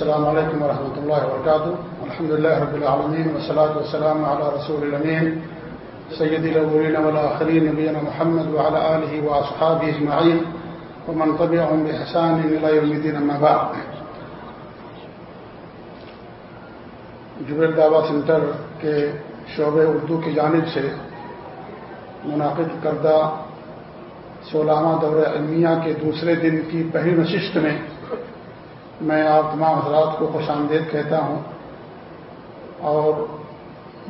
السلام علیکم ورحمۃ اللہ وبرکاتہ الحمد لله رب العالمين والصلاة والسلام على رسول الأمين سيد الأولين والآخرين نبينا محمد وعلى آله وأصحابه اجمعين ومن طبعهم بإحسان إلى يوم الدين أما بعد. جبریل دعوی سینٹر کے شعبہ اردو کی جانب سے منعقد کردہ سولہواں دور علمیہ کے دوسرے دن کی پہلی نشست میں میں آپ تمام حضرات کو خوش آمدید کہتا ہوں اور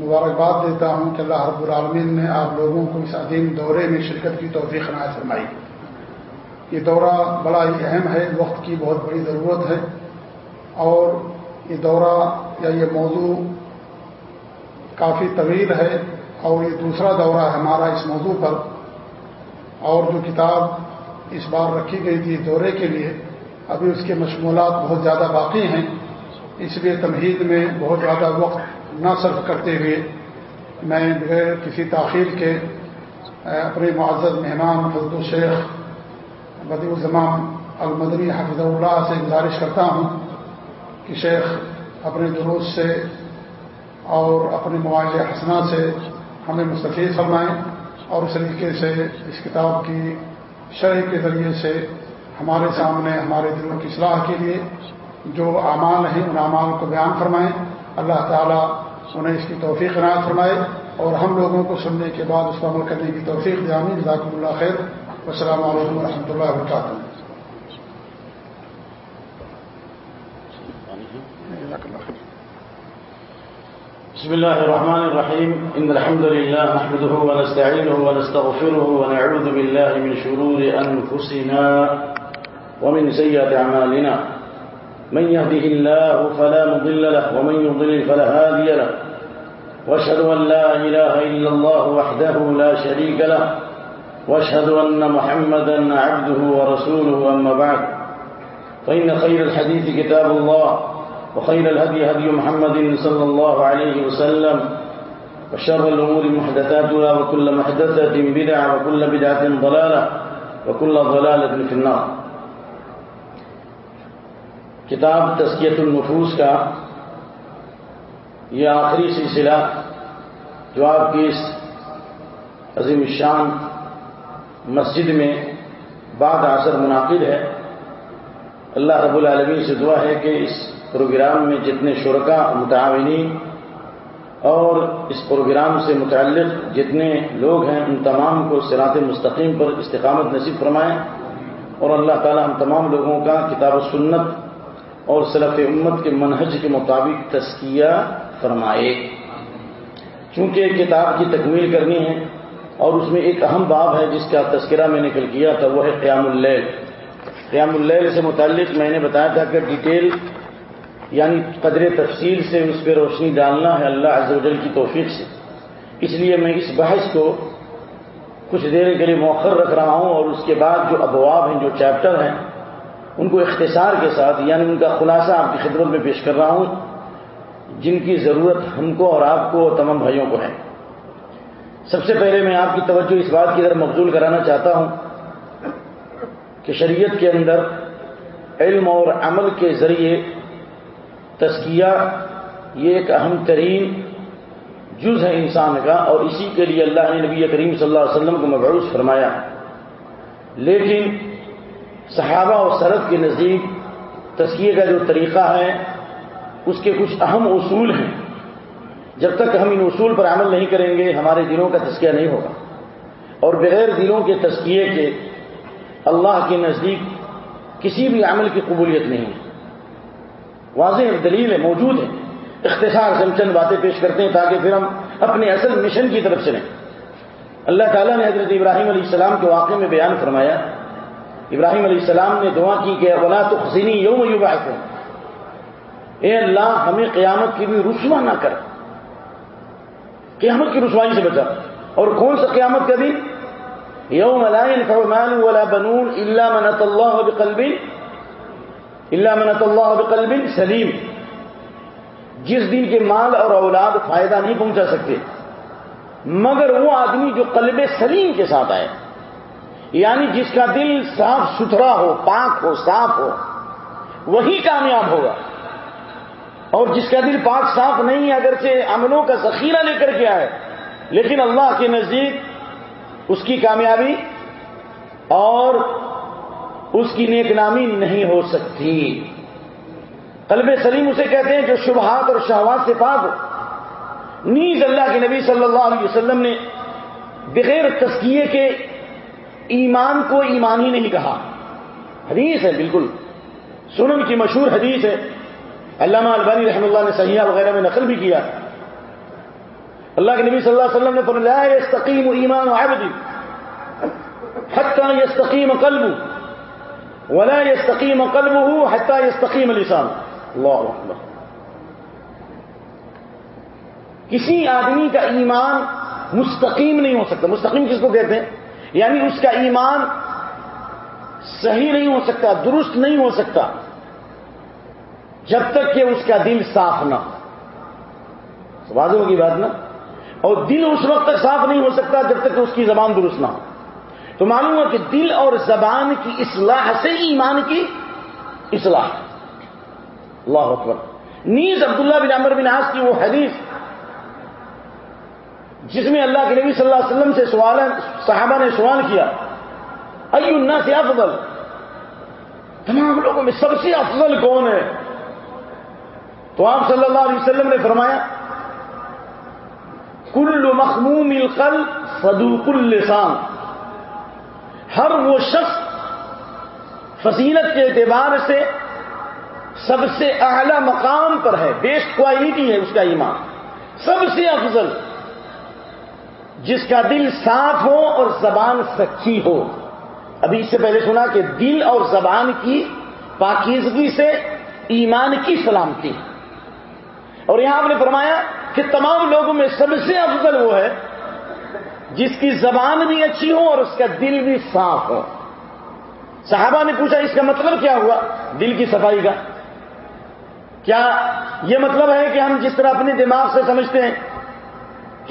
مبارکباد دیتا ہوں کہ اللہ رب العالمین نے آپ لوگوں کو اس عظیم دورے میں شرکت کی توفیق عنایت فرمائی۔ یہ دورہ بڑا ہی اہم ہے، وقت کی بہت بڑی ضرورت ہے اور یہ دورہ یا یہ موضوع کافی طویل ہے اور یہ دوسرا دورہ ہے ہمارا اس موضوع پر اور جو کتاب اس بار رکھی گئی تھی دورے کے لیے ابھی اس کے مشمولات بہت زیادہ باقی ہیں۔ اس لیے تمہید میں بہت زیادہ وقت نہ صرف کرتے ہوئے میں بغیر کسی تاخیر کے اپنے معزز مہمان، فضل الشیخ بدی الزمان المدنی حفظ اللہ سے گزارش کرتا ہوں کہ شیخ اپنے دروس سے اور اپنے معاہدے حسنہ سے ہمیں مستفید فرمائیں اور اس طریقے سے اس کتاب کی شرح کے ذریعے سے ہمارے سامنے، ہمارے دلوں کی اصلاح کے لیے جو اعمال ہیں، ان اعمال کو بیان فرمائیں۔ اللہ تعالیٰ انہیں اس کی توفیق عنایت فرمائے اور ہم لوگوں کو سننے کے بعد اس کو عمل کرنے کی توفیق جامع ذاکم اللہ خیر۔ السلام علیکم و رحمۃ اللہ وبرکاتہ بسم الله الرحمن الرحيم إن الحمد لله نحمده ونستعينه ونستغفره ونعوذ بالله من شرور أنفسنا ومن سيئة أعمالنا من يهده الله فلا مضل له ومن يضلل فلا هادي له واشهد أن لا إله إلا الله وحده لا شريك له واشهد أن محمدا عبده ورسوله أما بعد فإن خير الحديث كتاب الله وخير الهدي هدي محمد صلى الله عليه وسلم وشر الأمور محدثاتها وكل محدثة بدعة وكل بدعة ضلالة وكل ضلالة في النار کتاب تسکیت النفوس کا یہ آخری سلسلہ جو آپ کی اس عظیم الشان مسجد میں بعد اثر منعقد ہے، اللہ رب العالمین سے دعا ہے کہ اس پروگرام میں جتنے شرکا متعاونین اور اس پروگرام سے متعلق جتنے لوگ ہیں، ان تمام کو سرات مستقیم پر استقامت نصیب فرمائیں اور اللہ تعالی ہم تمام لوگوں کا کتاب و سنت اور صلف امت کے منہج کے مطابق تسکیہ فرمائے۔ چونکہ کتاب کی تکمیل کرنی ہے اور اس میں ایک اہم باب ہے جس کا تذکرہ میں نکل کیا تھا، وہ ہے قیام اللیل۔ قیام اللیل سے متعلق میں نے بتایا تھا کہ ڈیٹیل یعنی قدر تفصیل سے اس پہ روشنی ڈالنا ہے اللہ عز و جل کی توفیق سے۔ اس لیے میں اس بحث کو کچھ دیر کے لیے موخر رکھ رہا ہوں اور اس کے بعد جو ابواب ہیں، جو چیپٹر ہیں ان کو اختصار کے ساتھ یعنی ان کا خلاصہ آپ کی خدمت میں پیش کر رہا ہوں، جن کی ضرورت ہم کو اور آپ کو اور تمام بھائیوں کو ہے۔ سب سے پہلے میں آپ کی توجہ اس بات کی طرف مقبول کرانا چاہتا ہوں کہ شریعت کے اندر علم اور عمل کے ذریعے تزکیہ یہ ایک اہم ترین جز ہے انسان کا اور اسی کے لیے اللہ نے نبی کریم صلی اللہ علیہ وسلم کو مبعوث فرمایا۔ لیکن صحابہ اور سرد کے نزدیک تسکیے کا جو طریقہ ہے، اس کے کچھ اہم اصول ہیں۔ جب تک ہم ان اصول پر عمل نہیں کریں گے، ہمارے دلوں کا تسکیہ نہیں ہوگا۔ اور بغیر دلوں کے تسکیے کے، اللہ کے نزدیک کسی بھی عمل کی قبولیت نہیں ہے۔ واضح دلیل ہے، موجود ہے۔ اختصار سے ہم چند باتیں پیش کرتے ہیں تاکہ پھر ہم اپنے اصل مشن کی طرف چلیں۔ اللہ تعالیٰ نے حضرت ابراہیم علیہ السلام کے واقعے میں بیان فرمایا ابراہیم علیہ السلام نے دعا کی کہ اولا تو خزینی یوم یو اے اللہ، ہمیں قیامت کی بھی رسوا نہ کر۔ قیامت کی رسوائی سے بچا۔ اور کون سا قیامت کا دن؟ یوم فرمان ولا بنون اللہ منت اللہ بقلب اللہ منت اللہ بقلب سلیم۔ جس دن کے مال اور اولاد فائدہ نہیں پہنچا سکتے، مگر وہ آدمی جو قلب سلیم کے ساتھ آئے۔ یعنی جس کا دل صاف ستھرا ہو، پاک ہو، صاف ہو، وہی کامیاب ہوگا۔ اور جس کا دل پاک صاف نہیں ہے، اگرچہ عملوں کا ذخیرہ لے کر کے آئے لیکن اللہ کے نزدیک اس کی کامیابی اور اس کی نیک نامی نہیں ہو سکتی۔ قلب سلیم اسے کہتے ہیں جو شبہات اور شہوات سے پاک ہو۔ نیز اللہ کے نبی صلی اللہ علیہ وسلم نے بغیر تسکیے کے ایمان کو ایمان ہی نہیں کہا۔ حدیث ہے، بالکل۔ سنن کی مشہور حدیث ہے۔ علامہ البانی رحم اللہ نے سیاح وغیرہ میں نقل بھی کیا۔ اللہ کے نبی صلی اللہ علیہ وسلم نے فرمایا یستقیم ایمان عبدی حتی یستقیم قلب ولا یستقیم قلبه حتی یستقیم لسان۔ اللہ اکبر۔ کسی آدمی کا ایمان مستقیم نہیں ہو سکتا۔ مستقیم کس کو کہتے ہیں؟ یعنی اس کا ایمان صحیح نہیں ہو سکتا، درست نہیں ہو سکتا، جب تک کہ اس کا دل صاف نہ ہو۔ کی بات نا؟ اور دل اس وقت تک صاف نہیں ہو سکتا جب تک کہ اس کی زبان درست نہ ہو۔ تو معلوم ہے کہ دل اور زبان کی اصلاح سے ایمان کی اصلاح۔ اللہ اکبر۔ نیز عبداللہ بن عمر بن آس کی وہ حدیث جس میں اللہ کے نبی صلی اللہ علیہ وسلم سے سوال صحابہ نے سوال کیا، ایو الناس افضل؟ تمام لوگوں میں سب سے افضل کون ہے؟ تو آپ صلی اللہ علیہ وسلم نے فرمایا، کل مخموم القل صدوق اللسان. ہر وہ شخص فضیلت کے اعتبار سے سب سے اعلی مقام پر ہے بیسٹ کوالٹی ہے اس کا ایمان۔ سب سے افضل جس کا دل صاف ہو اور زبان سچی ہو۔ ابھی اس سے پہلے سنا کہ دل اور زبان کی پاکیزگی سے ایمان کی سلامتی۔ اور یہاں آپ نے فرمایا کہ تمام لوگوں میں سب سے افضل وہ ہے جس کی زبان بھی اچھی ہو اور اس کا دل بھی صاف ہو۔ صحابہ نے پوچھا اس کا مطلب کیا ہوا دل کی صفائی کا؟ کیا یہ مطلب ہے کہ ہم جس طرح اپنے دماغ سے سمجھتے ہیں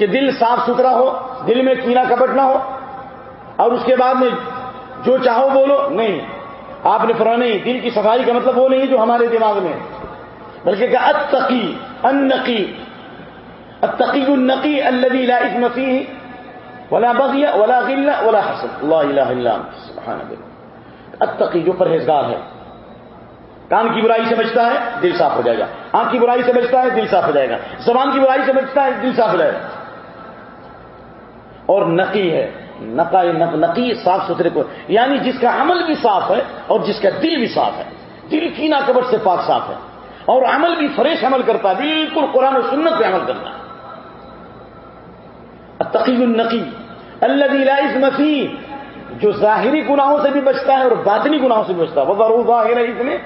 کہ دل صاف ستھرا ہو، دل میں کینا کپٹ نہ ہو۔ اور اس کے بعد میں جو چاہو بولو، نہیں۔ آپ نے فرما نہیں دل کی صفائی کا مطلب وہ نہیں جو ہمارے دماغ میں بلکہ کہ اتقی النقی اتقی النقی الذي لا اثم فيه ولا بغي ولا غل، ولا حسد۔ لا الہ الا انت، سبحان اللہ۔ اتقی جو پرہیزگار ہے۔ کان کی برائی سے بچتا ہے، دل صاف ہو جائے گا۔ آنکھ کی برائی سے بچتا ہے، دل صاف ہو جائے گا۔ زبان کی برائی سے بچتا ہے، دل صاف ہو جائے گا۔ اور نقی ہے۔ نقا نقی صاف ستھرے کو یعنی جس کا عمل بھی صاف ہے اور جس کا دل بھی صاف ہے۔ دل کی نا کبر سے پاک صاف ہے۔ اور عمل بھی فریش عمل کرتا ہے۔ بالکل قرآن و سنت پہ عمل کرتا ہے۔ تقی النقی اللہ دلاز جو ظاہری گناہوں سے بھی بچتا ہے اور باطنی گناہوں سے بھی بچتا ہے۔ وہ ضرور ظاہر ہے اس میں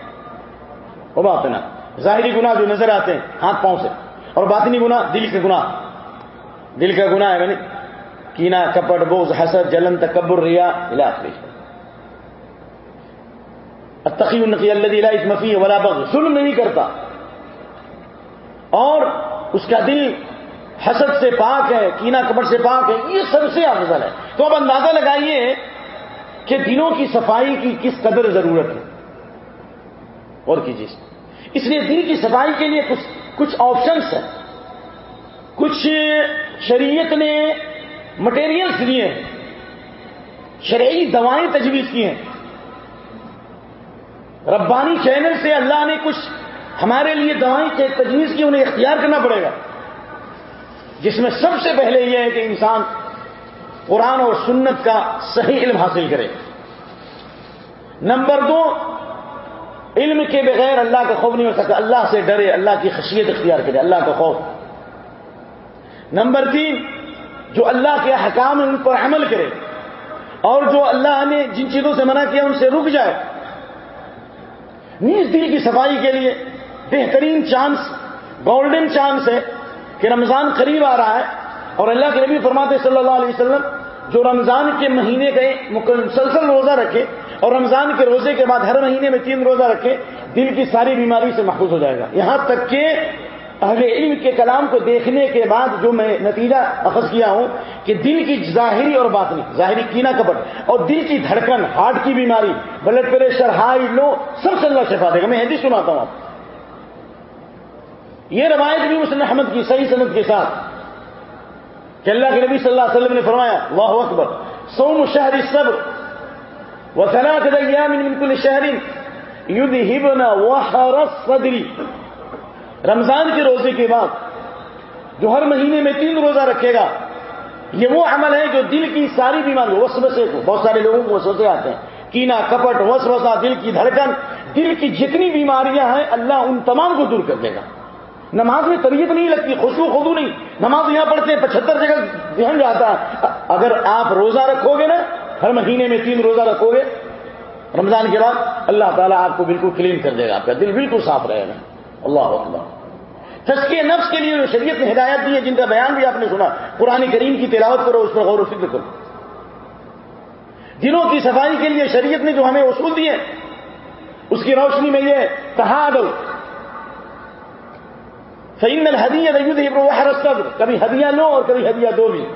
وہ بات نا ظاہری گناہ جو نظر آتے ہیں، ہاتھ پاؤں سے۔ اور باطنی گناہ دل کے گناہ۔ دل کا گناہ ہے یعنی کینا کپٹ بوز حسد جلن تکبر ریا علاج تقی النقی اللہ اس مفی ولا بغ ظلم نہیں کرتا. اور اس کا دل حسد سے پاک ہے، کینا کپٹ سے پاک ہے، یہ سب سے افضل ہے. تو اب اندازہ لگائیے کہ دلوں کی صفائی کی کس قدر ضرورت ہے. اور کیجیے اس لیے دل کی صفائی کے لیے کچھ کچھ آپشنس ہیں. کچھ شریعت نے مٹیریلس دیے ہیں۔ شرعی دوائیں تجویز کی ہیں۔ ربانی چینل سے اللہ نے کچھ ہمارے لیے دوائیں تجویز کی انہیں اختیار کرنا پڑے گا۔ جس میں سب سے پہلے یہ ہے کہ انسان قرآن اور سنت کا صحیح علم حاصل کرے۔ نمبر دو، علم کے بغیر اللہ کا خوف نہیں ہو سکتا۔ اللہ سے ڈرے، اللہ کی خشیت اختیار کرے، اللہ کا خوف۔ نمبر تین جو اللہ کے حکام ان پر عمل کرے اور جو اللہ نے جن چیزوں سے منع کیا ان سے رک جائے۔ نیز دل کی صفائی کے لیے بہترین چانس، گولڈن چانس ہے کہ رمضان قریب آ رہا ہے اور اللہ کے نبی فرماتے صلی اللہ علیہ وسلم، جو رمضان کے مہینے گئے مسلسل روزہ رکھے اور رمضان کے روزے کے بعد ہر مہینے میں تین روزہ رکھے، دل کی ساری بیماری سے محفوظ ہو جائے گا۔ یہاں تک کہ اہل علم کے کلام کو دیکھنے کے بعد جو میں نتیجہ اخذ کیا ہوں کہ دل کی ظاہری اور باطنی، ظاہری کینا کپٹ اور دل کی دھڑکن، ہارٹ کی بیماری بلڈ پریشر ہائی لو سب سے اللہ شفا دے گا۔ میں حدیث سناتا ہوں آپ۔ یہ روایت بھی مسلم احمد کی، صحیح صنعت کے ساتھ۔ کہ اللہ کے نبی صلی اللہ علیہ وسلم نے فرمایا واہ اکبر سوم شہری سب وہ بالکل شہری یدھ ہبنا رمضان کے روزے کے بعد جو ہر مہینے میں تین روزہ رکھے گا، یہ وہ عمل ہے جو دل کی ساری بیماری وسوسے کو، بہت سارے لوگوں کو وسوسے آتے ہیں۔ کینا، کپٹ، وسوسہ، دل کی دھڑکن، دل کی جتنی بیماریاں ہیں، اللہ ان تمام کو دور کر دے گا۔ نماز میں طبیعت نہیں لگتی خوشبو خودو نہیں۔ نماز یہاں پڑھتے ہیں پچہتر جگہ دھیان جاتا ہے۔ اگر آپ روزہ رکھو گے نا، ہر مہینے میں تین روزہ رکھو گے، رمضان کے بعد اللہ تعالیٰ آپ کو بالکل کلین کر دے گا، آپ کا دل بالکل صاف رہے گا۔ اللہ اکبر۔ تسکیہ نفس کے لیے جو شریعت نے ہدایت دی ہے، جن کا بیان بھی آپ نے سنا۔ قرآن کریم کی تلاوت کرو، اس پر غور و فکر کرو۔ دلوں کی صفائی کے لیے شریعت نے جو ہمیں اصول دیے اس کی روشنی میں یہ کہا دو فعین الحدیہ کبھی ہدیہ لو اور کبھی ہدیہ دو بھی۔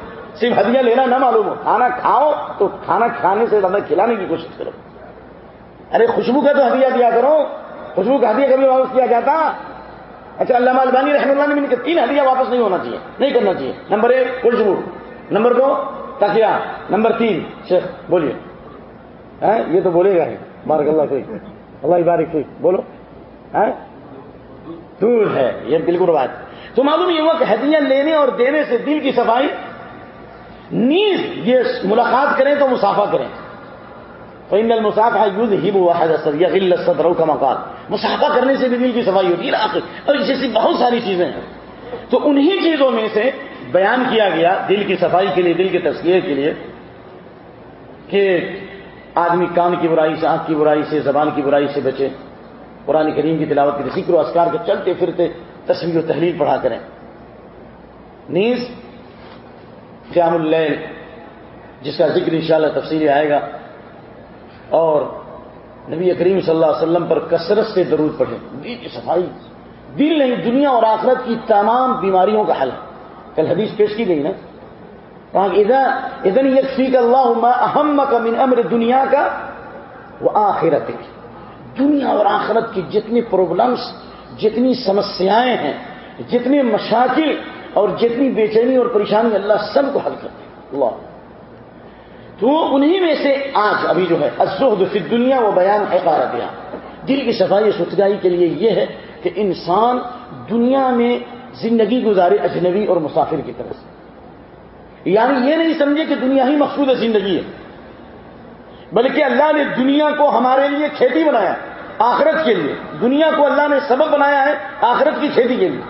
صرف ہدیہ لینا نہ معلوم ہو۔ کھانا کھاؤ تو کھانا کھانے سے زیادہ کھلانے کی کوشش کرو۔ ارے، خوشبو کا تو ہدیہ دیا کرو۔ خوشبو کا ہدیہ کبھی واپس کیا جاتا؟ اچھا اللہ البانی رحمۃ اللہ نے تین ہدیہ واپس نہیں ہونا چاہیے، نہیں کرنا چاہیے۔ نمبر ایک خوشبو نمبر دو تکیا نمبر تین، شیخ، بولیے۔ ہاں، یہ تو بولے گا ہی۔ بارک اللہ کوئی اللہ بارک کوئی بولو۔ ہاں؟ دور ہے، یہ بالکل بات۔ تو معلوم یہ ہوا کہ ہدیاں لینے اور دینے سے دل کی صفائی، نیز یہ ملاقات کریں تو مسافہ کریں۔ فإن المسافہ یوز ہی واحد اثر یا غلت صدر کا مقام مسافہ کرنے سے بھی دل کی صفائی ہوتی ہے اور اس جیسی بہت ساری چیزیں ہیں۔ تو انہی چیزوں میں سے بیان کیا گیا دل کی صفائی کے لیے، دل کے تذکیے کے لیے، کہ آدمی کان کی برائی سے، آنکھ کی برائی سے، زبان کی برائی سے بچے۔ قرآن کریم کی تلاوت کے ذکر و اسکار کے چلتے پھرتے تصویر و تحریر پڑھا کریں۔ نیز، قیام اللیل، جس کا ذکر انشاءاللہ تفصیلی آئے گا اور نبی کریم صلی اللہ علیہ وسلم پر کثرت سے درود پڑھیں۔ دل کی صفائی۔ دل نہیں، دنیا اور آخرت کی تمام بیماریوں کا حل کل حدیث پیش کی گئی نا؟ ادن یکفی اللہ اہم کا من امر دنیا کا وہ آخرت دنیا اور آخرت کی جتنی پرابلمس جتنی سمسیاں ہیں جتنی مشاکل اور جتنی بے چینی اور پریشانی اللہ سب کو حل کرتے اللہ۔ تو انہی میں سے آج ابھی جو ہے، الزہد فی دنیا وہ بیان ہے دیا دل کی صفائی ستھرائی کے لیے یہ ہے کہ انسان دنیا میں زندگی گزارے اجنبی اور مسافر کی طرف سے۔ یعنی یہ نہیں سمجھے کہ دنیا ہی مقصود زندگی ہے، بلکہ اللہ نے دنیا کو ہمارے لیے کھیتی بنایا، آخرت کے لیے۔ دنیا کو اللہ نے سبق بنایا ہے آخرت کی کھیتی کے لیے۔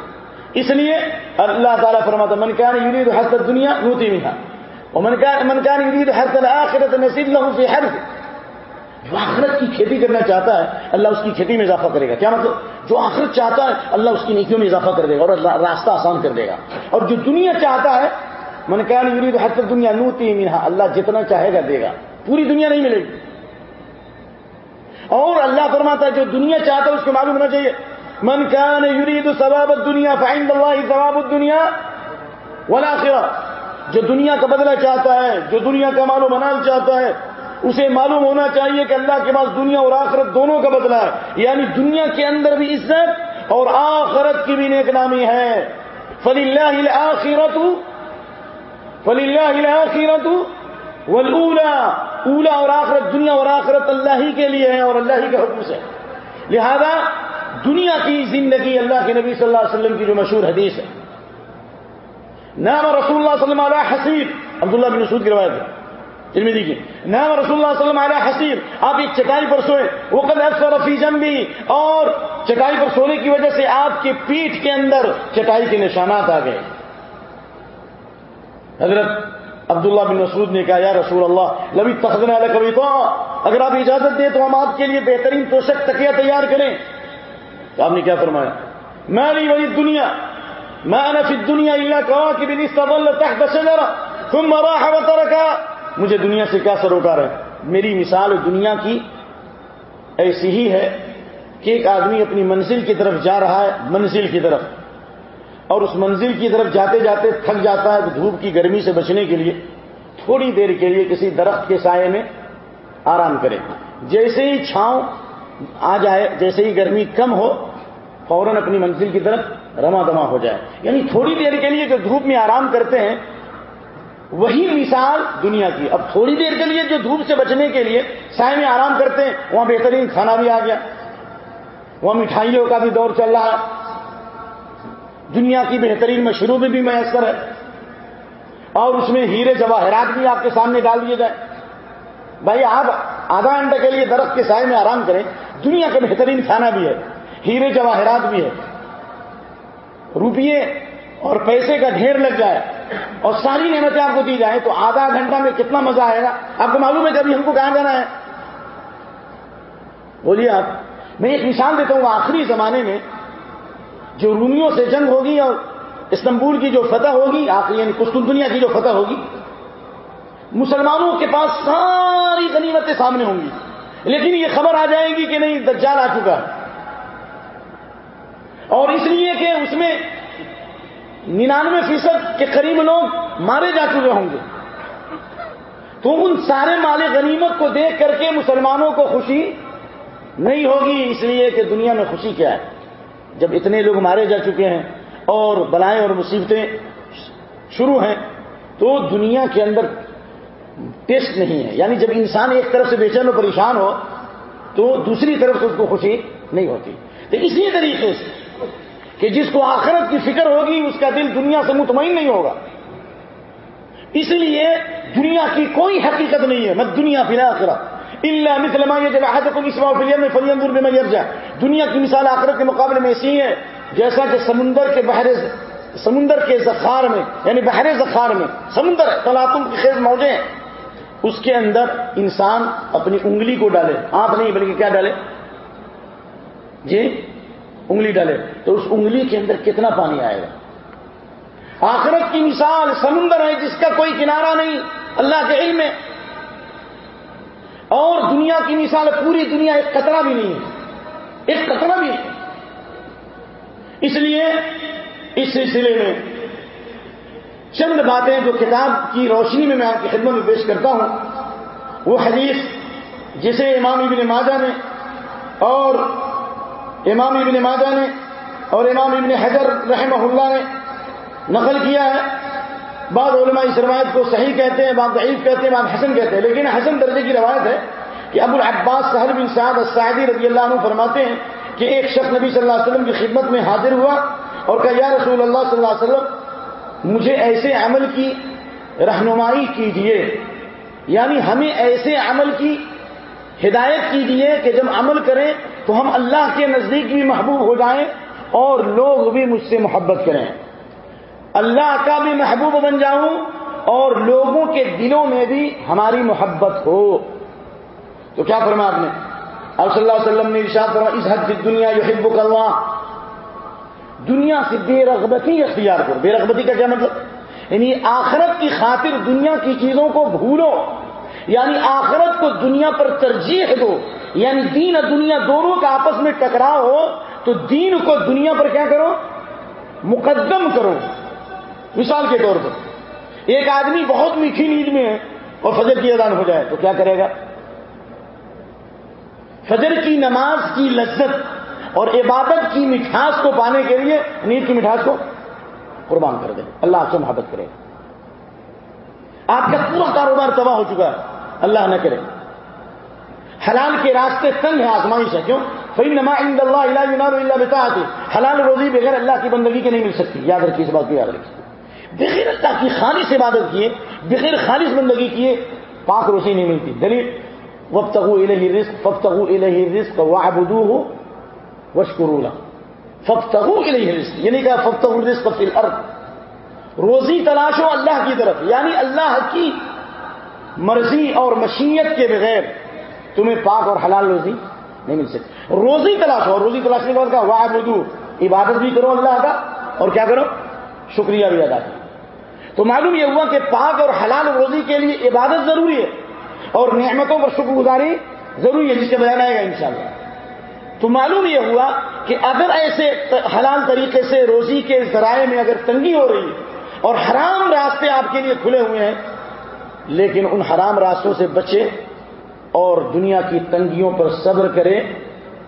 اس لیے اللہ تعالیٰ فرماتا من کیا یونید حسد دنیا نوتی میٹھا من کان یرید حرث الاخرت نصیب له فی حرث. جو آخرت کی کھیتی کرنا چاہتا ہے، اللہ اس کی کھیتی میں اضافہ کرے گا۔ کیا مطلب؟ جو آخرت چاہتا ہے، اللہ اس کی نیکیوں میں اضافہ کر دے گا اور اللہ راستہ آسان کر دے گا۔ اور جو دنیا چاہتا ہے، من کان یرید حرث دنیا نوتی منها، اللہ جتنا چاہے گا دے گا۔ پوری دنیا نہیں ملے گی۔ اور اللہ فرماتا ہے، جو دنیا چاہتا ہے، اس کو معلوم ہونا چاہیے۔ من کان یرید ثواب الدنیا فعند اللہ ثواب الدنیا والآخرہ جو دنیا کا بدلہ چاہتا ہے، جو دنیا کا مال و منال چاہتا ہے، اسے معلوم ہونا چاہیے کہ اللہ کے پاس دنیا اور آخرت دونوں کا بدلہ ہے۔ یعنی دنیا کے اندر بھی عزت اور آخرت کی بھی نیک نامی ہے۔ فلی اللہ آخرت فلی اللہ آخرت اولا اولا اور آخرت دنیا اور آخرت اللہ ہی کے لیے ہے اور اللہ ہی کے حکم سے۔ لہذا دنیا کی زندگی اللہ کے نبی صلی اللہ علیہ وسلم کی جو مشہور حدیث ہے۔ نام رسول اللہ صلی اللہ علیہ حسیر عبداللہ بن مسعود کی روایت ہے علمی دیکھیے نام رسول اللہ صلی اللہ علیہ حسیر آپ ایک چٹائی پر سوئے وہ کل اکثر رفی جنبی. اور چٹائی پر سونے کی وجہ سے آپ کی پیٹھ کے اندر چٹائی کے نشانات آ گئے۔ حضرت عبداللہ بن مسعود نے کہا، یا رسول اللہ لبی تخدن علیہ کبھی تو اگر آپ اجازت دیں تو ہم آپ کے لیے بہترین توشک تکیہ تیار کریں۔ تو آپ نے کیا فرمایا؟ میں نہیں وہی دنیا ما انا في الدنيا الا كواكب استظل تحت شجره ثم راح وترك مجھے دنیا سے کیا سروکار ہے میری مثال دنیا کی ایسی ہی ہے کہ ایک آدمی اپنی منزل کی طرف جا رہا ہے، منزل کی طرف، اور اس منزل کی طرف جاتے جاتے تھک جاتا ہے تو دھوپ کی گرمی سے بچنے کے لیے، تھوڑی دیر کے لیے کسی درخت کے سائے میں آرام کرے۔ جیسے ہی چھاؤں آ جائے، جیسے ہی گرمی کم ہو، فوراً اپنی منزل کی طرف رما دما ہو جائے۔ یعنی تھوڑی دیر کے لیے جو دھوپ میں آرام کرتے ہیں، وہی مثال دنیا کی۔ اب تھوڑی دیر کے لیے جو دھوپ سے بچنے کے لیے سائے میں آرام کرتے ہیں، وہاں بہترین کھانا بھی آ گیا۔ وہاں مٹھائیوں کا بھی دور چل رہا۔ ہے دنیا کی بہترین مشروب بھی میسر ہے۔ اور اس میں ہیرے جواہرات بھی آپ کے سامنے ڈال دیے جائے بھائی آپ آدھا گھنٹے کے لیے درخت کے سائے میں آرام کریں۔ دنیا کا بہترین کھانا بھی ہے۔ ہیرے جواہرات بھی ہے۔ روپیے اور پیسے کا ڈھیر لگ جائے اور ساری نعمتیں آپ کو دی جائیں تو آدھا گھنٹہ میں کتنا مزہ آئے گا؟ آپ کو معلوم ہے کبھی ہم کو کہاں جانا ہے؟ بولیے آپ، میں ایک نشان دیتا ہوں، آخری زمانے میں جو رومیوں سے جنگ ہوگی اور استنبول کی جو فتح ہوگی، آخری یعنی کشت دنیا کی جو فتح ہوگی، مسلمانوں کے پاس ساری غنیمتیں سامنے ہوں گی، لیکن یہ خبر آ جائے گی کہ نہیں، دجال آ چکا ہے۔ اور اس لیے کہ اس میں ننانوے فیصد کے قریب لوگ مارے جا چکے ہوں گے۔ تو ان سارے مال غنیمت کو دیکھ کر کے مسلمانوں کو خوشی نہیں ہوگی، اس لیے کہ دنیا میں خوشی کیا ہے۔ جب اتنے لوگ مارے جا چکے ہیں اور بلائیں اور مصیبتیں شروع ہیں، تو دنیا کے اندر ٹیسٹ نہیں ہے۔ یعنی جب انسان ایک طرف سے بے چین و پریشان ہو، تو دوسری طرف سے اس کو خوشی نہیں ہوتی۔ تو اسی طریقے سے کہ جس کو آخرت کی فکر ہوگی، اس کا دل دنیا سے مطمئن نہیں ہوگا۔ اس لیے دنیا کی کوئی حقیقت نہیں ہے میں دنیا فی آخرت اللہ مسلم یہ جب فلیم میں فلیم جائے دنیا کی مثال آخرت کے مقابلے میں ایسی ہے، جیسا کہ سمندر کے بحر سمندر کے زخار میں یعنی بحر زخار میں سمندر تلاتم کی خیز موجیں اس کے اندر انسان اپنی انگلی کو ڈالے۔ ہاتھ نہیں، بلکہ کیا ڈالے؟ جی انگلی ڈالے۔ تو اس انگلی کے اندر کتنا پانی آئے گا؟ آخرت کی مثال سمندر ہے جس کا کوئی کنارہ نہیں، اللہ کے علم میں اور دنیا کی مثال پوری دنیا ایک قطرہ بھی نہیں ہے۔ ایک قطرہ بھی نہیں۔ اس لیے اس سلسلے میں چند باتیں جو کتاب کی روشنی میں میں آپ کی خدمت میں پیش کرتا ہوں، وہ حدیث جسے امام ابن ماجہ نے اور امام ابن ماجہ نے اور امام ابن حضر رحمہ اللہ نے نقل کیا ہے۔ بعض علماء اس روایت کو صحیح کہتے ہیں، بعض ضعیف کہتے ہیں، بعض حسن کہتے ہیں، لیکن حسن درجے کی روایت ہے کہ ابو العباس سہر بن سعد السعدی رضی اللہ عنہ فرماتے ہیں کہ ایک شخص نبی صلی اللہ علیہ وسلم کی خدمت میں حاضر ہوا اور کہ یا رسول اللہ صلی اللہ علیہ وسلم، مجھے ایسے عمل کی رہنمائی کیجیے یعنی ہمیں ایسے عمل کی ہدایت کیجیے کہ جب عمل کریں تو ہم اللہ کے نزدیک بھی محبوب ہو جائیں۔ اور لوگ بھی مجھ سے محبت کریں۔ اللہ کا بھی محبوب بن جاؤں اور لوگوں کے دلوں میں بھی ہماری محبت ہو۔ تو کیا فرما آپ نے؟ اب صلی اللہ علیہ وسلم نے ارشاد فرما اس حد کی دنیا جو حب دنیا سے بے رغبتی اختیار کرو۔ بے رغبتی کا کیا مطلب؟ یعنی آخرت کی خاطر دنیا کی چیزوں کو بھولو۔ یعنی آخرت کو دنیا پر ترجیح دو۔ یعنی دین اور دنیا دونوں کا آپس میں ٹکراؤ۔ ہو تو دین کو دنیا پر کیا کرو؟ مقدم کرو۔ مثال کے طور پر۔ ایک آدمی بہت میٹھی نیند میں ہے اور فجر کی اذان ہو جائے تو کیا کرے گا؟ فجر کی نماز کی لذت اور عبادت کی مٹھاس کو پانے کے لیے نیند کی مٹھاس کو قربان کر دیں اللہ آپ سے محبت کرے۔ آپ کا پورا کاروبار تباہ ہو چکا ہے۔ اللہ نہ کرے۔ حلال کے راستے تنگ ہیں آسمانی سے کیوں؟ فی نما عند اللہ اللہ بتا حلال روزی بغیر اللہ کی بندگی کے نہیں مل سکتی۔ یاد رکھیے، اس بات کو یاد رکھیے۔ بغیر اللہ کی خالص عبادت کیے، بغیر خالص بندگی کیے، پاک روزی نہیں ملتی۔ دلیل وقت رسک فخت رسک وہ وشکرولا ففتغو کے لیے رزق یعنی کہ ففتغ الرزق فی الارض روزی تلاشو اللہ کی طرف یعنی اللہ کی مرضی اور مشیت کے بغیر۔ تمہیں پاک اور حلال روزی نہیں مل سکتی۔ روزی تلاشو اور روزی تلاشنے کے بعد کا واہ بدو عبادت بھی کرو اللہ کا، اور کیا کرو؟ شکریہ بھی ادا کرو۔ تو معلوم یہ ہوا کہ پاک اور حلال روزی کے لیے عبادت ضروری ہے اور نعمتوں پر شکر گزاری ضروری ہے، جس کے بیان آئے گا انشاءاللہ۔ تو معلوم یہ ہوا کہ اگر ایسے حلال طریقے سے روزی کے ذرائع میں اگر تنگی ہو رہی ہے اور حرام راستے آپ کے لیے کھلے ہوئے ہیں، لیکن ان حرام راستوں سے بچے اور دنیا کی تنگیوں پر صبر کرے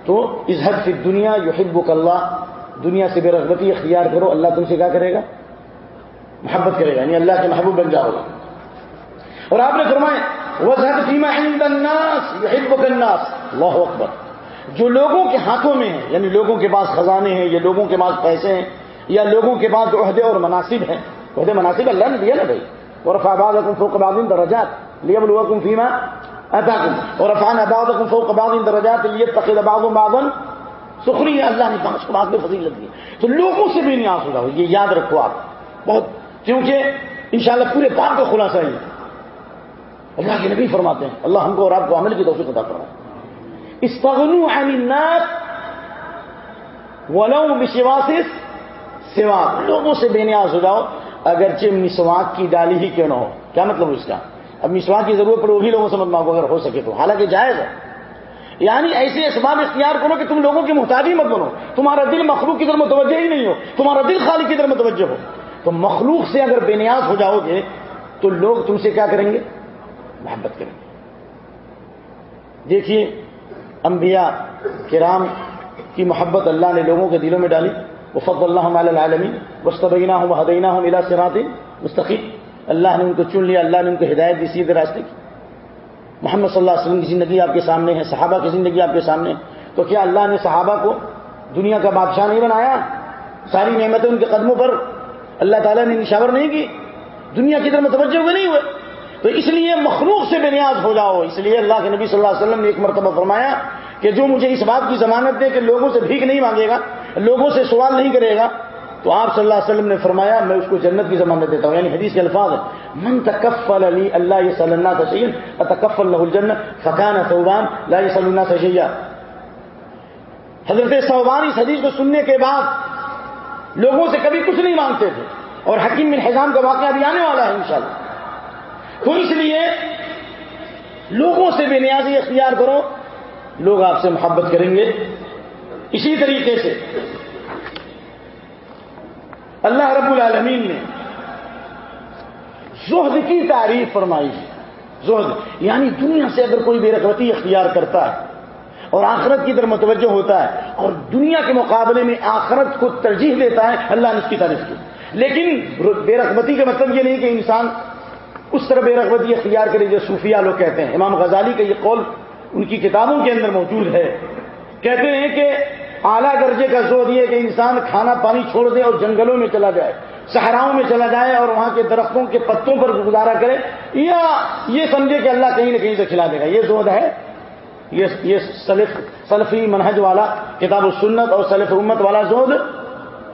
تو اس حد کی دنیا یحبک اللہ۔ دنیا سے بے رغبتی اختیار کرو، اللہ تم سے کیا کرے گا؟ محبت کرے گا یعنی اللہ کے محبوب بن جاؤ گا اور آپ نے فرمایا وزد فیما الناس يحبك الناس۔ اللہ اکبر۔ جو لوگوں کے ہاتھوں میں ہیں یعنی لوگوں کے پاس خزانے ہیں، یا لوگوں کے پاس پیسے ہیں، یا لوگوں کے پاس عہدے اور مناسب ہیں۔ عہدے مناسب، اللہ نے دیا نا بھائی۔ اور افاباد فوق بعض درجات۔ لیبلوکم فیما اتاکم اور افان اباد فوق بعض درجات لیتخذ بعض بعضا. سخری اللہ نے پانچ کو بعد میں فضیلت دی تو لوگوں سے بھی نیاز ہوگا یہ یاد رکھو آپ بہت کیونکہ انشاءاللہ پورے پاک کا خلاصہ ہے اللہ کے نبی فرماتے ہیں، اللہ ہم کو اور آپ کو عمل کی توفیق عطا فرمائے. استغنوا عن الناس ولو بسواسس سوا لوگوں سے بے نیاز ہو جاؤ، اگرچہ مسواک کی ڈالی ہی کیوں نہ ہو. کیا مطلب اس کا؟ اب مسواک کی ضرورت پڑے وہی لوگوں سے مت مانگو، اگر ہو سکے تو۔ حالانکہ جائز ہے۔ یعنی ایسے اسباب اختیار کرو کہ تم لوگوں کی محتاجی مت بنو۔ تمہارا دل مخلوق کی طرف متوجہ ہی نہیں ہو۔ تمہارا دل خالی کی طرف متوجہ ہو۔ تو مخلوق سے اگر بے نیاز ہو جاؤ گے، تو لوگ تم سے کیا کریں گے؟ محبت کریں گے۔ دیکھیے، انبیاء کرام کی محبت اللہ نے لوگوں کے دلوں میں ڈالی۔ وہ فق اللہ عالمی مستبینہ ہوں حدینہ ہوں ملا سرات مستقیم اللہ نے ان کو چن لیا، اللہ نے ان کو ہدایت دی، سیدھے راستے کی۔ محمد صلی اللہ علیہ وسلم کی زندگی آپ کے سامنے ہے، صحابہ کی زندگی آپ کے سامنے تو کیا اللہ نے صحابہ کو دنیا کا بادشاہ نہیں بنایا؟ ساری نعمتیں ان کے قدموں پر اللہ تعالیٰ نے نشاور نہیں کی؟ دنیا کی طرف متوجہ ہوئے نہیں ہوئے؟ تو اس لیے مخلوق سے بے نیاز ہو جاؤ۔ اس لیے اللہ کے نبی صلی اللہ علیہ وسلم نے ایک مرتبہ فرمایا کہ جو مجھے اس بات کی ضمانت دے کہ لوگوں سے بھیک نہیں مانگے گا، لوگوں سے سوال نہیں کرے گا تو آپ صلی اللہ علیہ وسلم نے فرمایا، میں اس کو جنت کی ضمانت دیتا ہوں یعنی حدیث کے الفاظ من تکفل علی اللہ صلی اللہ تشین تکف اللہ الجنت فقان صوبان لا صلی اللہ تشیہ حضرت صوبان اس حدیث کو سننے کے بعد لوگوں سے کبھی کچھ نہیں مانگتے تھے۔ اور حکیم بن حضام کا واقعہ بھی آنے والا ہے انشاءاللہ۔ تو اس لیے لوگوں سے بے نیازی اختیار کرو، لوگ آپ سے محبت کریں گے۔ اسی طریقے سے اللہ رب العالمین نے زہد کی تعریف فرمائی ہے۔ زہد یعنی دنیا سے اگر کوئی بے رغبتی اختیار کرتا ہے اور آخرت کی طرف متوجہ ہوتا ہے اور دنیا کے مقابلے میں آخرت کو ترجیح دیتا ہے، اللہ نے اس کی تعریف کی۔ لیکن بے رغبتی کا مطلب یہ نہیں کہ انسان اس طرح بے رغبتی اختیار کرے، جو صوفیہ لوگ کہتے ہیں۔ امام غزالی کا یہ قول ان کی کتابوں کے اندر موجود ہے۔ کہتے ہیں کہ اعلیٰ درجے کا زور یہ کہ انسان کھانا پانی چھوڑ دے اور جنگلوں میں چلا جائے، صحراؤں میں چلا جائے اور وہاں کے درختوں کے پتوں پر گزارا کرے۔ یا یہ سمجھے کہ اللہ کہیں نہ کہیں سے کھلا دے گا۔ یہ زود ہے۔ یہ سلف، سلفی منہج والا کتاب السنت اور سلف امت والا زود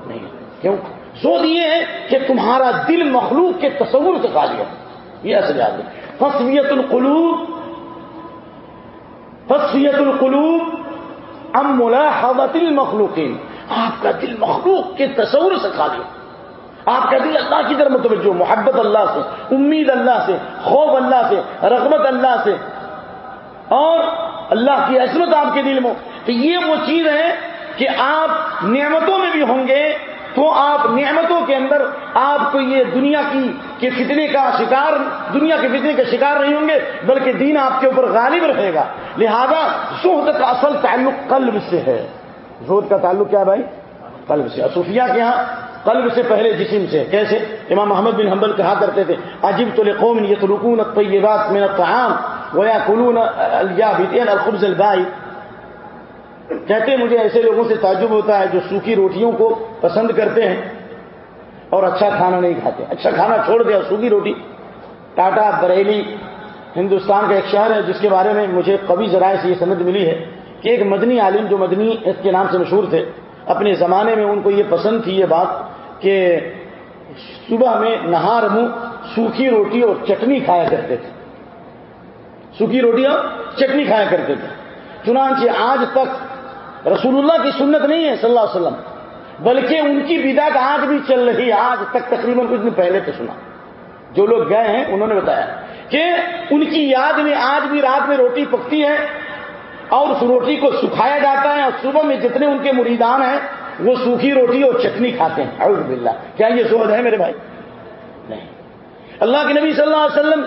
نہیں کیوں؟ زود یہ ہے کہ تمہارا دل مخلوق کے تصور سے خالی ہے۔ یہ اصل یاد ہے۔ فصویت القلوب فصویت القلوب ام ملاحظت المخلوقین آپ کا دل مخلوق کے تصور سے خالی آپ کا دل اللہ کی طرف متوجہ محبت اللہ سے، امید اللہ سے، خوف اللہ سے، رغبت اللہ سے. اور اللہ کی عصمت آپ کے دل میں تو یہ وہ چیز ہے کہ آپ نعمتوں میں بھی ہوں گے تو آپ نعمتوں کے اندر آپ کو یہ دنیا کی، کے فتنے کا شکار، دنیا کے فتنے کا شکار نہیں ہوں گے، بلکہ دین آپ کے اوپر غالب رہے گا۔ لہذا زہد کا اصل تعلق قلب سے ہے۔ زہد کا تعلق کیا بھائی؟ قلب سے۔ صوفیہ کے یہاں قلب سے پہلے جسم سے۔ کیسے؟ امام محمد بن حنبل کہا کرتے تھے عجیب تو قوم یہ تو رکون طیبات میں الطعام ویا قلون الخبز البائی کہتے ہیں مجھے ایسے لوگوں سے تعجب ہوتا ہے جو سوکھی روٹیوں کو پسند کرتے ہیں اور اچھا کھانا نہیں کھاتے۔ اچھا کھانا چھوڑ دیا سوکھی روٹی۔ ٹاٹا بریلی ہندوستان کا ایک شہر ہے جس کے بارے میں مجھے کبھی ذرائع سے یہ سمجھ ملی ہے کہ ایک مدنی عالم جو مدنی اس کے نام سے مشہور تھے، اپنے زمانے میں ان کو یہ پسند تھی یہ بات کہ صبح میں نہار منہ سوکھی روٹی اور چٹنی کھایا کرتے تھے۔ سوکھی روٹی اور چٹنی کھایا کرتے تھے۔ چنانچہ آج تک رسول اللہ کی سنت نہیں ہے صلی اللہ علیہ وسلم۔ بلکہ ان کی بدعت آج بھی چل رہی ہے، آج تک تقریباً کچھ دن پہلے تو سنا۔ جو لوگ گئے ہیں، انہوں نے بتایا کہ ان کی یاد میں آج بھی رات میں روٹی پکتی ہے اور اس روٹی کو سکھایا جاتا ہے اور صبح میں جتنے ان کے مریدان ہیں، وہ سوکھی روٹی اور چٹنی کھاتے ہیں۔ اعوذ باللہ۔ کیا یہ سوچ ہے میرے بھائی؟ نہیں۔ اللہ کے نبی صلی اللہ علیہ وسلم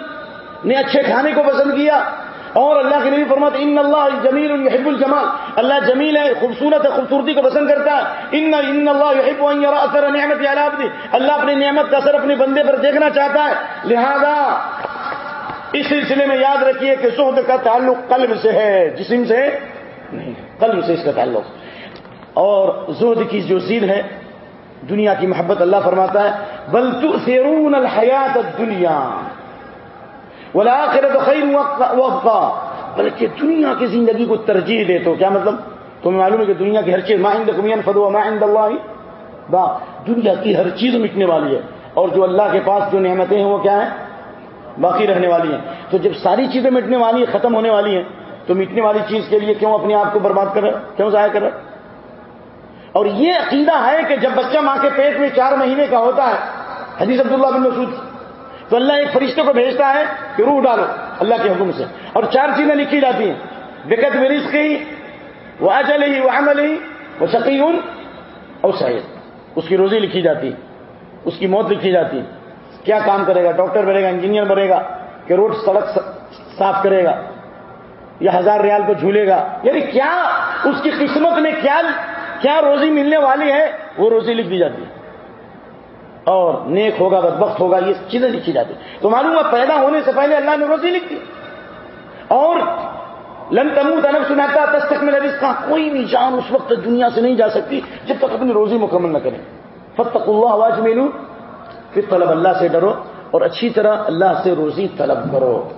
نے اچھے کھانے کو پسند کیا۔ اور اللہ کے نبی فرمات ان اللہ جمیل الحب الجمال اللہ جمیل ہے، خوبصورت ہے، خوبصورتی کو پسند کرتا ہے۔ ان ان اللہ اثر نعمت علی اللہ اپنی نعمت کا اثر اپنے بندے پر دیکھنا چاہتا ہے۔ لہذا اس سلسلے میں یاد رکھیے کہ سہد کا تعلق قلب سے ہے، جسم سے نہیں، قلب سے اس کا تعلق۔ اور زہد کی جو زید ہے، دنیا کی محبت اللہ فرماتا ہے، بل تؤثرون الحیات الدنیا والآخرت خیر وقفا بلکہ دنیا کی زندگی کو ترجیح دے تو کیا مطلب؟ تمہیں معلوم ہے کہ دنیا کی ہر چیز ماہند کمین فدو ماہند اللہ؟ با، دنیا کی ہر چیز مٹنے والی ہے. اور جو اللہ کے پاس جو نعمتیں ہیں وہ کیا ہیں؟ باقی رہنے والی ہیں. تو جب ساری چیزیں مٹنے والی ہیں، ختم ہونے والی ہیں، تو مٹنے والی چیز کے لیے کیوں اپنے آپ کو برباد کر رہے کیوں ضائع کر رہے اور یہ عقیدہ ہے کہ جب بچہ ماں کے پیٹ میں چار مہینے کا ہوتا ہے، حدیث عبداللہ بن مسعود تو اللہ ایک فرشتے کو بھیجتا ہے کہ روح ڈالو اللہ کے حکم سے۔ اور چار چیزیں لکھی جاتی ہیں۔ بےکت مرض کی وہ اجل ہی وہ عمل ہی وہ شکیون اور شاید اس کی روزی لکھی جاتی اس کی موت لکھی جاتی کیا کام کرے گا؟ ڈاکٹر بنے گا، انجینئر بنے گا، کہ روڈ سڑک صاف کرے گا یا ہزار ریال کو جھولے گا۔ یعنی کیا اس کی قسمت میں کیا کیا روزی ملنے والی ہے؟ وہ روزی لکھ دی جاتی ہے۔ اور نیک ہوگا، بدبخت ہوگا، یہ چیزیں لکھی جاتی تو معلوم ہے پیدا ہونے سے پہلے اللہ نے روزی لکھ دی۔ اور لن تمو تنب سناتا تک میں رزق کا کوئی بھی جان اس وقت دنیا سے نہیں جا سکتی جب تک اپنی روزی مکمل نہ کریں فتق اللہ آواز مینو پھر طلب اللہ سے ڈرو اور اچھی طرح اللہ سے روزی طلب کرو۔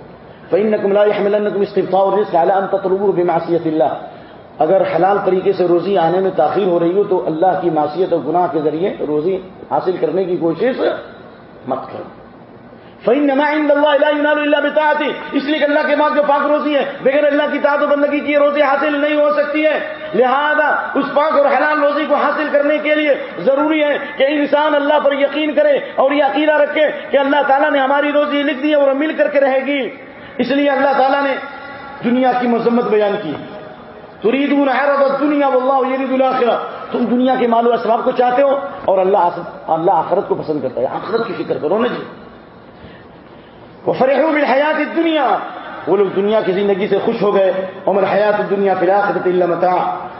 فعین نقم اللہ استفاع اور تطلب بمعصیت اللہ اگر حلال طریقے سے روزی آنے میں تاخیر ہو رہی ہو تو اللہ کی معصیت اور گناہ کے ذریعے روزی حاصل کرنے کی کوشش مت کرو۔ فعین نمائند اللہ اللہ بتاتی اس لیے کہ اللہ کے بعد جو پاک روزی ہے، بغیر اللہ کی تعداد و بندگی کی روزی حاصل نہیں ہو سکتی ہے۔ لہذا اس پاک اور حلال روزی کو حاصل کرنے کے لیے ضروری ہے کہ انسان اللہ پر یقین کرے اور یہ عقیدہ رکھے کہ اللہ تعالیٰ نے ہماری روزی لکھ دی ہے اور مل کر کے رہے گی۔ اس لیے اللہ تعالیٰ نے دنیا کی مذمت بیان کی۔ تریدون عرض الدنیا واللہ یرید الاخرہ تم دنیا کے مال و اسباب کو چاہتے ہو اور اللہ اللہ آخرت کو پسند کرتا ہے. آخرت کی فکر کرو نا جی. وہ فرحو بالحیات الدنیا. وہ لوگ دنیا کی زندگی سے خوش ہو گئے. عمر حیات الدنیا فی الاخرت الا متاع.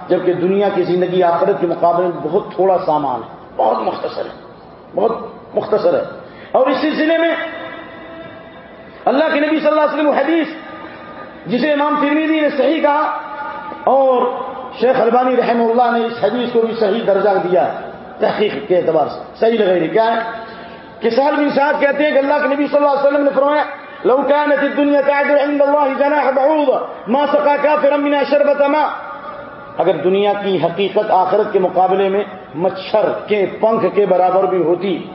جبکہ دنیا کی زندگی آخرت کے مقابلے میں بہت تھوڑا سامان ہے. بہت مختصر ہے. بہت مختصر ہے. اور اس سلسلے میں اللہ کے نبی صلی اللہ علیہ وسلم حدیث، جسے امام ترمیدی نے صحیح کہا اور شیخ البانی رحم اللہ نے اس حدیث کو بھی صحیح درجہ دیا تحقیق کے اعتبار سے۔ صحیح لگے رہی کیا ہے؟ کہ سال بن صاحب کہتے ہیں کہ اللہ کے نبی صلی اللہ علیہ وسلم نے فرمایا، لو كانت الدنيا تعدل عند الله جناح بعوضة ما سقى كافرا من شربة ماء۔ اگر دنیا کی حقیقت آخرت کے مقابلے میں مچھر کے پنکھ کے برابر بھی ہوتی،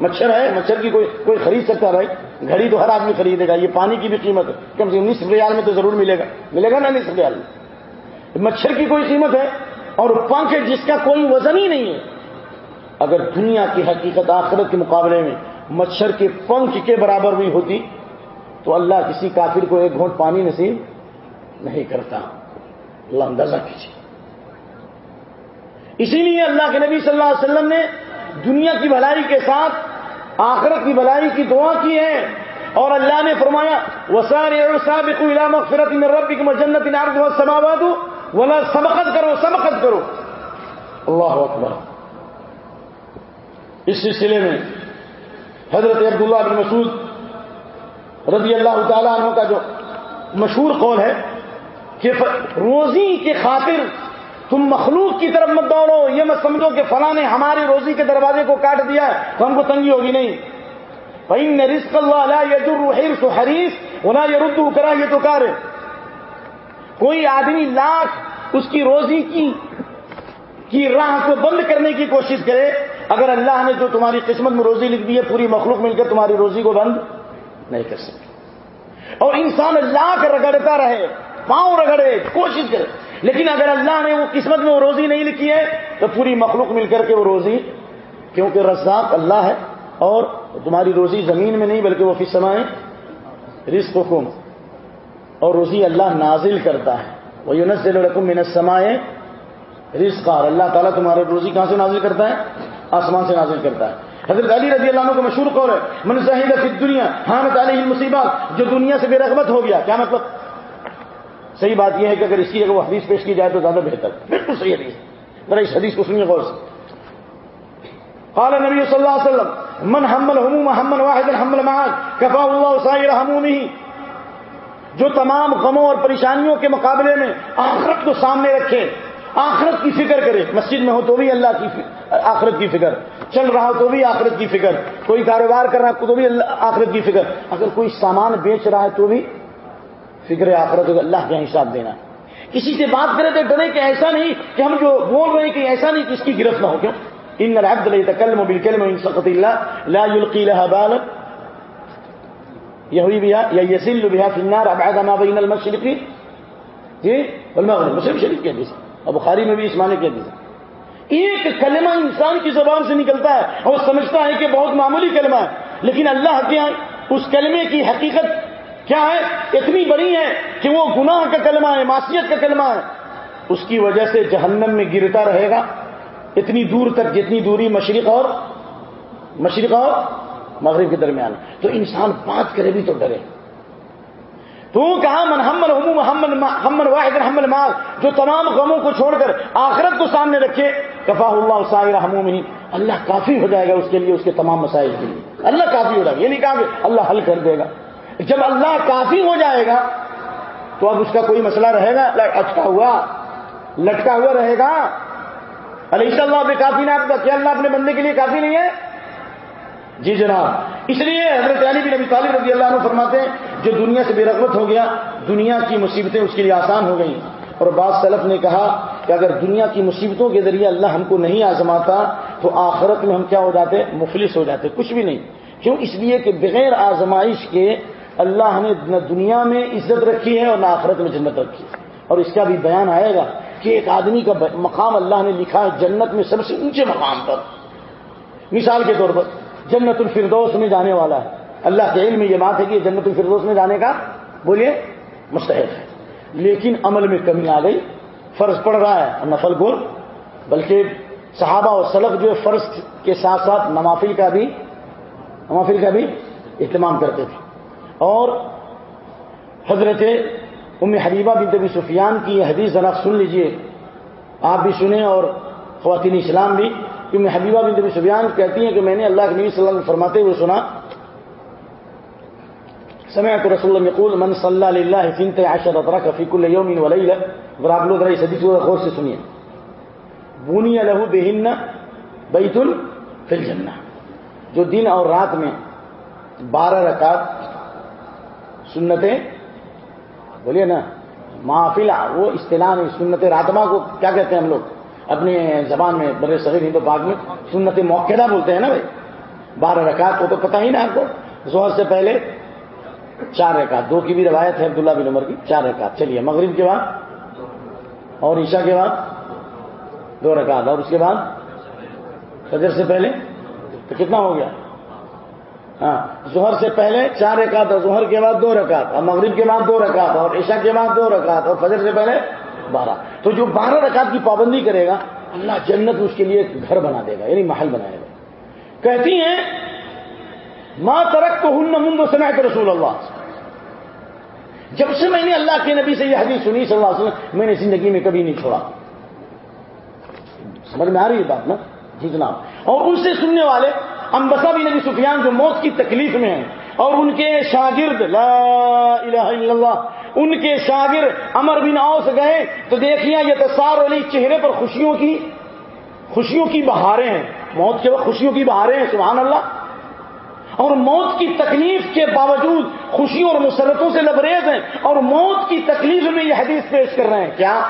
مچھر ہے، مچھر کی کوئی کوئی خرید سکتا بھائی؟ گھڑی تو ہر آدمی خریدے گا، یہ پانی کی بھی قیمت ہے۔ کم سے کم نصف ریال میں تو ضرور ملے گا۔ ملے گا نا نصف ریال میں؟ مچھر کی کوئی قیمت ہے اور پنکھ جس کا کوئی وزن ہی نہیں ہے۔ اگر دنیا کی حقیقت آخرت کے مقابلے میں مچھر کے پنکھ کے برابر بھی ہوتی، تو اللہ کسی کافر کو ایک گھونٹ پانی نصیب نہیں کرتا۔ اللہ اندازہ کیجیے اسی لیے اللہ کے نبی صلی اللہ علیہ وسلم نے دنیا کی بھلائی کے ساتھ آخرت کی بھلائی کی دعا کی ہے۔ اور اللہ نے فرمایا وسار فرت میں ربی کی مجنت سماواد بولا سبقت کرو سبقت کرو۔ اللہ اکبر۔ اس سلسلے میں حضرت عبداللہ بن مسعود رضی اللہ تعالیٰ عنہ کا جو مشہور قول ہے کہ روزی کی خاطر تم مخلوق کی طرف مت دوڑو، یہ مت سمجھو کہ فلاں نے ہماری روزی کے دروازے کو کاٹ دیا ہے، تو ہم کو تنگی ہوگی نہیں۔ بھائی رزق اللہ یہ حریف ہونا یہ ردو کرا یہ تو کار کوئی آدمی لاکھ اس کی روزی کی کی راہ کو بند کرنے کی کوشش کرے، اگر اللہ نے جو تمہاری قسمت میں روزی لکھ دی ہے، پوری مخلوق مل کر تمہاری روزی کو بند نہیں کر سکتی اور انسان اللہ کا رگڑتا رہے، پاؤں رگڑے، کوشش کرے۔ لیکن اگر اللہ نے وہ قسمت میں وہ روزی نہیں لکھی ہے، تو پوری مخلوق مل کر کے وہ روزی، کیونکہ رزاق اللہ ہے اور تمہاری روزی زمین میں نہیں، بلکہ وہ فی سمائے رزق حکم اور روزی اللہ نازل کرتا ہے۔ وہ یونس لڑکم من سمائے رزق اللہ تعالیٰ تمہارے روزی کہاں سے نازل کرتا ہے؟ آسمان سے نازل کرتا ہے۔ حضرت علی رضی اللہ عنہ کا مشہور قول ہے، من فی دنیا حامد علیہ مصیبات جو دنیا سے بے رغبت ہو گیا، کیا مطلب؟ صحیح بات یہ ہے کہ اگر اس کی اگر وہ حدیث پیش کی جائے تو زیادہ بہتر۔ بالکل صحیح حدیث ذرا اس حدیث کو سنیے غور سے۔ قال نبی صلی اللہ علیہ وسلم، من حمل حموم حمل واحد حمل معاد کفا اللہ سائر حمومی جو تمام غموں اور پریشانیوں کے مقابلے میں آخرت کو سامنے رکھے، آخرت کی فکر کرے۔ مسجد میں ہو تو بھی اللہ کی آخرت کی فکر۔ چل رہا ہو تو بھی آخرت کی فکر۔ کوئی کاروبار کر رہا تو بھی آخرت کی فکر۔ اگر کوئی سامان بیچ رہا ہے تو بھی فکر آخرت اللہ کا حساب دینا کسی سے بات کرے تو ڈرے کہ ایسا نہیں کہ ہم جو بول رہے ہیں کہ ایسا نہیں کہ اس کی گرفت نہ ہو۔ کیوں؟ ان العبد يتكلم بالكلمه من سخط الله لا يلقي لها بالا يهوي بها یا يسل بها في النار ابعد ما بين المشرق جی والمغرب. مسلم شریف کے حدیث اور بخاری میں بھی اس معنی کے حدیث ایک کلمہ انسان کی زبان سے نکلتا ہے، اور سمجھتا ہے کہ بہت معمولی کلمہ ہے، لیکن اللہ کے اس کلمے کی حقیقت کیا ہے؟ اتنی بڑی ہے کہ وہ گناہ کا کلمہ ہے، معصیت کا کلمہ ہے۔ اس کی وجہ سے جہنم میں گرتا رہے گا، اتنی دور تک جتنی دوری مشرق اور مشرق اور مغرب کے درمیان۔ تو انسان بات کرے بھی تو ڈرے۔ تو کہا من حمل حمل واحد، حمل مال، جو تمام غموں کو چھوڑ کر آخرت کو سامنے رکھے کفا اللہ سائر ہموں میں اللہ کافی ہو جائے گا اس کے لیے، اس کے تمام مسائل کے لیے۔ اللہ کافی ہو جائے گا۔ یہ نہیں کہا کہ اللہ حل کر دے گا۔ جب اللہ کافی ہو جائے گا، تو اب اس کا کوئی مسئلہ رہے گا؟ اٹکا ہوا، لٹکا ہوا رہے گا۔ علیہ اللہ پہ کافی نہ آپ کا کیا اللہ اپنے بندے کے لیے کافی نہیں ہے۔ جی جناب، اس لیے حضرت علی بن ابی طالب رضی اللہ عنہ فرماتے ہیں، جو دنیا سے بے رغبت ہو گیا، دنیا کی مصیبتیں اس کے لیے آسان ہو گئیں۔ اور بعض سلف نے کہا کہ اگر دنیا کی مصیبتوں کے ذریعے اللہ ہم کو نہیں آزماتا، تو آخرت میں ہم کیا ہو جاتے؟ مفلس ہو جاتے، کچھ بھی نہیں۔ کیوں؟ اس لیے کہ بغیر آزمائش کے اللہ نے نہ دنیا میں عزت رکھی ہے اور نہ آخرت میں جنت رکھی ہے۔ اور اس کا بھی بیان آئے گا کہ ایک آدمی کا مقام اللہ نے لکھا ہے جنت میں سب سے اونچے مقام پر۔ مثال کے طور پر۔ جنت الفردوس میں جانے والا ہے۔ اللہ کے علم میں یہ بات ہے کہ جنت الفردوس میں جانے کا بولیے مستحق ہے۔ لیکن عمل میں کمی آ گئی۔ فرض پڑ رہا ہے۔ نفل گول بلکہ صحابہ اور سلف جو فرض کے ساتھ ساتھ نوافل کا بھی نوافل کا بھی اہتمام کرتے تھے۔ اور حضرت ام حبیبہ بن طبی سفیان کی یہ حدیث ذرا سن لیجیے۔ آپ بھی سنیں اور خواتین اسلام بھی ام حبیبہ بن طبی سفیان کہتی ہیں کہ میں نے اللہ کے نبی صلی اللہ علیہ وسلم فرماتے ہوئے سنا، سمعت رسول اللہ یقول، من صلی اللہ فنت عشر اطرق فی کل یوم ولیلہ اگر آپ لوگ اس حدیث کو غور سے سنیے۔ بونی لہو بہن بیت فی الجنہ. جو دن اور رات میں بارہ رکعت سنتیں، بولیے نا، محافل، وہ اصطلاح میں سنت راتما کو کیا کہتے ہیں ہم لوگ؟ اپنے زبان میں بڑے صغیر ہندو پاک میں سنت موقع بولتے ہیں نا بھائی؟ بارہ رکعت کو تو پتہ ہی نا آپ کو۔ زہر سے پہلے چار رکعت، دو کی بھی روایت ہے عبداللہ بن عمر کی، چار رکعت۔ چلیے، مغرب کے بعد اور عشاء کے بعد دو رکعت اور اس کے بعد فجر سے پہلے تو کتنا ہو گیا؟ ہاں ظہر سے پہلے چار رکعت اور ظہر کے بعد دو رکعت اور مغرب کے بعد دو رکعت اور عشاء کے بعد دو رکعت اور فجر سے پہلے بارہ۔ تو جو بارہ رکعت کی پابندی کرے گا، اللہ جنت اس کے لیے ایک گھر بنا دے گا یعنی محل بنائے گا۔ کہتی ہیں ماں ترک تو ہن مند سمعت رسول اللہ جب سے میں نے اللہ کے نبی سے یہ حدیث سنی صلی اللہ علیہ وسلم، میں نے زندگی میں کبھی نہیں چھوڑا۔ سمجھ میں آ رہی ہے بات نا؟ جی جناب۔ اور ان سے سننے والے امبسا بھی نبی سفیان جو موت کی تکلیف میں ہیں، اور ان کے شاگرد، لا الہ الا اللہ ان کے شاگر امر بن اوس گئے تو دیکھیا یہ تصار علی چہرے پر خوشیوں کی خوشیوں کی بہاریں ہیں۔ موت کے وقت خوشیوں کی بہاریں ہیں، سبحان اللہ۔ اور موت کی تکلیف کے باوجود خوشیوں اور مسرتوں سے لبریز ہیں۔ اور موت کی تکلیف میں یہ حدیث پیش کر رہے ہیں۔ کیا؟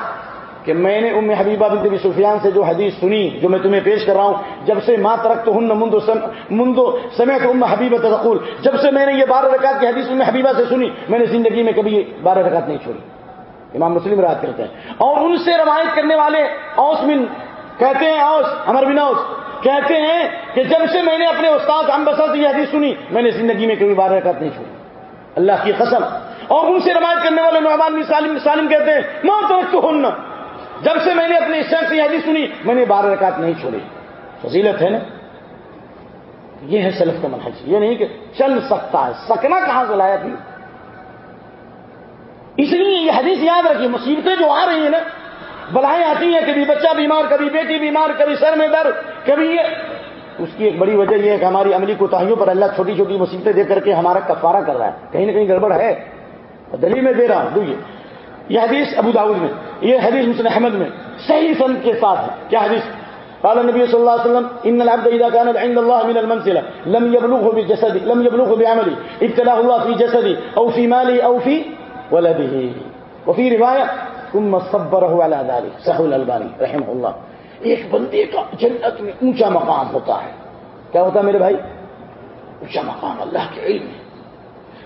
کہ میں نے ام حبیبہ بنت طبی سفیان سے جو حدیث سنی، جو میں تمہیں پیش کر رہا ہوں، جب سے ماں ترک تو ہن مندو مندو سمیت ام حبیبہ تقول، جب سے میں نے یہ بارہ رکعت کی حدیث ام حبیبہ سے سنی، میں نے زندگی میں کبھی بارہ رکعت نہیں چھوڑی۔ امام مسلم رات کرتے ہیں۔ اور ان سے روایت کرنے والے اوس بن، کہتے ہیں اوس امر بن اوس، کہتے ہیں کہ جب سے میں نے اپنے استاد ہم سے یہ حدیث سنی، میں نے زندگی میں کبھی بارہ رکعت نہیں چھوڑی۔ اللہ کی قسم۔ اور ان سے روایت کرنے والے نعمان بن سالم سالم کہتے ہیں ماں ترک تو ہن جب سے میں نے اپنے شخص کی حدیث سنی، میں نے بارہ رکعت نہیں چھوڑی۔ فضیلت ہے نا؟ یہ ہے سلف کا منحج۔ یہ نہیں کہ چل سکتا ہے، سکنا کہاں سے لایا تھی اس لیے یہ حدیث یاد رکھیے، مصیبتیں جو آ رہی ہیں نا، بلائیں آتی ہیں، کبھی بچہ بیمار، کبھی بیٹی بیمار، کبھی سر میں درد، کبھی یہ۔ اس کی ایک بڑی وجہ یہ ہے کہ ہماری عملی کوتاہیوں پر اللہ چھوٹی چھوٹی مصیبتیں دے کر کے ہمارا کفارہ کر رہا ہے۔ کہیں نہ کہیں گڑبڑ ہے۔ دلی میں دے رہا ہوں یہ یہ حدیث ابو داود میں، یہ حدیث مسلم احمد میں صحیح فن کے ساتھ ہے۔ کیا حدیث؟ قال النبي صلى الله عليه وسلم، ان العبد اذا كان عند الله من المنزله لم يبلغه بجسده، لم يبلغه بعمله، ابتلاه الله في جسده او في ماله او في ولده. وفي روايه ثم صبره على ذلك. صحيح الالباني رحمه الله۔ ایک بندے کا جنت میں اونچا مقام ہوتا ہے۔ کیا ہوتا ہے میرے بھائی؟ اونچا مقام اللہ کے علم میں۔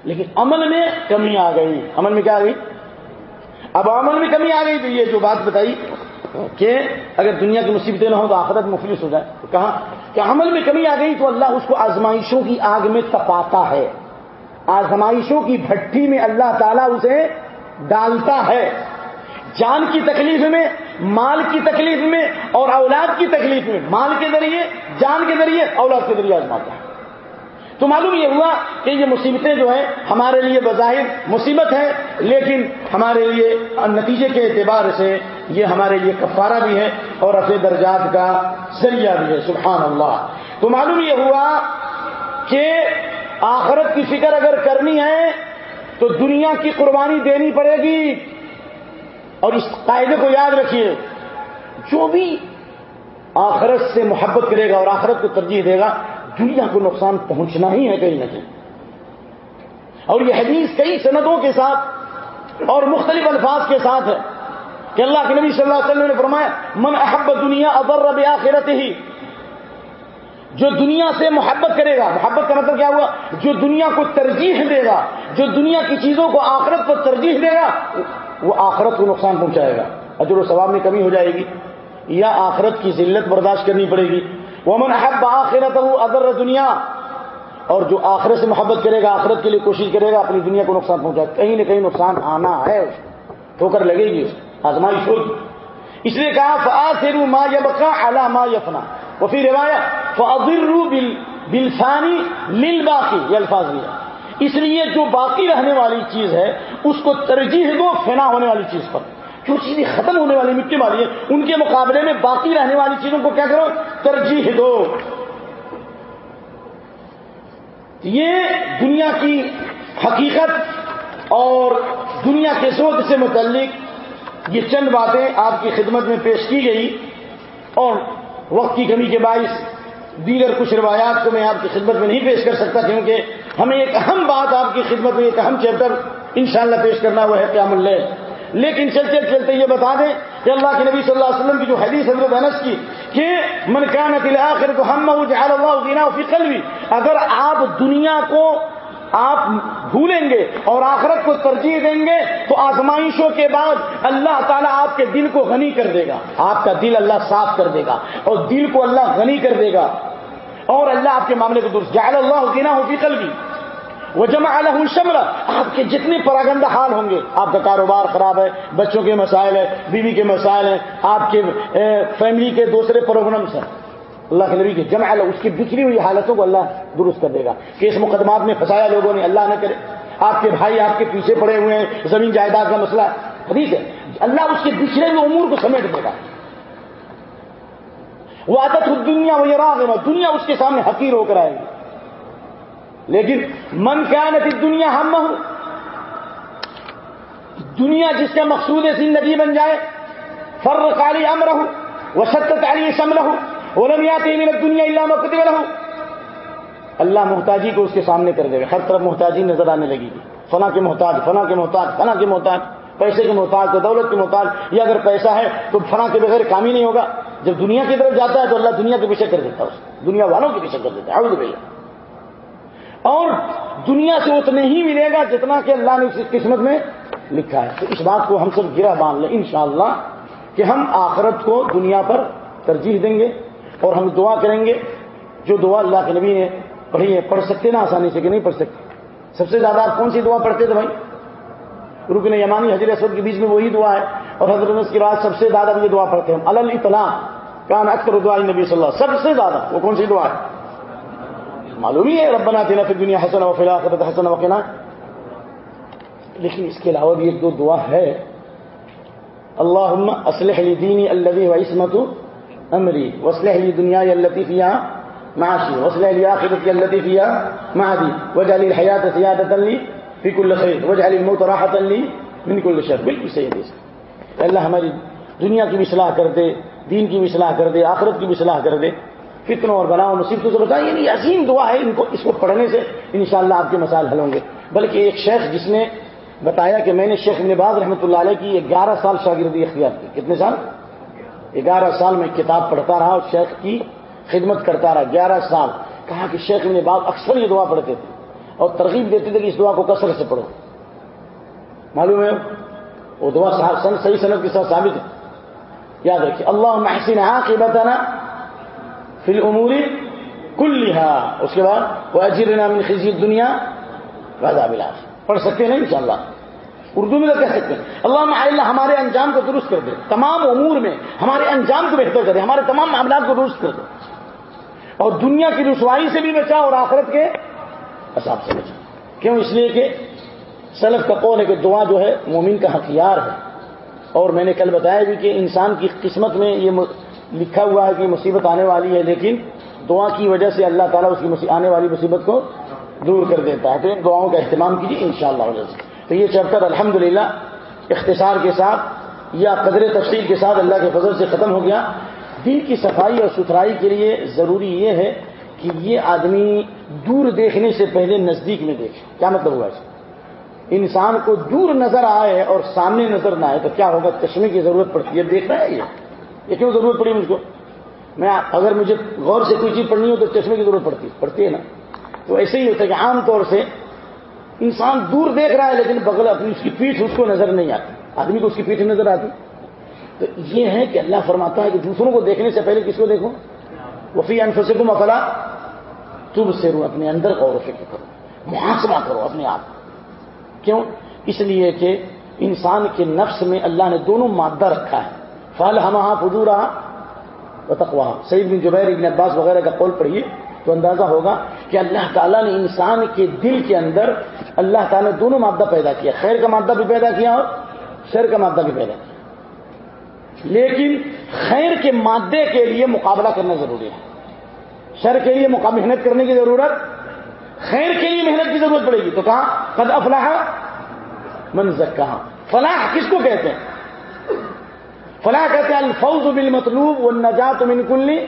لیکن عمل میں کمی آ گئی۔ عمل میں کیا آ گئی؟ اب عمل میں کمی آ گئی تو یہ جو بات بتائی کہ اگر دنیا کی مصیبتیں نہ ہوں تو آخرت مفلس ہو جائے۔ تو کہاں کہ عمل میں کمی آ گئی تو اللہ اس کو آزمائشوں کی آگ میں تپاتا ہے۔ آزمائشوں کی بھٹی میں اللہ تعالیٰ اسے ڈالتا ہے۔ جان کی تکلیف میں، مال کی تکلیف میں اور اولاد کی تکلیف میں۔ مال کے ذریعے، جان کے ذریعے، اولاد کے ذریعے آزماتا ہے۔ تو معلوم یہ ہوا کہ یہ مصیبتیں جو ہیں ہمارے لیے بظاہر مصیبت ہے لیکن ہمارے لیے نتیجے کے اعتبار سے یہ ہمارے لیے کفارہ بھی ہے اور اپنے درجات کا ذریعہ بھی ہے سبحان اللہ تو معلوم یہ ہوا کہ آخرت کی فکر اگر کرنی ہے تو دنیا کی قربانی دینی پڑے گی۔ اور اس قاعدے کو یاد رکھیے، جو بھی آخرت سے محبت کرے گا اور آخرت کو ترجیح دے گا دنیا کو نقصان پہنچنا ہی ہے کہیں نہ کہیں۔ اور یہ حدیث کئی سندوں کے ساتھ اور مختلف الفاظ کے ساتھ ہے کہ اللہ کے نبی صلی اللہ علیہ وسلم نے فرمایا، من احب دنیا ابر رب آخرت ہی جو دنیا سے محبت کرے گا، محبت کا مطلب کیا ہوا؟ جو دنیا کو ترجیح دے گا، جو دنیا کی چیزوں کو آخرت کو ترجیح دے گا، وہ آخرت کو نقصان پہنچائے گا۔ اجر و ثواب میں کمی ہو جائے گی، یا آخرت کی ذلت برداشت کرنی پڑے گی۔ وہ من احب آخرت ادر دنیا اور جو آخرت سے محبت کرے گا، آخرت کے لیے کوشش کرے گا، اپنی دنیا کو نقصان پہنچائے کہیں نہ کہیں نقصان آنا ہے ٹھوکر لگے گی اس آزمائش ہوگی اس لیے کہا فآثر ما یبقا علی ما یفنا وہ پھر روایت فاضرو بلفانی لل باقی یہ الفاظ بھی اس لیے جو باقی رہنے والی چیز ہے، اس کو ترجیح دو، فنا ہونے والی چیز پر۔ جو چیزیں ختم ہونے والی مٹی والی ہیں؟ ان کے مقابلے میں باقی رہنے والی چیزوں کو کیا کرو؟ ترجیح دو۔ یہ دنیا کی حقیقت اور دنیا کے سوچ سے متعلق یہ چند باتیں آپ کی خدمت میں پیش کی گئی اور وقت کی کمی کے باعث دیگر کچھ روایات کو میں آپ کی خدمت میں نہیں پیش کر سکتا کیونکہ ہمیں ایک اہم بات آپ کی خدمت میں ایک اہم چیپٹر انشاءاللہ پیش کرنا وہ ہے قیام اللیل۔ لیکن چلتے چلتے یہ بتا دیں کہ اللہ کے نبی صلی اللہ علیہ وسلم کی جو حدیث حضرت انس کی کہ من کانت الاخر تو ہم اللہ غنا فی قلبی، اگر آپ دنیا کو آپ بھولیں گے اور آخرت کو ترجیح دیں گے تو آزمائشوں کے بعد اللہ تعالیٰ آپ کے دل کو غنی کر دے گا۔ آپ کا دل اللہ صاف کر دے گا اور دل کو اللہ غنی کر دے گا۔ اور اللہ آپ کے معاملے کو درست جعل اللہ غنا ہو فی قلبی۔ وہ جمع الحم آپ کے جتنے پراگندہ حال ہوں گے، آپ کا کاروبار خراب ہے، بچوں کے مسائل ہے بیوی کے مسائل ہیں، آپ کے فیملی کے دوسرے پروگرامس ہیں۔ اللہ کے نبی کے جمع اس کی بکھری ہوئی حالتوں کو اللہ درست کر دے گا۔ کیس مقدمات میں پھنسایا لوگوں نے، اللہ نہ کرے۔ آپ کے بھائی آپ کے پیچھے پڑے ہوئے ہیں، زمین جائیداد کا مسئلہ ٹھیک ہے، اللہ اس کے بچھڑے ہوئے امور کو سمیٹ دے گا۔ وہ عادت دنیا وہ یہ دنیا اس کے سامنے حقیر ہو کر آئے گی۔ لیکن من کیا نتی دنیا ہم ہوں دنیا جس کا مقصود زندگی بن جائے فر کالی ہم رہوں وہ ست کالی سم رہوں وہ دنیا اللہ مکتب رہوں اللہ محتاجی کو اس کے سامنے کر دے گا۔ ہر طرف محتاجی نظر آنے لگے گی۔ فنا کے محتاج فنا کے محتاج فنا کے محتاج، پیسے کے محتاج تو دولت کے محتاج، یا اگر پیسہ ہے تو فنا کے بغیر کام ہی نہیں ہوگا۔ جب دنیا کی طرف جاتا ہے تو اللہ دنیا کے پیچھے کر دیتا ہے اس دنیا والوں کے پیچھے کر دیتا ہے۔ بھیا اور دنیا سے اتنے ہی ملے گا جتنا کہ اللہ نے اس قسمت میں لکھا ہے۔ تو اس بات کو ہم سب گرا باندھ لیں انشاءاللہ کہ ہم آخرت کو دنیا پر ترجیح دیں گے اور ہم دعا کریں گے۔ جو دعا اللہ کے نبی نے پڑھی ہے، پڑھ سکتے نا آسانی سے کہ نہیں پڑھ سکتے؟ سب سے زیادہ آپ کون سی دعا پڑھتے تھے بھائی؟ رکن یمانی حضر اسود کے بیچ میں وہی دعا ہے اور حضرت کے بعد سب سے زیادہ یہ دعا پڑھتے ہیں۔ الل اطلاع کان اکثر دعا نبی صلی اللہ سب سے زیادہ وہ کون سی دعا ہے؟ معلوم ہی ہے، ربنا تینا فی دنیا حسن و فی الاخرت حسن وقنا. لیکن اس کے علاوہ بھی ایک دو دعا ہے. اللہ اسلح علی دینی اللہ وسمت امری وسلح علی دنیا الطیفیہ معاشی وسلح علی آخرت الطیفیہ مہادی وجہ علی حیات سیادت علی فک الخیر وجہ علی موت راحت علی من کل شر. بالکل صحیح دے اللہ ہماری دنیا کی بھی صلاح کر دے، دین کی بھی صلاح کر دے، آخرت کی بھی صلاح کر دے. فتنوں اور بناؤ مصیبتوں سے بتائیے یعنی عظیم دعا ہے ان کو اس کو پڑھنے سے، انشاءاللہ آپ کے مسائل حل ہوں گے۔ بلکہ ایک شیخ جس نے بتایا کہ میں نے شیخ نباز رحمۃ اللہ علیہ کی گیارہ سال شاگردی اختیار کی۔ کتنے سال؟ گیارہ سال میں کتاب پڑھتا رہا اور شیخ کی خدمت کرتا رہا، گیارہ سال۔ کہا کہ شیخ نباز اکثر یہ دعا پڑھتے تھے اور ترغیب دیتے تھے کہ اس دعا کو کثرت سے پڑھو۔ معلوم ہے؟ وہ دعا صحیح صنعت کے ساتھ ثابت ہے۔ یاد رکھیے اللہ محسن کہ بتانا فل عموری کل لہا اس کے بعد وہ اجیر نام خزی دنیا راجا بلاس پڑھ سکتے ہیں ان اردو میں تو کہہ سکتے ہیں۔ اللہ اللہ ہمارے انجام کو درست کر دے۔ تمام امور میں ہمارے انجام کو بہتر کرے۔ ہمارے تمام معاملات کو درست کر دے۔ اور دنیا کی رسوائی سے بھی بچا اور آخرت کے حساب سے بچا۔ کیوں؟ اس لیے کہ سلف کا قول ہے کہ دعا جو ہے مومن کا ہتھیار ہے۔ اور میں نے کل بتایا بھی کہ انسان کی قسمت میں یہ لکھا ہوا ہے کہ مصیبت آنے والی ہے، لیکن دعا کی وجہ سے اللہ تعالیٰ اس کی آنے والی مصیبت کو دور کر دیتا ہے۔ تو ان دعاؤں کا اہتمام کیجیے ان شاء اللہ وجہ سے تو یہ چیپٹر الحمد اختصار کے ساتھ یا قدر تفصیل کے ساتھ اللہ کے فضل سے ختم ہو گیا۔ دل کی صفائی اور ستھرائی کے لیے ضروری یہ ہے کہ یہ آدمی دور دیکھنے سے پہلے نزدیک میں دیکھے۔ کیا مطلب ہوا اس انسان کو دور نظر آئے اور سامنے نظر نہ آئے تو کیا ہوگا؟ چشمے کی ضرورت پڑتی ہے۔ دیکھ رہا ہے یہ۔ یہ کیوں ضرورت پڑی مجھ کو؟ میں اگر مجھے غور سے کوئی چیز پڑھنی ہو تو چشمے کی ضرورت پڑتی پڑتی ہے نا؟ تو ایسے ہی ہوتا ہے کہ عام طور سے انسان دور دیکھ رہا ہے لیکن بغل اپنی اس کی پیٹھ اس کو نظر نہیں آتی، آدمی کو اس کی پیٹھ نظر آتی۔ تو یہ ہے کہ اللہ فرماتا ہے کہ دوسروں کو دیکھنے سے پہلے کس کو دیکھو؟ وفی انفس کو مفلا تب سے رو اپنے اندر غور و فکر کرو، محاسبہ کرو اپنے آپ کیوں؟ اس لیے کہ انسان کے نفس میں اللہ نے دونوں مادہ رکھا ہے۔ فل ہم فجو رہا تقوا سعید بن جبیر ابن عباس وغیرہ کا قول پڑھیے تو اندازہ ہوگا کہ اللہ تعالیٰ نے انسان کے دل کے اندر اللہ تعالیٰ نے دونوں مادہ پیدا کیا۔ خیر کا مادہ بھی پیدا کیا اور شر کا مادہ بھی پیدا کیا۔ لیکن خیر کے مادے کے لیے مقابلہ کرنا ضروری ہے۔ شر کے لیے محنت کرنے کی ضرورت، خیر کے لیے محنت کی ضرورت پڑے گی۔ تو کہاں قد افلاح منزک کہاں فلاح کس کو کہتے ہیں؟ فلاح کہتے ہیں الفوز بل مطلوب وہ نجات من کلی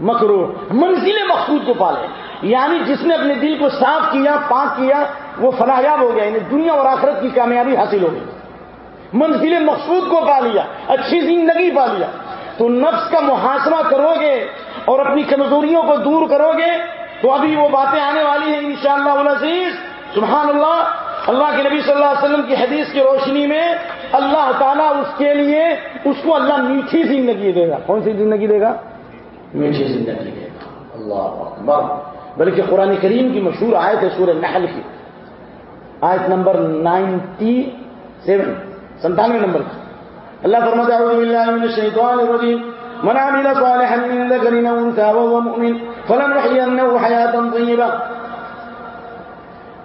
مکرو منزل مقصود کو پالے۔ یعنی جس نے اپنے دل کو صاف کیا، پاک کیا، وہ فلاحیاب ہو گیا یعنی دنیا اور آخرت کی کامیابی حاصل ہو گئی۔ منزل مقصود کو پا لیا، اچھی زندگی پا لیا۔ تو نفس کا محاسبہ کرو گے اور اپنی کمزوریوں کو دور کرو گے، تو ابھی وہ باتیں آنے والی ہیں انشاءاللہ شاء اللہ سبحان اللہ اللہ کے نبی صلی اللہ علیہ وسلم کی حدیث کی روشنی میں اللہ تعالیٰ اس کے لیے اس کو اللہ میٹھی زندگی دے گا۔ کون سی زندگی دے گا؟ میٹھی زندگی دے گا۔ اللہ اکبر۔ بلکہ قرآن کریم کی مشہور آیت ہے سورہ نحل کی۔ آیت نمبر نائنٹی سیون سنتانوے نمبر کی۔ اللہ فرماتا ہے من الشیطان الرجیم۔ من عمل صالحا من ذكر او انثى وهو مؤمن فلنحيينه حياه طيبه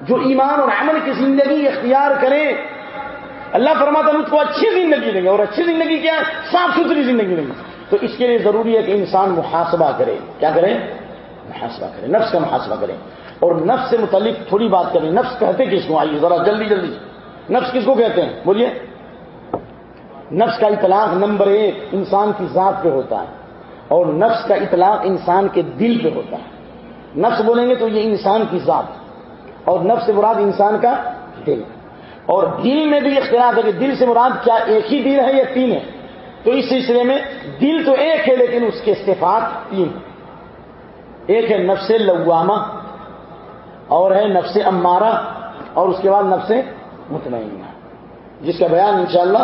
جو ایمان اور عمل کی زندگی اختیار کرے اللہ فرماتا ہے مجھ کو اچھی زندگی دیں گے۔ اور اچھی زندگی کیا ہے؟ صاف ستھری زندگی دیں گے۔ تو اس کے لیے ضروری ہے کہ انسان محاسبہ کرے۔ کیا کرے؟ محاسبہ کرے۔ نفس کا محاسبہ کرے۔ اور نفس سے متعلق تھوڑی بات کریں۔ نفس کہتے کس کو؟ آئیے ذرا جلدی جلدی۔ نفس کس کو کہتے ہیں؟ بولیے۔ نفس کا اطلاق نمبر ایک انسان کی ذات پہ ہوتا ہے۔ اور نفس کا اطلاق انسان کے دل پہ ہوتا ہے۔ نفس بولیں گے تو یہ انسان کی ذات۔ اور نفس سے مراد انسان کا دل۔ اور دل میں بھی اختلاف ہے کہ دل سے مراد کیا ایک ہی دل ہے یا تین ہے۔ تو اس سلسلے میں دل تو ایک ہے لیکن اس کے استفاق تین ایک ہے نفس لوامہ، اور ہے نفس امارہ، اور اس کے بعد نفس مطمئنہ۔ جس کا بیان انشاءاللہ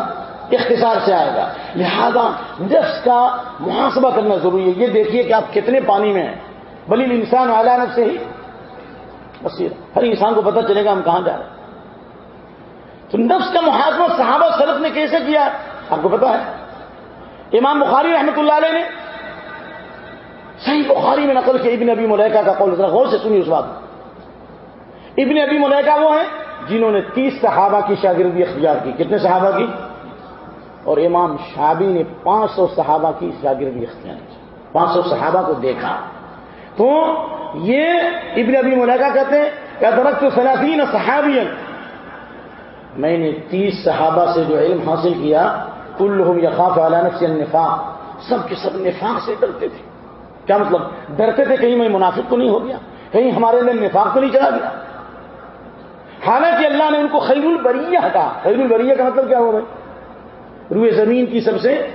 اختصار سے آئے گا۔ لہذا نفس کا محاسبہ کرنا ضروری ہے۔ یہ دیکھیے کہ آپ کتنے پانی میں ہیں۔ بلی انسان اعلیٰ نفس سے ہی بس ہر انسان کو پتہ چلے گا ہم کہاں جا رہے ہیں۔ تو نفس کا محاسبہ صحابہ سرف نے کیسے کیا؟ آپ کو پتا ہے۔ امام بخاری رحمت اللہ علیہ نے صحیح بخاری میں نقل کے ابن ابی ملیکا کا قول۔ ذرا غور سے سنی اس بات ابن ابی ملیکا وہ ہیں جنہوں نے تیس صحابہ کی شاگردی اختیار کی۔ کتنے صحابہ کی؟ اور امام شابی نے پانچ سو صحابہ کی شاگردی اختیار کی۔ پانچ سو صحابہ کو دیکھا۔ تو یہ ابن ابی ملیکہ کہتے ہیں کہ درخت سلاطین صحابی میں نے تیس صحابہ سے جو علم حاصل کیا کل یقاف علانت سے النفاق۔ سب کے سب نفاق سے ڈرتے تھے۔ کیا مطلب؟ ڈرتے تھے کہیں میں منافق تو نہیں ہو گیا؟ کہیں ہمارے اندر نفاق تو نہیں چلا گیا؟ حالانکہ اللہ نے ان کو خیر البریہ کہا۔ خیر البریہ کا مطلب کیا ہو بھائی روئے زمین کی سب سے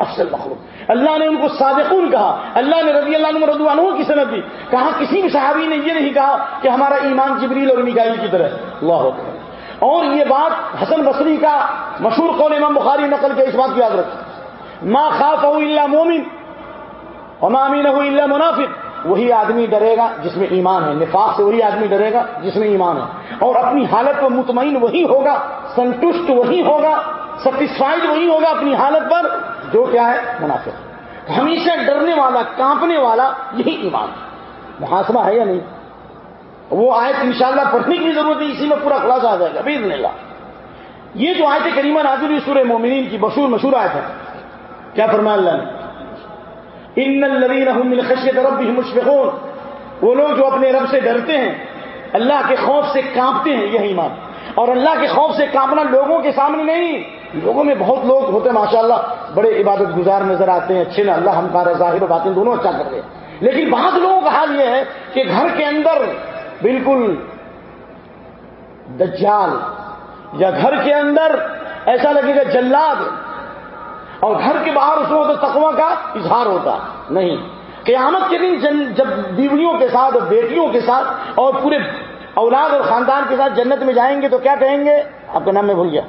افسل مخلوق. اللہ نے ان کو صادقون کہا. اللہ نے رضی اللہ عنہ کی صنعت دی. کہا کسی بھی صحابی نے یہ نہیں کہا کہ ہمارا ایمان جبریل اور نکائی کی طرح اللہ اکبر. اور یہ بات حسن بصری کا مشہور قول امام بخاری نقل کے اس بات کی یاد رکھ ماں خاف اللہ مومن امامین اللہ منافق. وہی آدمی ڈرے گا جس میں ایمان ہے. نفاق سے وہی آدمی ڈرے گا جس میں ایمان ہے. اور اپنی حالت پر مطمئن وہی ہوگا سنتشٹ وہی ہوگا سیٹسفائڈ وہی ہوگا اپنی حالت پر جو کیا ہے؟ منافق۔ ہمیشہ ڈرنے والا، کانپنے والا، یہی ایمان۔ محاسبہ ہے یا نہیں؟ وہ آیت انشاءاللہ پڑھنے کی ضرورت ہے اسی میں پورا خلاصہ آ جائے گا۔ بھیجنے کا یہ جو آیت کریمہ نازل سورہ مومنین کی مشہور مشہور آیت ہے۔ کیا فرمایا اللہ نے؟ ان الذين هم من خشيه ربهم مشفقون۔ وہ لوگ جو اپنے رب سے ڈرتے ہیں، اللہ کے خوف سے کانپتے ہیں، یہی ایمان۔ اور اللہ کے خوف سے کانپنا لوگوں کے سامنے نہیں۔ لوگوں میں بہت لوگ ہوتے ہیں ماشاء اللہ بڑے عبادت گزار نظر آتے ہیں اچھے نا اللہ ہم کا ظاہر و باطن دونوں اچھا کر رہے ہیں۔ لیکن بعض لوگوں کا حال یہ ہے کہ گھر کے اندر بالکل دجال یا گھر کے اندر ایسا لگے گا جلاد اور گھر کے باہر اس میں تقوا کا اظہار ہوتا نہیں۔ قیامت کے دن جب بیویوں کے ساتھ اور بیٹیوں کے ساتھ اور پورے اولاد اور خاندان کے ساتھ جنت میں جائیں گے تو کیا کہیں گے؟ آپ کا نام میں بھول گیا۔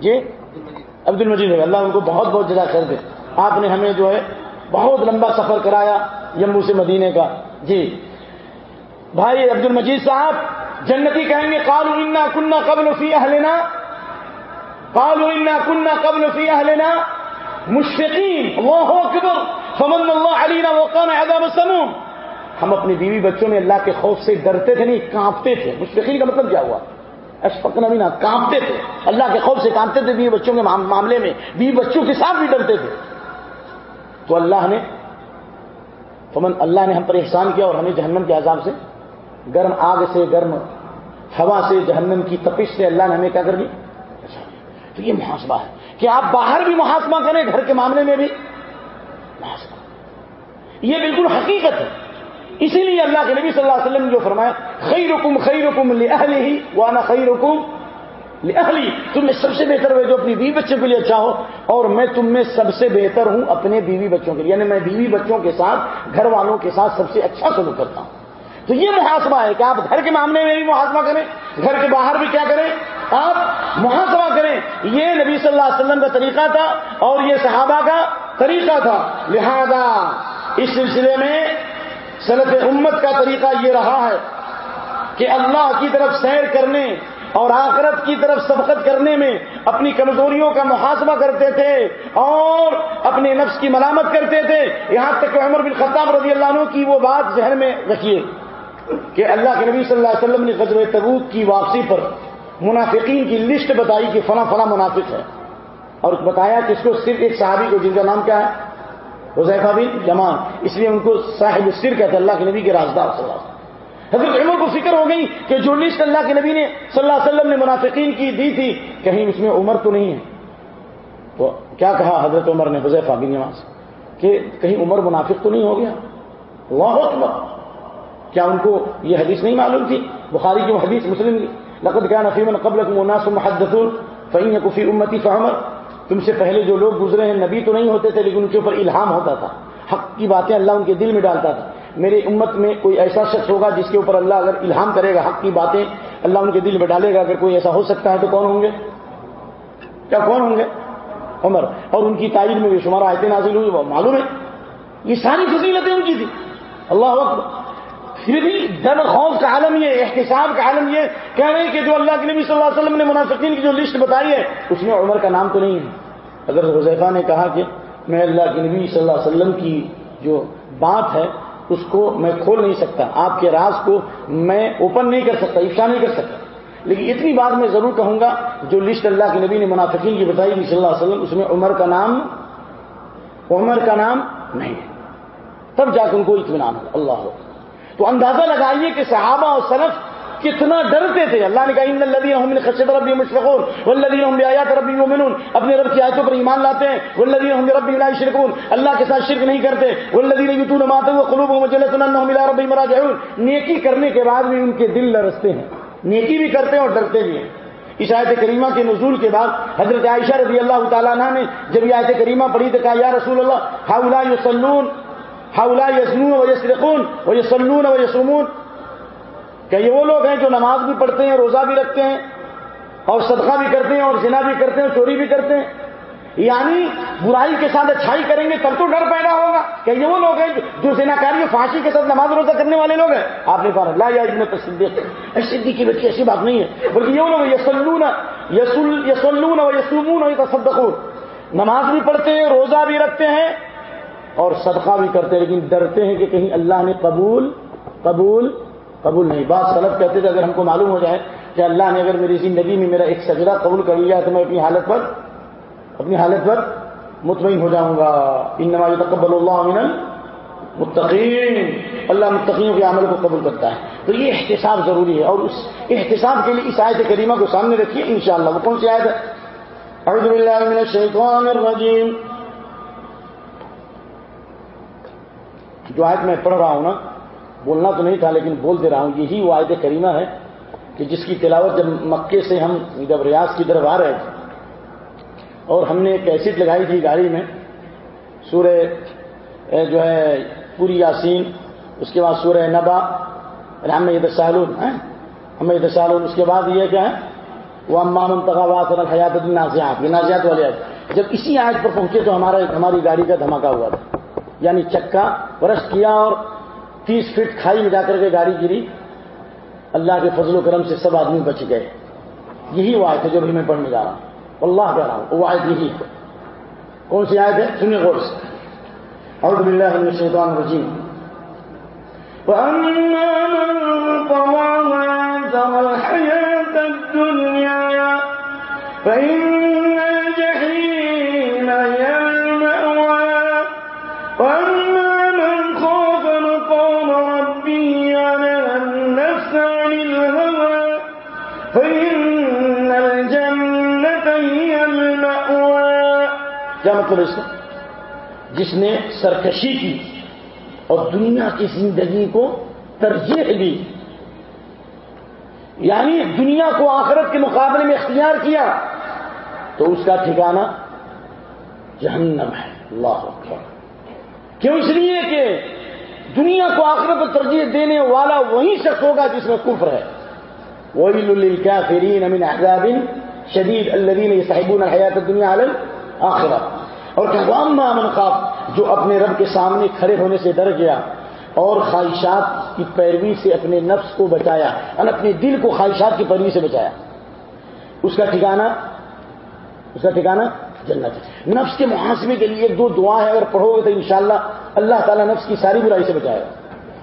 جی عبد المجید اللہ ان کو بہت بہت جگہ کر دے۔ آپ نے ہمیں جو ہے بہت لمبا سفر کرایا جموں سے مدینے کا۔ جی۔ بھائی عبد المجید صاحب، جنتی کہیں گے کالو انا کنہ قبل فی اہلنا۔ کالو انا کنہ قبل فی اہلنا۔ مشفقین، اللہ اکبر۔ فمن اللہ علینا وقان عذاب السموم۔ ہم اپنی بیوی بچوں میں اللہ کے خوف سے ڈرتے تھے، نہیں، کانپتے تھے۔ مشفقین کا مطلب کیا ہوا؟ اشفق نبی کانپتے تھے۔ اللہ کے خوف سے کانپتے تھے بیوی بچوں کے معاملے میں۔ بیوی بچوں کے ساتھ بھی ڈرتے تھے۔ تو اللہ نے، فمن اللہ نے ہم پر احسان کیا اور ہمیں جہنم کے عذاب سے گرم آگ سے، گرم ہوا سے، جہنم کی تپش سے اللہ نے ہمیں کیا کر دی؟ تو یہ محاسبہ ہے کہ آپ باہر بھی محاسبہ کریں، گھر کے معاملے میں بھی محاسبہ۔ یہ بالکل حقیقت ہے۔ اسی لیے اللہ کے نبی صلی اللہ علیہ وسلم نے جو فرمایا خیر رکم خیر رکم لہلی ہی وانا خیر رکم لہلی تم میں سب سے بہتر ہو جو اپنی بیوی بچوں کے لیے اچھا ہو اور میں تم میں سب سے بہتر ہوں اپنے بیوی بچوں کے لیے یعنی میں بیوی بچوں کے ساتھ، گھر والوں کے ساتھ سب سے اچھا سلوک کرتا ہوں۔ تو یہ محاسبہ ہے کہ آپ گھر کے معاملے میں بھی محاسبہ کریں، گھر کے باہر بھی کیا کریں، آپ محاسبہ کریں۔ یہ نبی صلی اللہ علیہ وسلم کا طریقہ تھا اور یہ صحابہ کا طریقہ تھا۔ لہذا اس سلسلے میں صنعت امت کا طریقہ یہ رہا ہے کہ اللہ کی طرف سیر کرنے اور آخرت کی طرف سبقت کرنے میں اپنی کمزوریوں کا محاسبہ کرتے تھے اور اپنے نفس کی ملامت کرتے تھے۔ یہاں تک کہ عمر بن خطاب رضی اللہ عنہ کی وہ بات ذہن میں رکھیے کہ اللہ کے نبی صلی اللہ علیہ وسلم نے غزل تبوک کی واپسی پر منافقین کی لسٹ بتائی کہ فلاں فلاں منافق ہے اور بتایا کہ اس کو صرف ایک صحابی کو جن کا نام کیا ہے؟ حضیفہ بن جمان اس لیے ان کو صاحب سر کہتے اللہ کے نبی کے رازدار صلی اللہ علیہ وسلم۔ حضرت عمر کو فکر ہو گئی کہ جو لسٹ اللہ کے نبی نے صلی اللہ علیہ وسلم نے منافقین کی دی تھی، کہیں اس میں عمر تو نہیں ہے۔ تو کیا کہا حضرت عمر نے حضیفہ بن جمان سے؟ کہ کہیں عمر منافق تو نہیں ہو گیا؟ اللہ اکبر۔ کیا ان کو یہ حدیث نہیں معلوم تھی؟ بخاری کی وہ حدیث، مسلم کی۔ لقد کیا نفیم قبل مناسب محدت فعین کفی امتی فہمر تم سے پہلے جو لوگ گزرے ہیں، نبی تو نہیں ہوتے تھے، لیکن ان کے اوپر الہام ہوتا تھا۔ حق کی باتیں اللہ ان کے دل میں ڈالتا تھا۔ میری امت میں کوئی ایسا شخص ہوگا جس کے اوپر اللہ اگر الہام کرے گا، حق کی باتیں اللہ ان کے دل میں ڈالے گا، اگر کوئی ایسا ہو سکتا ہے تو کون ہوں گے؟ کیا کون ہوں گے؟ عمر۔ اور ان کی تائید میں بھی شمار آیتیں نازل ہوئی، وہ معلوم ہے۔ یہ ساری فضیلتیں ان کی تھی اللہ اکبر۔ پھر بھی ڈر خوف کا عالم یہ، احتساب کا عالم یہ کہہ رہے ہیں کہ جو اللہ کے نبی صلی اللہ علیہ وسلم نے منافقین کی جو لسٹ بتائی ہے، اس میں عمر کا نام تو نہیں ہے۔ اگر حضیفہ نے کہا کہ میں اللہ کے نبی صلی اللہ علیہ وسلم کی جو بات ہے، اس کو میں کھول نہیں سکتا۔ آپ کے راز کو میں اوپن نہیں کر سکتا، افشا نہیں کر سکتا۔ لیکن اتنی بات میں ضرور کہوں گا، جو لسٹ اللہ کے نبی نے منافقین کی بتائی صلی اللہ علیہ وسلم، اس میں عمر کا نام، عمر کا نام نہیں ہے۔ تب جا کے ان کو اطمینان ہو اللہ تو اندازہ لگائیے کہ صحابہ اور صنف کتنا ڈرتے تھے۔ اللہ نے کہا، ان الدین خشد ربی مشرقور ولدین آیات ربی مومنون اپنے رب کی آیتوں پر ایمان لاتے ہیں۔ ولدین ربی لا شرکون اللہ کے ساتھ شرک نہیں کرتے۔ ولدین یتون ماتے وہ قلوب مجلس ملا ربی مراجعون نیکی کرنے کے بعد بھی ان کے دل لرستے ہیں۔ نیکی بھی کرتے ہیں اور ڈرتے بھی ہیں۔ اس آیت کریمہ کے نزول کے بعد حضرت عائشہ رضی اللہ تعالیٰ عنہ نے جب یہ آیت کریمہ پڑھی تو کہا، یا رسول اللہ، ہاؤلا یسلون ہاؤلا یسنون و یسرقون و یسلون و یسومون کہ یہ وہ لوگ ہیں جو نماز بھی پڑھتے ہیں، روزہ بھی رکھتے ہیں، اور صدقہ بھی کرتے ہیں، اور زنا بھی کرتے ہیں، چوری بھی کرتے ہیں۔ یعنی برائی کے ساتھ اچھائی کریں گے تب تو ڈر پیدا ہوگا کہ یہ وہ لوگ ہیں جو زنا کاری پھانسی کے ساتھ نماز روزہ کرنے والے لوگ ہیں۔ آپ نے کہا لا یا ابن صدیق کی بچی ایسی بات نہیں ہے۔ بلکہ یہ وہ لوگ یسلون یسلون اور یسومون اور تصدقون نماز بھی پڑھتے ہیں، روزہ بھی رکھتے ہیں اور صدقہ بھی کرتے ہیں، لیکن ڈرتے ہیں کہ کہیں اللہ نے قبول قبول قبول نہیں۔ بات سلب کہتے تھے، اگر ہم کو معلوم ہو جائے کہ اللہ نے اگر میری زندگی میں میرا ایک سجدہ قبول کر لیا تو میں اپنی حالت پر، اپنی حالت پر مطمئن ہو جاؤں گا۔ ان نماز تقبل اللہ عمین متقین اللہ متقین کے عمل کو قبول کرتا ہے۔ تو یہ احتساب ضروری ہے۔ اور اس احتساب کے لیے اس آیت کریمہ کو سامنے رکھیے، انشاءاللہ۔ وہ کون سی آیت ہے؟ اعوذ باللہ من الشیطان الرجیم۔ جو آیت میں پڑھ رہا ہوں نا، بولنا تو نہیں تھا، لیکن بول دے رہا ہوں، یہی وہ آیت کریمہ ہے کہ جس کی تلاوت جب مکے سے ہم جب ریاض کی طرف آ رہے تھے، اور ہم نے ایک ایسڈ لگائی تھی گاڑی میں، سورہ جو ہے، پوری یاسین، اس کے بعد سورہ نبا ہم یہ دسالون ہاں، ہم یہ دسالون، اس کے بعد یہ کیا ہے وہ امام منتخبات اور حیات نازیات یہ نازیات والے آئے جب اسی آیت پر پہنچے تو ہمارا، ہماری گاڑی کا دھماکہ ہوا تھا۔ یعنی چکا برش کیا اور تیس فٹ کھائی میں جا کر کے گاڑی گری۔ اللہ کے فضل و کرم سے سب آدمی بچ گئے۔ یہی وہ آئے تھے جو بھی میں پڑھنے جا رہا ہوں۔ اللہ کہہ رہا ہوں، وہ آیت یہی ہے۔ کون سی آیت ہے؟ سنیے غور سے۔ اور باللہ من الشیطان الرجیم۔ وَأَمَّا مَن طَغَى الْحَيَاةَ الدُّنْيَا فَإِنَّ کیا مطلب اس کا جس نے سرکشی کی اور دنیا کی زندگی کو ترجیح دی۔ یعنی دنیا کو آخرت کے مقابلے میں اختیار کیا، تو اس کا ٹھکانہ جہنم ہے۔ اللہ اکبر۔ کیوں اس لیے کہ دنیا کو آخرت پر ترجیح دینے والا وہی شخص ہوگا جس میں کفر ہے۔ وہی للکافرین امین احزاب شدید الذین صاحبون حیات دنیا عالم آخرت۔ اور کہا من خواب جو اپنے رب کے سامنے کھڑے ہونے سے ڈر گیا اور خواہشات کی پیروی سے اپنے نفس کو بچایا اور اپنے دل کو خواہشات کی پیروی سے بچایا۔ اس کا ٹھکانہ، اس کا ٹھکانہ جنت نفس کے محاسبے کے لیے دو دعا ہے، اگر پڑھو گے تو انشاءاللہ اللہ تعالیٰ نفس کی ساری برائی سے بچائے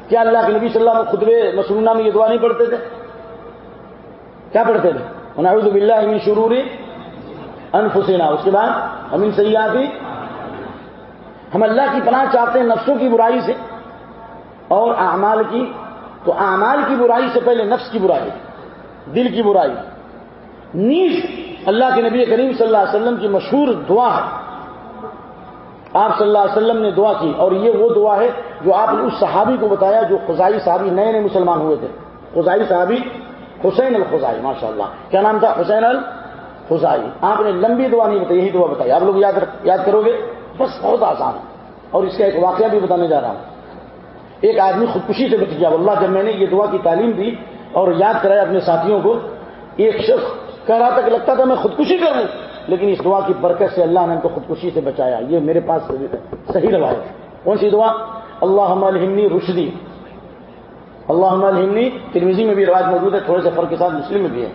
کیا اللہ کے نبی صلی اللہ علیہ خطبے مسنونہ میں یہ دعا نہیں پڑھتے تھے؟ کیا پڑھتے تھے؟ باللہ من شرور انفسنا، اس کے بعد امین سیاحتی ہم اللہ کی پناہ چاہتے ہیں نفسوں کی برائی سے اور اعمال کی، تو اعمال کی برائی سے پہلے نفس کی برائی، دل کی برائی۔ نیز اللہ کے نبی کریم صلی اللہ علیہ وسلم کی مشہور دعا ہے۔ آپ صلی اللہ علیہ وسلم نے دعا کی اور یہ وہ دعا ہے جو آپ نے اس صحابی کو بتایا جو خزائی صحابی نئے نئے مسلمان ہوئے تھے۔ خزائی صحابی حسین الخزائی ماشاء اللہ کیا نام تھا؟ حسین الخزائی آپ نے لمبی دعا نہیں بتائی، یہی دعا بتائی۔ آپ لوگ یاد یاد کرو گے، بس بہت آسان ہے۔ اور اس کا ایک واقعہ بھی بتانے جا رہا ہوں۔ ایک آدمی خودکشی سے بچ گیا۔ اللہ جب میں نے یہ دعا کی تعلیم دی اور یاد کرایا اپنے ساتھیوں کو، ایک شخص کہہ رہا تھا کہ لگتا تھا میں خودکشی کر لوں، لیکن اس دعا کی برکت سے اللہ نے ان کو خودکشی سے بچایا۔ یہ میرے پاس صحیح روایت کون سی دعا؟ اللہ الحمنی رشدی۔ اللہ الحمنی ترمیزی میں بھی رواج موجود ہے، تھوڑے سے فرق کے ساتھ مسلم میں بھی ہے۔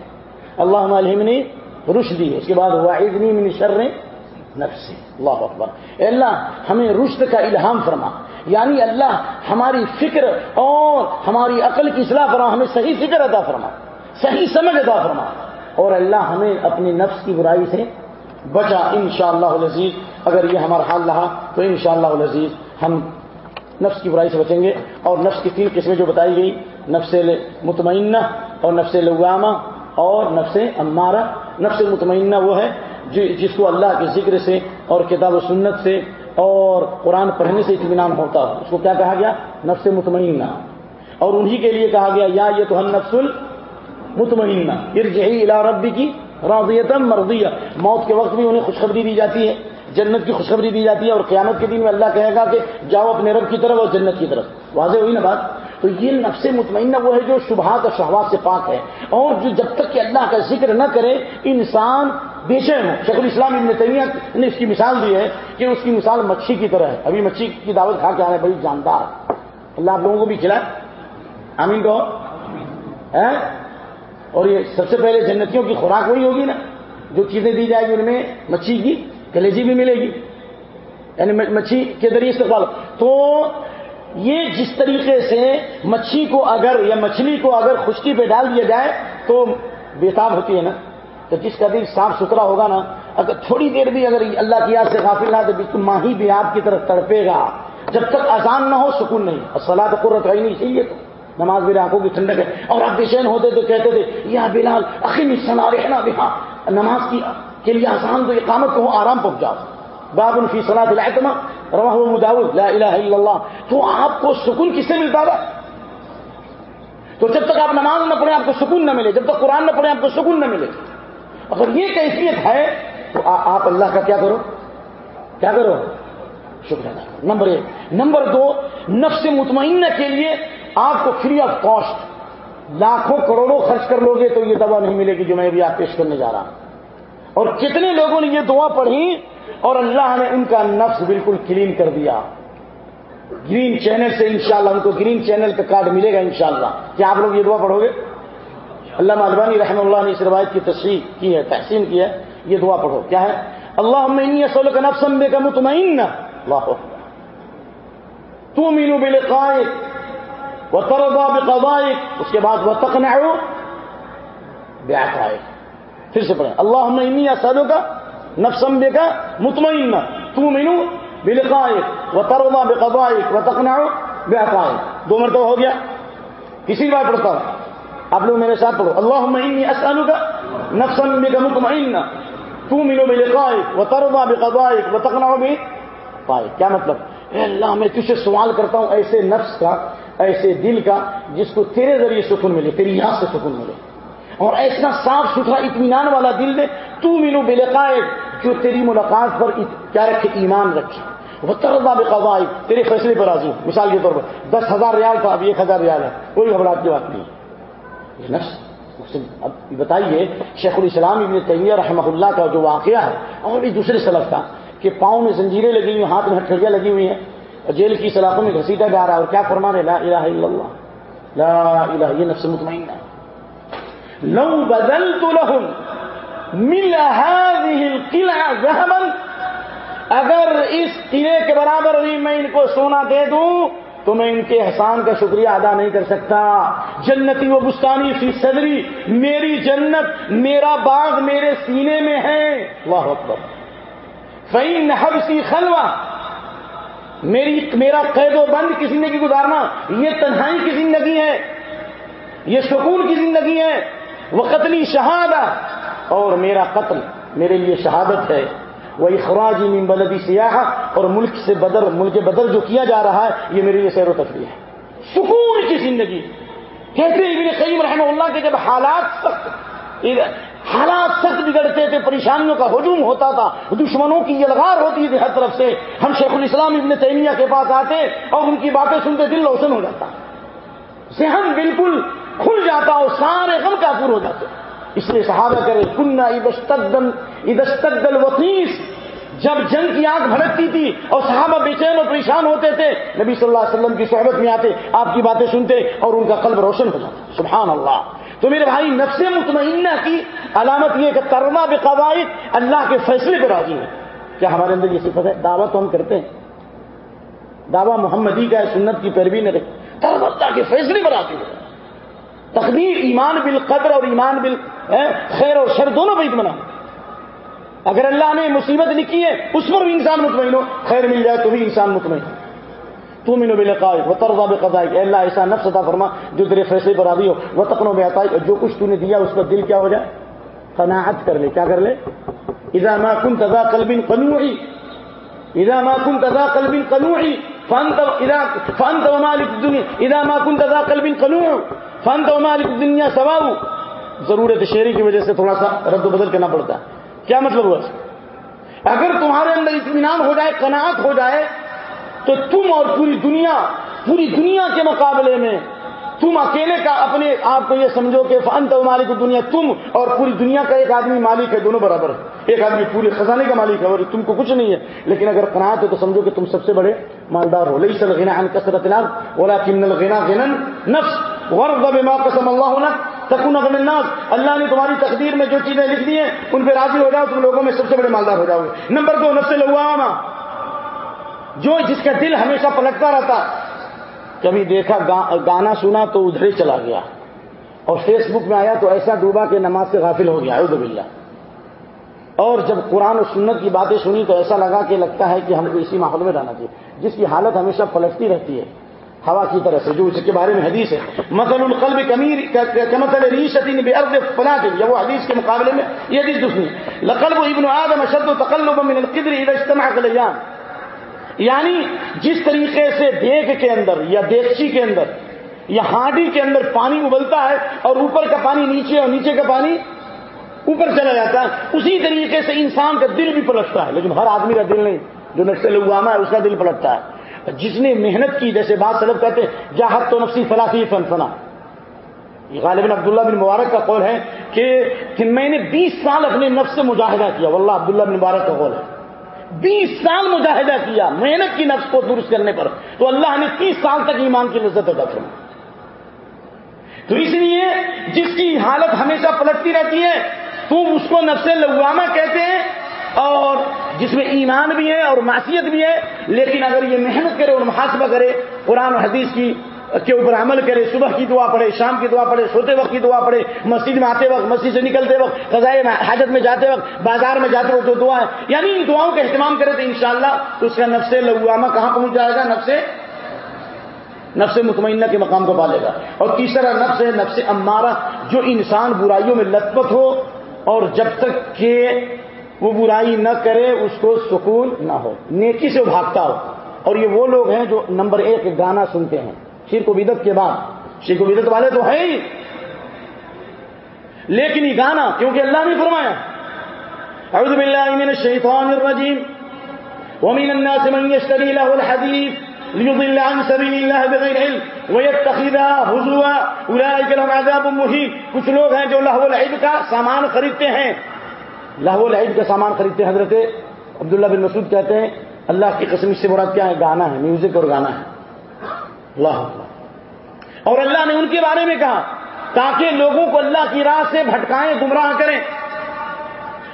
اللہ الحمنی رشدی اس کے بعد واحدنی من شر نفسی اللہ اکبر۔ اے اللہ، ہمیں رشد کا الہام فرما۔ یعنی اللہ ہماری فکر اور ہماری عقل کی اصلاح فرما ہمیں صحیح فکر ادا فرما۔ صحیح سمجھ ادا فرما۔ اور اللہ ہمیں اپنی نفس کی برائی سے بچا۔ ان شاء اللہ عزیز اگر یہ ہمارا حال رہا تو ان شاء اللہ عزیز ہم نفس کی برائی سے بچیں گے۔ اور نفس کی تین قسمیں جو بتائی گئی، نفس مطمئنہ اور نفس لغامہ اور نفس امارہ نفس مطمئنہ وہ ہے جی- جس کو اللہ کے ذکر سے اور کتاب و سنت سے اور قرآن پڑھنے سے اطمینان ہوتا ہو۔ اس کو کیا کہا گیا؟ نفس مطمئنہ۔ اور انہی کے لیے کہا گیا، یا یہ تو ہم نفس المطمئنہ، ارجعی الى ربی کی راضیتم مرضیہ۔ موت کے وقت بھی انہیں خوشخبری دی جاتی ہے، جنت کی خوشخبری دی جاتی ہے اور قیامت کے دن میں اللہ کہے گا کہ جاؤ اپنے رب کی طرف اور جنت کی طرف۔ واضح ہوئی نا بات؟ تو یہ نفس مطمئنہ وہ ہے جو شبہات اور شہوات سے پاک ہے۔ اور جو جب تک کہ اللہ کا ذکر نہ کرے، انسان بے چین ہو شیخ الاسلام ابن تیمیہ نے اس کی مثال دی ہے کہ اس کی مثال مچھی کی طرح ہے۔ ابھی مچھی کی دعوت کھا کے آنے بڑی جاندار۔ اللہ آپ لوگوں کو بھی کھلائے۔ آمین کہو۔ اور یہ سب سے پہلے جنتیوں کی خوراک وہی ہوگی نا، جو چیزیں دی جائے گی ان میں، مچھی کی، کلیجی بھی ملے گی۔ یعنی مچھی کے ذریعے استقبال۔ تو یہ جس طریقے سے مچھی کو اگر یا مچھلی کو اگر خشکی پہ ڈال دیا جائے تو بےتاب ہوتی ہے نا؟ تو جس کا دل صاف ستھرا ہوگا نا، اگر تھوڑی دیر بھی اگر اللہ کی یاد سے غافل نہ تو بالکل ماہی بھی آپ کی طرف تڑپے گا۔ جب تک آسان نہ ہو، سکون نہیں۔ سلا تو قرت ہے نہیں چاہیے تو۔ نماز میرے آنکھوں کی ٹھنڈک ہے۔ اور آپ بے چین ہوتے تو کہتے تھے، یا بلال عقیم سنا رہنا بہا۔ نماز کی کے لیے آسان تو اقامت کو آرام پہنچ جاؤ باب الفی صلاح الحتما روا مداول لا الہ الا اللہ۔ تو آپ کو سکون کس سے ملتا تھا؟ تو جب تک آپ نماز نہ پڑھیں، آپ کو سکون نہ ملے۔ جب تک قرآن نہ پڑھیں، آپ کو سکون نہ ملے۔ اگر یہ کیفیت ہے، تو آپ اللہ کا کیا کرو؟ کیا کرو؟ شکر ادا کرو۔ نمبر ایک۔ نمبر دو، نفس مطمئنہ کے لیے آپ کو فری آف کاسٹ لاکھوں کروڑوں خرچ کر لو گے تو یہ دوا نہیں ملے گی جو میں بھی آپ پیش کرنے جا رہا ہوں۔ اور کتنے لوگوں نے یہ دعا پڑھی اور اللہ نے ان کا نفس بالکل کلین کر دیا۔ گرین چینل سے انشاءاللہ ان کو گرین چینل کا کارڈ ملے گا انشاءاللہ۔ کیا آپ لوگ یہ دعا پڑھو گے؟ اللہ مالبانی رحم اللہ نے اس روایت کی تصریح کی ہے، تحسین کی ہے۔ یہ دعا پڑھو۔ کیا ہے؟ اللہ اصول کا نفسم بے کا مطمئن اللہ تو مینو بے وہ تربا بے قبائق اس کے بعد وہ تک نہ پھر سے پڑھیں۔ اللہ انی سالوں کا نفسم بے کا مطمئن تو مینو بلقائق و ترما بے قبائق و تکنا بے عقائق دو مرتبہ ہو گیا. کسی بار پڑھتا ہوں آپ لوگ میرے ساتھ پڑھو. اللہ انی اسالو کا نفسم بے کا مطمئن تو مینو بلقائق و ترما بے قبائق و تکنا بھی پائے کیا مطلب؟ اے اللہ، میں تجھے سوال کرتا ہوں، ایسے نفس کا، ایسے دل کا، جس کو تیرے ذریعے سکون ملے، تیری یاد سے سکون ملے. اور ایسا صاف ستھرا اطمینان والا دل دے تو مینو بے جو تیری ملاقات پر کیا رکھے؟ ایمان رکھے۔ وہ تربا بے قواعد تیرے فیصلے پر راضی مثال کے طور پر، دس ہزار ریال تھا اب ایک ہزار ریال ہے۔ کوئی گھبراہٹ کی بات نہیں۔ نفس اب بتائیے، شیخ الاسلام ابن تیمیہ رحمہ اللہ کا جو واقعہ ہے، اور بھی دوسرے سلف کا، کہ پاؤں میں زنجیریں لگی ہوئی ہاتھ میں ہتھیلیاں لگی ہوئی ہیں، اور جیل کی سلاخوں میں گھسیٹا جا رہا ہے، اور کیا فرمانے؟ لا الہ الا اللہ۔ لا الہ، یہ نفس مطمئن ہے۔ لو بدلت لهم من هذه القلعه ذهبا، اگر اس قلعے کے برابر بھی میں ان کو سونا دے دوں، تو میں ان کے احسان کا شکریہ ادا نہیں کر سکتا۔ جنتی و بستانی فی صدری، میری جنت، میرا باغ میرے سینے میں ہے۔ اللہ اکبر۔ فعین نحب سی خلوا۔ میری، میرا قید و بند کی زندگی گزارنا، یہ تنہائی کی زندگی ہے، یہ سکون کی زندگی ہے۔ وہ قتلی شہادت اور میرا قتل میرے لیے شہادت ہے۔ وہ اخراجی من بلدی سیاح اور ملک سے بدر، ملک بدر جو کیا جا رہا ہے، یہ میرے لیے سیر و تفریح ہے۔ سکون کی زندگی۔ کہتے ابن قیم رحمہ اللہ کے جب حالات سخت حالات سخت بگڑتے تھے، پریشانیوں کا ہجوم ہوتا تھا، دشمنوں کی یلغار ہوتی تھی ہر طرف سے۔ ہم شیخ الاسلام ابن تیمیہ کے پاس آتے اور ان کی باتیں سنتے دل روشن ہو جاتا۔ ذہن بالکل کھل جاتا اور سارے غم کافور ہو جاتے اس لیے صحابہ کرے کنہ ادستل وطیس جب جنگ کی آگ بھڑکتی تھی اور صحابہ بے چین اور پریشان ہوتے تھے، نبی صلی اللہ علیہ وسلم کی صحبت میں آتے، آپ کی باتیں سنتے اور ان کا قلب روشن ہو جاتا۔ سبحان اللہ۔ تو میرے بھائی، نفس مطمئنہ کی علامت یہ کہ ترما بے قواعد اللہ کے فیصلے پہ راضی ہے کیا ہمارے اندر یہ صفت ہے؟ دعوت تو ہم کرتے ہیں۔ دعوی محمدی کا ہے، سنت کی پیروی نہ رکھ ترم اللہ کے فیصلے پر راضی ہے تقدیر ایمان بالقدر اور ایمان بال خیر اور شر دونوں پہ اطمینان اگر اللہ نے مصیبت لکھی ہے، اس پر بھی انسان مطمئن ہو۔ خیر مل جائے تو بھی انسان مطمئن۔ ہو تو مینو بل قائد وہ ترزا بے قدائی اللہ، ایسا نفس عطا فرما جو تیرے فیصلے پر آدھی ہو۔ وہ تکنوں میں آتا ہے جو کچھ تو نے دیا، اس پر دل کیا ہو جائے؟ قناعت کر لے۔ کیا کر لے؟ اذا ما کن تذا قلب قنوعی۔ اذا ما کن تذا قلب قنوعی۔ فانت اذا فانت ومالك الدنيا اذا ما كنت ذا قلب قنوع فانت ومالك الدنيا سواء. ضرورت شعری کی وجہ سے تھوڑا سا رد و بدل کرنا پڑتا ہے. کیا مطلب ہوا؟ اگر تمہارے اندر اطمینان ہو جائے، قناعت ہو جائے، تو تم اور پوری دنیا پوری دنیا کے مقابلے میں تم اکیلے کا اپنے آپ کو یہ سمجھو کہ فن تو مالک دنیا تم اور پوری دنیا کا ایک آدمی مالک ہے، دونوں برابر ایک آدمی پورے خزانے کا مالک ہے اور تم کو کچھ نہیں ہے۔ لیکن اگر قناعت ہے تو سمجھو کہ تم سب سے بڑے مالدار ہو۔ لئی سل غنا کثرت اولا الغنا غنن نفس ورد بما قسم اللہ ہونا تکن اغن الناس۔ اللہ نے تمہاری تقدیر میں جو چیزیں لکھ دی ہیں، ان پہ راضی ہو جاؤ، تم لوگوں میں سب سے بڑے مالدار ہو جاؤ گے۔ نمبر دو، نفس لواما جو جس کا دل ہمیشہ پلٹتا رہتا کبھی دیکھا گانا سنا تو ادھر ہی چلا گیا اور فیس بک میں آیا تو ایسا ڈوبا کہ نماز سے غافل ہو گیا عبد باللہ۔ اور جب قرآن و سنت کی باتیں سنی تو ایسا لگا کہ لگتا ہے کہ ہم کو اسی ماحول میں رہنا چاہیے، جس کی حالت ہمیشہ پلٹتی رہتی ہے، ہوا کی طرح سے، جو اس کے بارے میں حدیث ہے۔ مثل القلب کمیر کمتل ریشتین بے ارد فلا یا وہ حدیث کے مقابلے میں یہ حدیث دوسری۔ لقلب ابن آدم اشد و تقلب من القدر اذا اجتمع قلیان یعنی جس طریقے سے دیگ کے اندر یا دیگچی کے اندر یا ہانڈی کے اندر پانی ابلتا ہے اور اوپر کا پانی نیچے اور نیچے کا پانی اوپر چلا جاتا ہے، اسی طریقے سے انسان کا دل بھی پلٹتا ہے، لیکن ہر آدمی کا دل نہیں، جو نقصے لگواما ہے اس کا دل پلٹتا ہے۔ جس نے محنت کی، جیسے بات سلب کہتے ہیں جہت تو نفسی فلاحی فن فنا۔ یہ غالباً عبداللہ بن مبارک کا قول ہے کہ میں نے بیس سال اپنے نفس سے مجاہدہ کیا، واللہ عبداللہ بن مبارک کا قول ہے۔ بیس سال مجاہدہ کیا، محنت کی نفس کو درست کرنے پر۔ تو اللہ نے تیس سال تک ایمان کی لذت ادا کر تو اس لیے جس کی حالت ہمیشہ پلٹتی رہتی ہے، تم اس کو نفس لغامہ کہتے ہیں اور جس میں ایمان بھی ہے اور معصیت بھی ہے، لیکن اگر یہ محنت کرے اور محاسبہ کرے، قرآن و حدیث کی کے اوپر عمل کرے، صبح کی دعا پڑھے، شام کی دعا پڑھے، سوتے وقت کی دعا پڑھے، مسجد میں آتے وقت، مسجد سے نکلتے وقت خزائے حاجت میں جاتے وقت، بازار میں جاتے وقت جو دعا ہے یعنی ان دعاؤں کا اہتمام کرے تو انشاءاللہ تو اس کا نفس لغوامہ کہاں پہنچ جائے گا؟ نفس نفس مطمئنہ کے مقام کو پالے گا۔ اور تیسرا نفس ہے، نفس امارہ، جو انسان برائیوں میں لطپت ہو اور جب تک کہ وہ برائی نہ کرے، اس کو سکون نہ ہو، نیکی سے بھاگتا ہو۔ اور یہ وہ لوگ ہیں جو نمبر ایک گانا سنتے ہیں۔ شرک و بدت کے بعد شرک و بدت والے تو ہیں ہی۔ لیکن یہ گانا کیونکہ اللہ نے فرمایا، اعوذ باللہ من الشیطان الرجیم، ومن الناس من يشتري له الحديث ليضل عن سبيل الله بغير علم ويتخذها هزوا اولئك لهم عذاب مهين کچھ لوگ ہیں جو لہو العب کا سامان خریدتے ہیں۔ لہو العب کا سامان خریدتے ہیں، حضرت عبداللہ بن مسعود کہتے ہیں، اللہ کی قسم سے مراد کیا ہے؟ گانا ہے، میوزک اور گانا ہے۔ اللہ اور اللہ نے ان کے بارے میں کہا، تاکہ لوگوں کو اللہ کی راہ سے بھٹکائیں، گمراہ کریں۔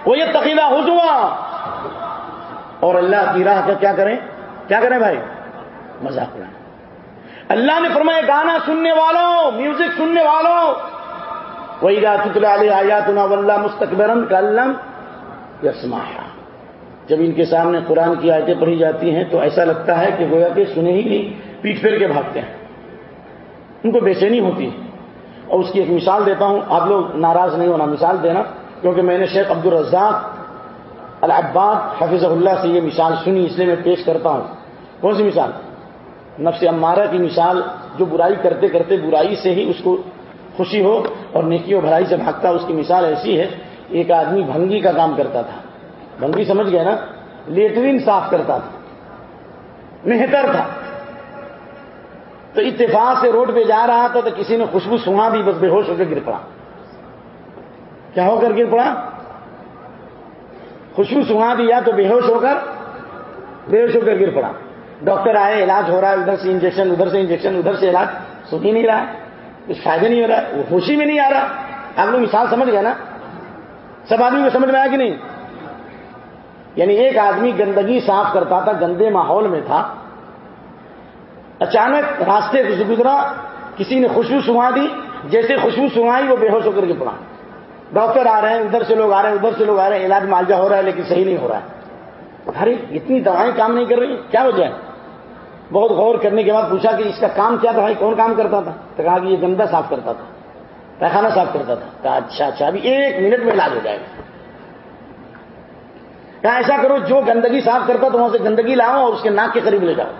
وہ یہ تقیدہ ہوا اور اللہ کی راہ کا کیا کریں؟ کیا کریں بھائی؟ مذاق اڑائیں۔ اللہ نے فرمایا، گانا سننے والوں میوزک سننے والوں۔ وہی رات آیا تنا ولہ مستقبرن کلم یسما جب ان کے سامنے قرآن کی آیتیں پڑھی جاتی ہیں تو ایسا لگتا ہے کہ گویا کہ سنے ہی نہیں۔ پیٹ پھیر کے بھاگتے ہیں۔ ان کو بے چینی ہوتی ہے۔ اور اس کی ایک مثال دیتا ہوں۔ آپ لوگ ناراض نہیں ہونا، مثال دینا۔ کیونکہ میں نے شیخ عبد الرزاق العباد حفیظ اللہ سے یہ مثال سنی، اس لیے میں پیش کرتا ہوں۔ کون سی مثال؟ نفس امارہ کی مثال، جو برائی کرتے کرتے برائی سے ہی اس کو خوشی ہو اور نیکی و بھرائی سے بھاگتا، اس کی مثال ایسی ہے۔ ایک آدمی بھنگی کا کام کرتا تھا۔ بھنگی سمجھ گئے نا؟ لیٹرین صاف کرتا تھا۔ مہتر تھا۔ تو اتفاق سے روڈ پہ جا رہا تھا تو کسی نے خوشبو سنا دی، بس بے ہوش ہو کر گر پڑا۔ کیا ہو کر گر پڑا؟ خوشبو سنا دیا تو بے ہوش ہو کر، بے ہوش ہو کر گر پڑا۔ ڈاکٹر آئے، علاج ہو رہا ہے، ادھر سے انجیکشن، ادھر سے انجیکشن، ادھر سے علاج، سن ہی نہیں رہا کچھ فائدہ نہیں ہو رہا ہے، وہ خوشی میں نہیں آ رہا۔ آپ لوگ مثال سمجھ گئے نا؟ سب آدمی کو سمجھ میں آیا کہ نہیں؟ یعنی ایک آدمی گندگی صاف کرتا تھا، گندے ماحول میں تھا اچانک راستے سے گزرا، کسی نے خوشبو سما دی، جیسے خوشبو سنائی وہ بے ہوش ہو کر کے پڑا۔ ڈاکٹر آ رہے ہیں، ادھر سے لوگ آ رہے ہیں، ادھر سے لوگ آ رہے ہیں، علاج معالجہ ہو رہا ہے لیکن صحیح نہیں ہو رہا ہے۔ ارے، اتنی دوائیں کام نہیں کر رہی؟ کیا وجہ ہے؟ بہت غور کرنے کے بعد پوچھا کہ اس کا کام کیا تھا؟ بھائی، کون کام کرتا تھا؟ تو کہا کہ یہ گندا صاف کرتا تھا، پیخانہ صاف کرتا تھا۔ کہا اچھا اچھا ابھی ایک منٹ میں علاج ہو جائے گا۔ کہا، ایسا کرو، جو گندگی صاف کرتا تو وہاں سے گندگی لاؤ اور اس کے ناک کے قریب لے جاؤ۔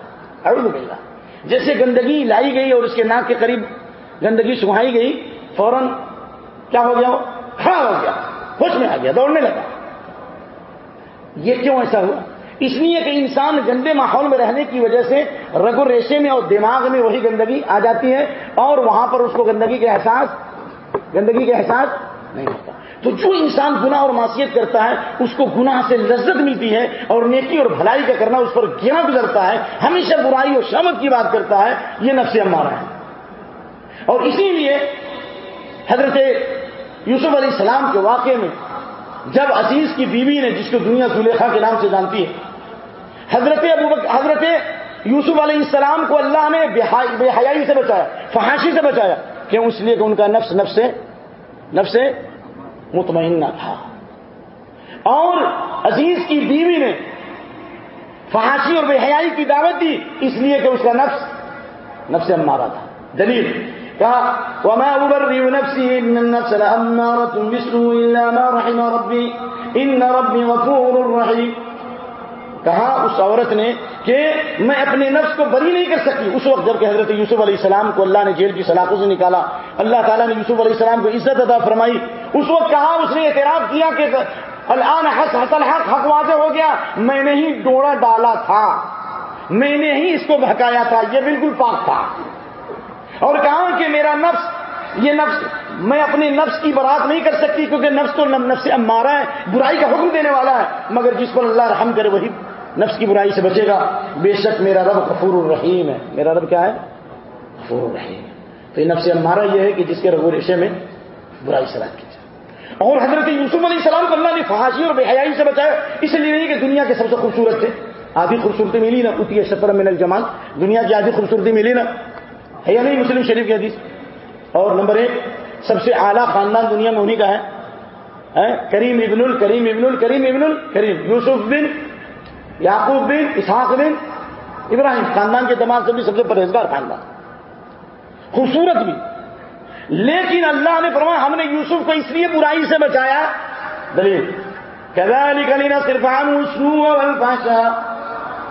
اڑ گا جیسے گندگی لائی گئی اور اس کے ناک کے قریب گندگی سہائی گئی، فوراً کیا ہو گیا کھڑا ہاں، ہو گیا۔ ہوش میں آ گیا، دوڑنے لگا۔ یہ کیوں ایسا ہوا؟ اس لیے کہ انسان گندے ماحول میں رہنے کی وجہ سے رگو ریشے میں اور دماغ میں وہی گندگی آ جاتی ہے اور وہاں پر اس کو گندگی کا احساس، گندگی کا احساس نہیں ہوتا۔ تو جو انسان گناہ اور معصیت کرتا ہے، اس کو گناہ سے لذت ملتی ہے اور نیکی اور بھلائی کا کرنا، اس پر گنا گزرتا ہے، ہمیشہ برائی اور شمت کی بات کرتا ہے، یہ نفس ہمارا ہے۔ اور اسی لیے حضرت یوسف علیہ السلام کے واقعے میں جب عزیز کی بیوی نے، جس کو دنیا زلیخا کے نام سے جانتی ہے، حضرت ابو حضرت یوسف علیہ السلام کو اللہ نے بے حیائی سے بچایا، فحاشی سے بچایا کیوں اس لیے کہ ان کا نفس نفس نفس مطمئنہ تھا۔ اور عزیز کی بیوی نے فحاشی اور بے حیائی کی دعوت دی، اس لیے کہ اس کا نفس نفس مارا تھا۔ دلیل، کہا، وما ابرئ نفسي ان النفس لاماره بالسوء الا ما رحم ربي ان ربي غفور رحيم۔ کہا اس عورت نے کہ میں اپنے نفس کو بری نہیں کر سکتی اس وقت جبکہ حضرت یوسف علیہ السلام کو اللہ نے جیل کی سلاخوں سے نکالا، اللہ تعالیٰ نے یوسف علیہ السلام کو عزت ادا فرمائی۔ اس وقت کہا اس نے اعتراف کیا کہ الان حق حسل حق حق واضح ہو گیا۔ میں نے ہی ڈوڑا ڈالا تھا۔ میں نے ہی اس کو بہکایا تھا۔ یہ بالکل پاک تھا۔ اور کہا کہ میرا نفس، یہ نفس میں اپنے نفس کی برات نہیں کر سکتی کیونکہ نفس تو نفس سے مارا ہے، برائی کا حکم دینے والا ہے، مگر جس پر اللہ رحم کرے وہی نفس کی برائی سے بچے گا۔ بے شک میرا رب غفور الرحیم ہے۔ میرا رب کیا ہے؟ غفور الرحیم۔ تو یہ نفس ہمارا یہ ہے کہ جس کے رغور ریشے میں برائی سے کی جائے۔ اور حضرت یوسف علیہ السلام کو اللہ نے فحاشی اور بے حیائی سے بچایا۔ اس لیے نہیں کہ دنیا کے سب سے خوبصورت تھے۔ آدھی خوبصورتی ملی نا اتی شطر من الجمال۔ دنیا کی آدھی خوبصورتی ملی نا ہے یا نہیں مسلم شریف کی حدیث؟ اور نمبر ایک سب سے اعلیٰ خاندان دنیا میں انہیں کا ہے۔ کریم ابن ال، کریم ابن ال، کریم ابن ال، کریم۔ یوسف بن، یعقوب بن، اسحاق بن، ابراہیم۔ خاندان کے تمام سے بھی سب سے پرہیزگار خاندان۔ خوبصورت بھی۔ لیکن اللہ نے فرمایا، ہم نے یوسف کو اس لیے برائی سے بچایا۔ دلیل۔ کلینا صرف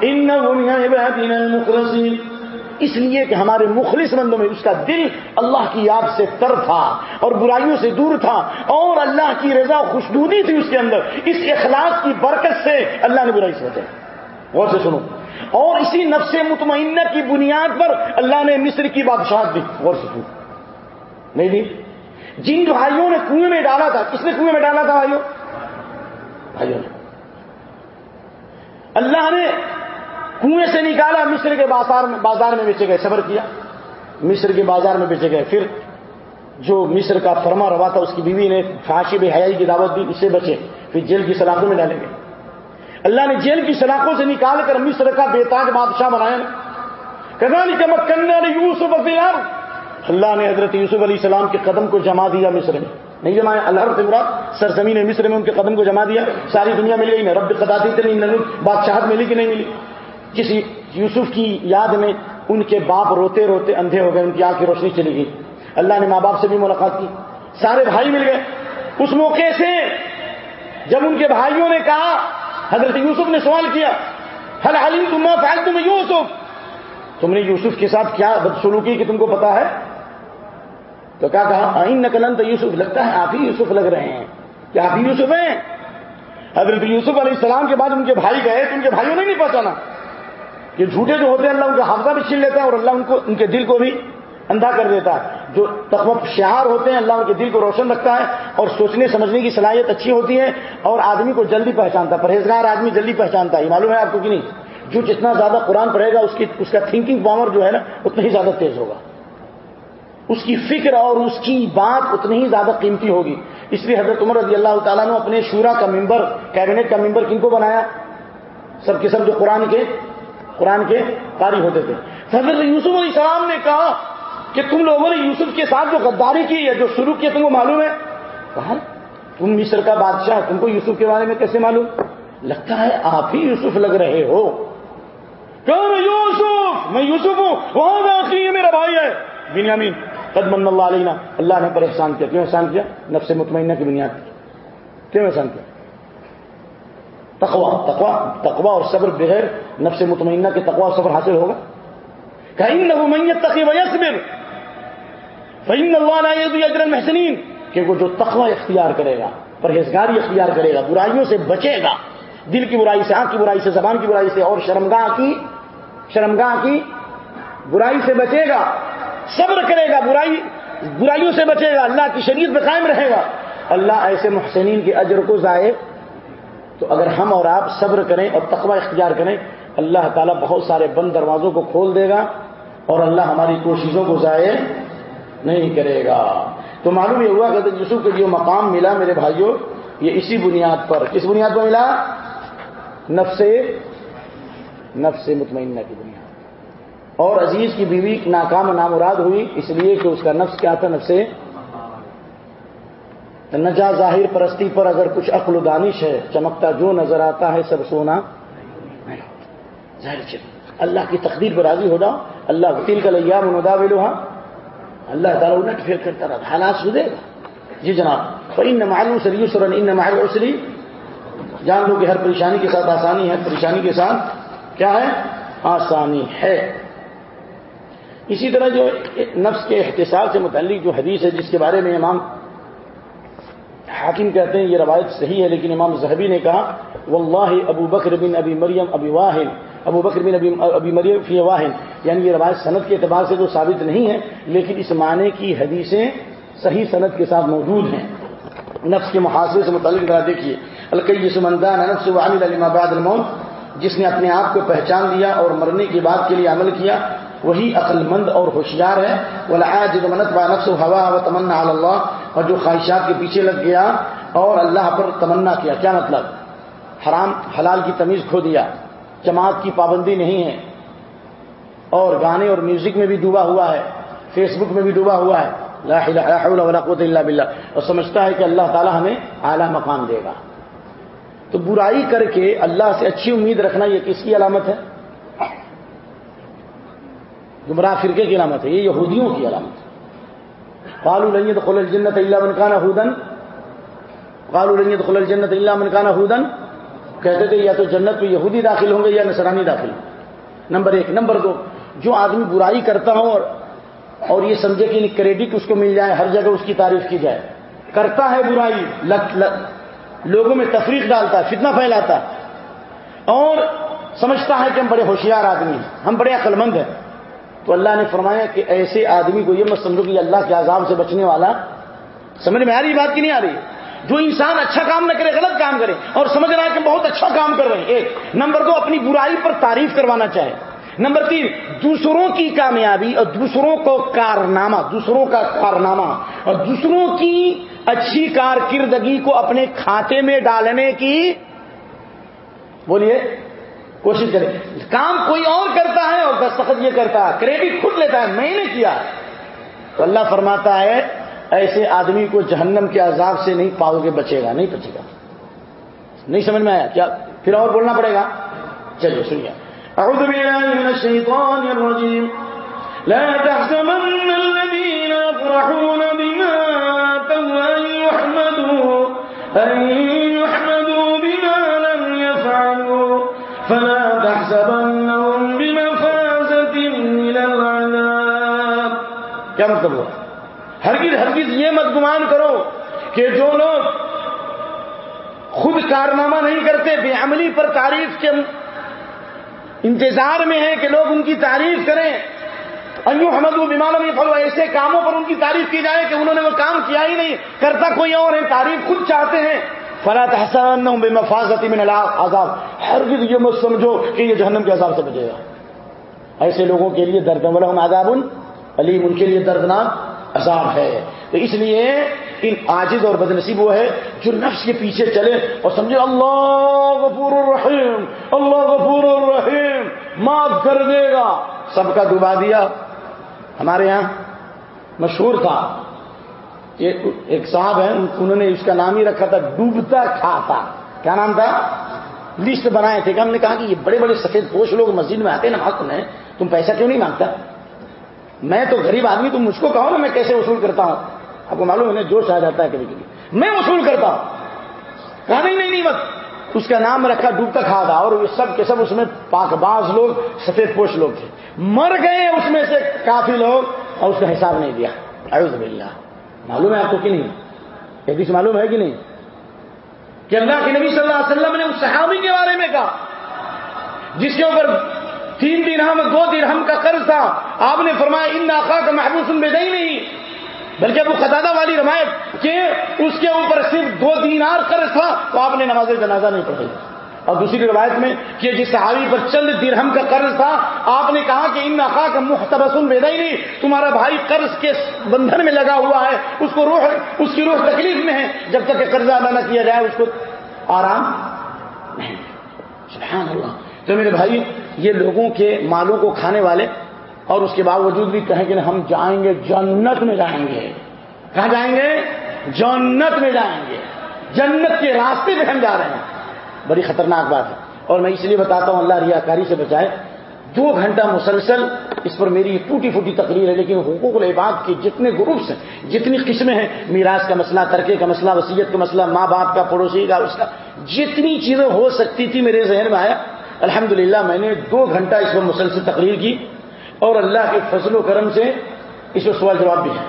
ان المخلصین۔ اس لیے کہ ہمارے مخلص بندوں میں اس کا دل اللہ کی یاد سے تر تھا اور برائیوں سے دور تھا اور اللہ کی رضا خوشدودی تھی اس کے اندر۔ اس اخلاق کی برکت سے اللہ نے برائی سے غور سے سنو۔ اور اسی نفس مطمئنہ کی بنیاد پر اللہ نے مصر کی بادشاہ دی۔ غور سے سنو۔ نہیں دی؟ جن بھائیوں نے کنویں میں ڈالا تھا، کس نے کنویں میں ڈالا تھا بھائیوں؟ بھائیوں نے۔ اللہ نے کنویں سے نکالا، مصر کے بازار میں بازار میں بیچے گئے صبر کیا۔ مصر کے بازار میں بیچے گئے۔ پھر جو مصر کا فرما روا تھا، اس کی بیوی نے فاشی بے حیائی کی دعوت دی، اس سے بچے۔ پھر جیل کی سلاخوں میں ڈالے گئے۔ اللہ نے جیل کی سلاخوں سے نکال کر مصر کا بے تاج بادشاہ بنایا۔ کزانی کے مکنہ نے یوسف اللہ نے حضرت یوسف علیہ السلام کے قدم کو جما دیا مصر میں۔ نہیں جمایا، اللہ تمرات سرزمین مصر میں ان کے قدم کو جما دیا۔ ساری دنیا مل گئی میں رب قداتی تھی بادشاہت ملی کہ نہیں ملی؟ کسی یوسف کی یاد میں ان کے باپ روتے روتے اندھے ہو گئے، ان کی آنکھ کی روشنی چلی گئی۔ اللہ نے ماں باپ سے بھی ملاقات کی۔ سارے بھائی مل گئے۔ اس موقع سے جب ان کے بھائیوں نے کہا، حضرت یوسف نے سوال کیا حل علیم تم فائل تم یوسف؟ تم نے یوسف کے ساتھ کیا بدسلوکی کہ تم کو پتا ہے؟ تو کیا کہا آئین نقل تو یوسف؟ لگتا ہے آپ ہی یوسف لگ رہے ہیں۔ کیا آپ ہی یوسف ہیں؟ حضرت یوسف علیہ السلام کے بعد ان کے بھائی گئے تو ان کے بھائیوں نے نہیں پہچانا۔ یہ جھوٹے جو ہوتے ہیں، اللہ ان کا حافظہ بھی چھین لیتا ہے اور اللہ ان کو، ان کے دل کو بھی اندھا کر دیتا ہے۔ جو تقوب شہار ہوتے ہیں، اللہ ان کے دل کو روشن رکھتا ہے اور سوچنے، سمجھنے کی صلاحیت اچھی ہوتی ہے اور آدمی کو جلدی پہچانتا ہے، پرہیزگار آدمی جلدی پہچانتا ہے۔ یہ معلوم ہے آپ کو کہ نہیں؟ جو جتنا زیادہ قرآن پڑھے گا، اس کی، اس کا تھنکنگ پاور جو ہے نا، اتنا ہی زیادہ تیز ہوگا۔ اس کی فکر اور اس کی بات اتنی ہی زیادہ قیمتی ہوگی۔ اس لیے حضرت عمر رضی اللہ تعالیٰ نے اپنے شورا کا ممبر کیبنٹ کا ممبر کن کو بنایا؟ سب کے سب جو قرآن کے قرآن کے قاری ہوتے تھے۔ حضرت یوسف علیہ السلام نے کہا کہ تم لوگوں نے یوسف کے ساتھ جو غداری کی ہے جو شروع کیا تم کو معلوم ہے؟ کہا، تم مصر کا بادشاہ، تم کو یوسف کے بارے میں کیسے معلوم؟ لگتا ہے آپ ہی یوسف لگ رہے ہو۔ یوسف، میں یوسف ہوں، وہاں باقی ہے میرا بھائی ہے۔ بنیامین قدم اللہ علیہ اللہ نے پر احسان کیا۔ کیوں احسان کیا؟ نفس مطمئنہ کی بنیاد کیوں احسان کیا؟ تقوا تقوا تقوا اور صبر بغیر نفس مطمئنہ کے تقوا اور صبر حاصل ہوگا۔ کہیں تقی اجر کہ وہ جو تقوا اختیار کرے گا، پرہیزگاری اختیار کرے گا، برائیوں سے بچے گا۔ دل کی برائی سے، آنکھ کی برائی سے، زبان کی برائی سے اور شرمگاہ کی شرمگاہ کی برائی سے بچے گا۔ صبر کرے گا، برائی، برائیوں سے بچے گا۔ اللہ کی شریعت پہ قائم رہے گا۔ اللہ ایسے محسنین کے اجر کو ضائع تو اگر ہم اور آپ صبر کریں اور تقوی اختیار کریں، اللہ تعالیٰ بہت سارے بند دروازوں کو کھول دے گا اور اللہ ہماری کوششوں کو ضائع نہیں کرے گا۔ تو معلوم یہ ہوا کہ یوسف کو جو مقام ملا میرے بھائیوں، یہ اسی بنیاد پر۔ کس بنیاد پر ملا؟ نفس نفس مطمئنہ کی بنیاد اور عزیز کی بیوی ناکام نامراد ہوئی، اس لیے کہ اس کا نفس کیا تھا؟ نفس نجا ظاہر پرستی پر اگر کچھ عقل و دانش ہے، چمکتا جو نظر آتا ہے، سب سونا ظاہر اللہ کی تقدیر پر راضی ہو جاؤ۔ اللہ تل کا لیا مندا ویلوہا اللہ تعالیٰ الٹ پھیر کرتا رہا۔ حالات سدے گا۔ جی جناب ان معلوم سری سرن ان معلوم اسری جان لو کہ ہر پریشانی کے ساتھ آسانی ہے۔ پریشانی کے ساتھ کیا ہے؟ آسانی ہے۔ اسی طرح جو نفس کے احتساب سے متعلق جو حدیث ہے، جس کے بارے میں امام حاکم کہتے ہیں یہ روایت صحیح ہے، لیکن امام زہبی نے کہا، واللہ ابو بکر بن ابی مریم ابی واحد ابو بکر بن ابی ابی مریم فی واحد یعنی یہ روایت صنعت کے اعتبار سے تو ثابت نہیں ہے، لیکن اس معنی کی حدیثیں صحیح صنعت کے ساتھ موجود ہیں۔ نفس کے محاصرے سے متعلق ذرا دیکھیے۔ القی سمندان نفس وعمل علم بعد الموت، جس نے اپنے آپ کو پہچان دیا اور مرنے کی بات کے لیے عمل کیا، وہی عقل مند اور ہوشیار ہے۔ منت با نفس ہوا و تمنا اللہ اور جو خواہشات کے پیچھے لگ گیا اور اللہ پر تمنا کیا کیا مطلب؟ حرام، حلال کی تمیز کھو دیا۔ جماعت کی پابندی نہیں ہے۔ اور گانے اور میوزک میں بھی ڈوبا ہوا ہے۔ فیس بک میں بھی ڈوبا ہوا ہے۔ لا حول ولا قوت الا باللہ۔ اور سمجھتا ہے کہ اللہ تعالی ہمیں اعلیٰ مقام دے گا۔ تو برائی کر کے اللہ سے اچھی امید رکھنا یہ کس کی علامت ہے؟ گمراہ فرقے کی علامت ہے۔ یہ یہودیوں کی علامت ہے۔ قالو لنت خل الجنت اللہ منکانہ ہودن قالو لنت خل الجنت اللہ منکانہ ہودن کہتے تھے، یا تو جنت میں یہودی داخل ہوں گے یا نصرانی داخل ہوں نمبر ایک. نمبر دو، جو آدمی برائی کرتا ہو اور اور یہ سمجھے کہ کریڈٹ اس کو مل جائے، ہر جگہ اس کی تعریف کی جائے۔ کرتا ہے برائی لگ لگ لوگوں میں تفریق ڈالتا ہے فتنہ پھیلاتا۔ ہے اور سمجھتا ہے کہ ہم بڑے ہوشیار آدمی ہیں، ہم بڑے عقل مند ہیں۔ تو اللہ نے فرمایا کہ ایسے آدمی کو یہ مت سمجھو کہ اللہ کے عذاب سے بچنے والا سمجھ میں آ رہی بات کی نہیں آ رہی؟ جو انسان اچھا کام نہ کرے، غلط کام کرے اور سمجھ رہا ہے کہ بہت اچھا کام کر رہے ہیں۔ ایک، نمبر دو، اپنی برائی پر تعریف کروانا چاہے۔ نمبر تین، دوسروں کی کامیابی اور دوسروں کو کارنامہ، دوسروں کا کارنامہ اور دوسروں کی اچھی کارکردگی کو اپنے کھاتے میں ڈالنے کی، بولیے کوشش کرے کام کوئی اور کرتا ہے اور دستخط یہ کرتا ہے۔ کریڈٹ خود لیتا ہے۔ میں نے کیا۔ تو اللہ فرماتا ہے، ایسے آدمی کو جہنم کے عذاب سے نہیں پاؤ گے بچے گا، نہیں بچے گا۔ نہیں سمجھ میں آیا؟ کیا؟ پھر اور بولنا پڑے گا؟ چلیے سنیے۔ أعوذ بالله من الشيطان الرجيم لا تحسبن الذين يفرحون بما أن يحمدوا أن کیا مطلب ہوا ہرگز ہرگز یہ مت گمان کرو کہ جو لوگ خود کارنامہ نہیں کرتے، بے عملی پر تعریف کے انتظار میں ہے کہ لوگ ان کی تعریف کریں۔ انو حمد بیمانوں میں پھلو ایسے کاموں پر ان کی تعریف کی جائے کہ انہوں نے وہ کام کیا ہی نہیں۔ کرتا کوئی اور ہے، تعریف خود چاہتے ہیں۔ فلاں حسان بے مفاظتی میں آزاد ہر یہ مت سمجھو کہ یہ جہنم کے عذاب سے بچے گا۔ ایسے لوگوں کے لیے درد ولحم عذاب علیم، ان کے لیے دردناک عذاب ہے۔ تو اس لیے ان عاجز اور بدنصیب وہ ہے جو نفس کے پیچھے چلے اور سمجھے، اللہ غفور الرحیم، اللہ غفور الرحیم، معاف کر دے گا۔ سب کا ڈبا دیا۔ ہمارے یہاں مشہور تھا۔ ایک صاحب ہے انہوں نے اس کا نام ہی رکھا تھا، ڈوبتا کھاتا۔ کیا نام تھا؟ لسٹ بنائے تھے۔ کہ ہم نے کہا کہ یہ بڑے بڑے سفید پوش لوگ مسجد میں آتے نماز پڑھنے، تم پیسہ کیوں نہیں مانگتا؟ میں تو غریب آدمی، تم مجھ کو کہو نا میں کیسے وصول کرتا ہوں؟ آپ کو معلوم ہے جوش آ جاتا ہے کبھی کبھی۔ میں وصول کرتا ہوں۔ کہا نہیں نہیں مت اس کا نام رکھا، ڈوبتا کھادا اور سب کے سب اس میں پاک باز لوگ، سفید پوش لوگ تھے۔ مر گئے اس میں سے کافی لوگ اور اس کا حساب نہیں دیا۔ اعوذ باللہ۔ معلوم ہے آپ کو کہ نہیں؟ حدیث معلوم ہے کہ نہیں؟ کہ اللہ کے نبی صلی اللہ علیہ وسلم نے اس صحابی کے بارے میں کہا، جس کے اوپر تین دن ہم، دو دن ہم کا قرض تھا۔ آپ نے فرمایا، ان ناخا کا محبوس میں نہیں بلکہ ابو خدادہ والی روایت کہ اس کے اوپر صرف دو دینار قرض تھا تو آپ نے نماز جنازہ نہیں پڑھی اور دوسری روایت میں کہ جس صحابی پر چند درہم کا قرض تھا، آپ نے کہا کہ ان نقا کا محتبسن بیدا ہی نہیں۔ تمہارا بھائی قرض کے بندھن میں لگا ہوا ہے، اس کو روح، اس کی روح تکلیف میں ہے۔ جب تک کہ قرض ادا نہ کیا جائے، اس کو آرام نہیں۔ سبحان اللہ۔ تو میرے بھائی یہ لوگوں کے مالوں کو کھانے والے اور اس کے باوجود بھی کہیں کہ ہم جائیں گے جنت میں جائیں گے۔ کہاں جائیں گے؟ جنت میں جائیں گے۔ جنت کے راستے پہ ہم جا رہے ہیں۔ بڑی خطرناک بات ہے۔ اور میں اس لیے بتاتا ہوں، اللہ ریاکاری سے بچائے، دو گھنٹہ مسلسل اس پر میری ٹوٹی پھوٹی تقریر ہے، لیکن حقوق العباد کے جتنے گروپس ہیں، جتنی قسمیں ہیں، میراث کا مسئلہ، ترکے کا مسئلہ وسیعت کا مسئلہ، ماں باپ کا، پڑوسی کا، اس کا، جتنی چیزیں ہو سکتی تھی میرے ذہن میں آیا الحمد میں نے دو گھنٹہ اس پر مسلسل تقریر کی اور اللہ کے فضل و کرم سے اس پر سوال جواب بھی ہے۔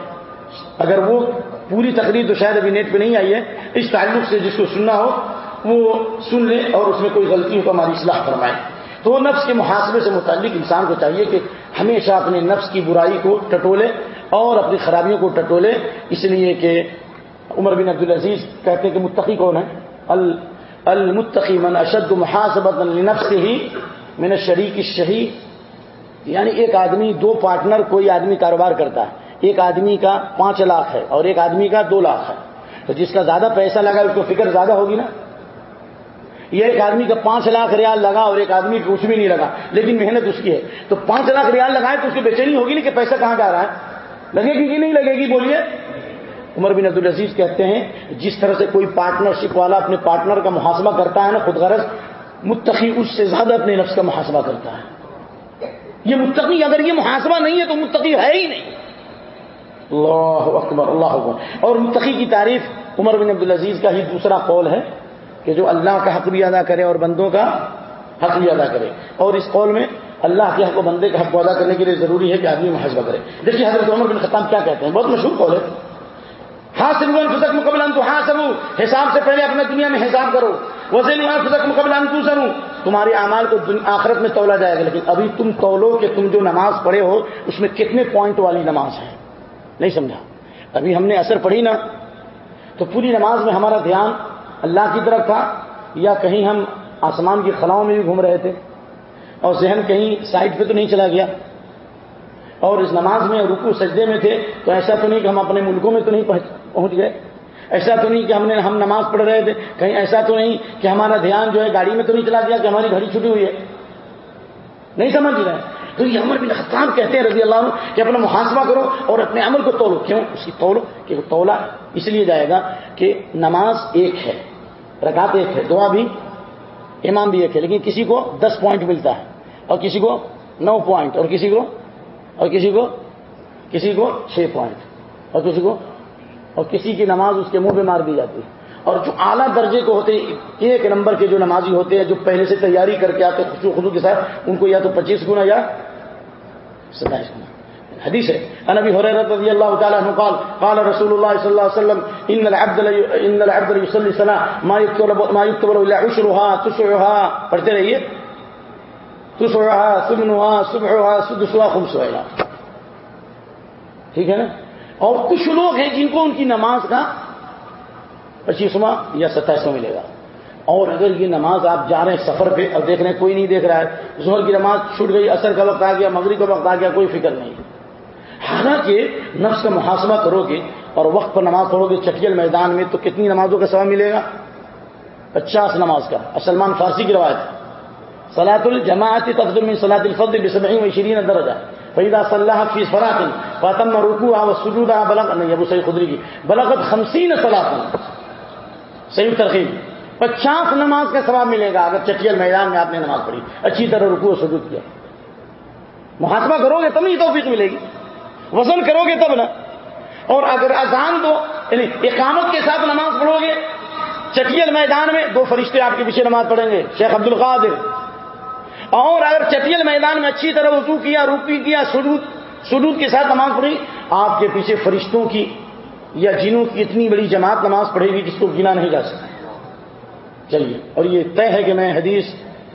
اگر وہ پوری تقریر تو شاید ابھی نیٹ پہ نہیں آئی ہے، اس تعلق سے جس کو سننا ہو، وہ سن لے اور اس میں کوئی غلطی ہو تو ہماری اصلاح فرمائے۔ تو وہ نفس کے محاسبے سے متعلق انسان کو چاہیے کہ ہمیشہ اپنے نفس کی برائی کو ٹٹولے اور اپنی خرابیوں کو ٹٹولے۔ اس لیے کہ عمر بن عبد العزیز کہتے ہیں کہ متقی کون ہے؟ المتقی من اشد محاسبت نفس ہی من شریک شہی یعنی ایک آدمی، دو پارٹنر، کوئی آدمی کاروبار کرتا ہے. ایک آدمی کا پانچ لاکھ ہے اور ایک آدمی کا دو لاکھ ہے. تو جس کا زیادہ پیسہ لگا، اس کو فکر زیادہ ہوگی نا؟ یہ ایک آدمی کا پانچ لاکھ ریال لگا اور ایک آدمی کچھ بھی نہیں لگا، لیکن محنت اس کی ہے. تو پانچ لاکھ ریال لگائے تو اس کی بےچینی ہوگی نہیں کہ پیسہ کہاں جا رہا ہے؟ لگے گی کہ نہیں لگے گی؟ بولیے. عمر بن عبد العزیز کہتے ہیں، جس طرح سے کوئی پارٹنرشپ والا اپنے پارٹنر کا محاسبہ کرتا ہے نا، خود غرض، متقی اس سے زیادہ اپنے نفس کا محاسبہ کرتا ہے۔ یہ متقی اگر یہ محاسبہ نہیں ہے تو متقی ہے ہی نہیں۔ اللہ اکبر اللہ اکبر۔ اور متقی کی تعریف عمر بن عبد العزیز کا ہی دوسرا قول ہے کہ جو اللہ کا حق بھی ادا کرے اور بندوں کا حق بھی ادا کرے۔ اور اس قول میں اللہ کے حق و بندے کا حق کو ادا کرنے کے لیے ضروری ہے کہ آدمی محاسبہ کرے۔ دیکھیے حضرت عمر بن خطاب کیا کہتے ہیں؟ بہت مشہور قول ہے۔ ہاں فسک مقبل تو ہاں حساب سے پہلے اپنے دنیا میں حساب کرو۔ وزین فسک مقبل تو سروں تمہارے اعمال کو آخرت میں تولا جائے گا، لیکن ابھی تم تولو کہ تم جو نماز پڑھے ہو، اس میں کتنے پوائنٹ والی نماز ہے نہیں سمجھا؟ ابھی ہم نے اثر پڑھی نا، تو پوری نماز میں ہمارا دھیان اللہ کی طرف تھا، یا کہیں ہم آسمان کی خلاؤں میں بھی گھوم رہے تھے، اور ذہن کہیں سائڈ پہ تو نہیں چلا گیا؟ اور اس نماز میں رکو سجدے میں تھے، تو ایسا تو نہیں کہ ہم اپنے ملکوں میں تو نہیں پہنچ گئے۔ ایسا تو نہیں کہ ہم نے ہم نماز پڑھ رہے تھے۔ کہیں ایسا تو نہیں کہ ہمارا دھیان جو ہے گاڑی میں تو نہیں چلا گیا، کہ ہماری گھڑی چھٹی ہوئی ہے۔ نہیں سمجھ رہے تو یہ عمر بن خطاب کہتے ہیں رضی اللہ عنہ کہ اپنا محاسبہ کرو اور اپنے عمل کو تولو۔ کیوں؟ اس کی تولو، کہ وہ تولا اس لیے جائے گا کہ نماز ایک ہے، رکعت ایک ہے، دعا بھی امام بھی ایک ہے، لیکن کسی کو دس پوائنٹ ملتا ہے اور کسی کو نو پوائنٹ اور کسی کو اور کسی کو کسی کو چھ پوائنٹ اور کسی کو اور کسی کی نماز اس کے منہ پہ مار دی جاتی ہے۔ اور جو اعلیٰ درجے کو ہوتے ہیں ایک نمبر کے جو نمازی ہوتے ہیں، جو پہلے سے تیاری کر کے آتے خوشو خدو کے ساتھ، ان کو یا تو پچیس گنا یا ستائیس گنا۔ حدیث ہے۔ انبی حریرت رضی اللہ تعالی عنہ قال قال رسول اللہ صلی اللہ علیہ وسلم، ان العبد ان العبد يصلي صلاه ما يكتب ما يكتب له الا عشرها تسعها. پڑھتے رہیے۔ تسعها، ثمنها، سبعها، سدسها، خمسها. ٹھیک ہے نا؟ اور کچھ لوگ ہیں جن کو ان کی نماز کا پچیسواں یا ستائیسواں ملے گا۔ اور اگر یہ نماز آپ جا رہے ہیں سفر پہ اور دیکھ رہے ہیں کوئی نہیں دیکھ رہا ہے، ظہر کی نماز چھوٹ گئی اثر کا وقت آ گیا، مغرب کا وقت آ گیا، کوئی فکر نہیں۔ حالانکہ نفس کا محاسبہ کرو گے اور وقت پر نماز پڑھو گے چٹیل میدان میں تو کتنی نمازوں کا سواب ملے گا؟ پچاس نماز کا سلمان فارسی کی روایت ہے۔ سلاۃ الجماعتی تفضل میں سلاط الفد بسمعی و شرین درجہ پیدا صلاح فی فراطن فاطم رکو آ بلغ نہیں ابو سعید خدری کی بلغت خمسین صلاح صحیح ترقیب پچاس نماز کا ثواب ملے گا اگر چٹیل میدان میں آپ نے نماز پڑھی. اچھی طرح رکو سجود کیا. محاسبہ کرو گے تب نہیں توفیق ملے گی. وزن کرو گے تب نا. اور اگر اذان دو یعنی اقامت کے ساتھ نماز پڑھو گے، چٹیل میدان میں دو فرشتے آپ کے پیچھے نماز پڑھیں گے. شیخ عبد القادر اور اگر چٹیل میدان میں اچھی طرح وضو کیا روپی کیا سدود سدود کے ساتھ نماز پڑھی، آپ کے پیچھے فرشتوں کی یا جنوں کی اتنی بڑی جماعت نماز پڑھے گی جس کو گنا نہیں جا سکتا۔ چلیے، اور یہ طے ہے کہ میں حدیث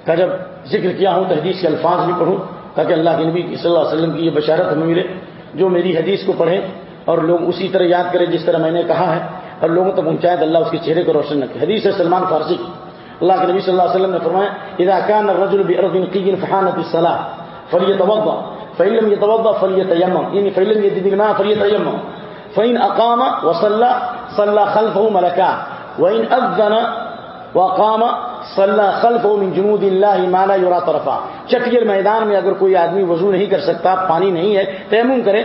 کا جب ذکر کیا ہوں تو حدیث کے الفاظ بھی پڑھوں تاکہ اللہ کے نبی صلی اللہ علیہ وسلم کی یہ بشارت ہمیں ملے۔ جو میری حدیث کو پڑھیں اور لوگ اسی طرح یاد کریں جس طرح میں نے کہا ہے، اور لوگوں تک پہنچائے اللہ اس کے چہرے کو روشن رکھے۔ حدیث ہے سلمان فارسی کی۔ اللہ کے نبی صلی اللہ علیہ وسلم نے فرمایا، اذا كان الرجل بارض قي فحانت الصلاه فليتوضا فان لم يتوضا فليتيمم. يعني فان لم يجد الماء فليتيمم. فان اقام وصلى، صلى خلفه ملكان وان اذن وقام، صلى خلفه من جنود الله ما لا يرى طرفا. چٹیر میدان میں اگر کوئی آدمی وضو نہیں کر سکتا، پانی نہیں ہے، تیمم کرے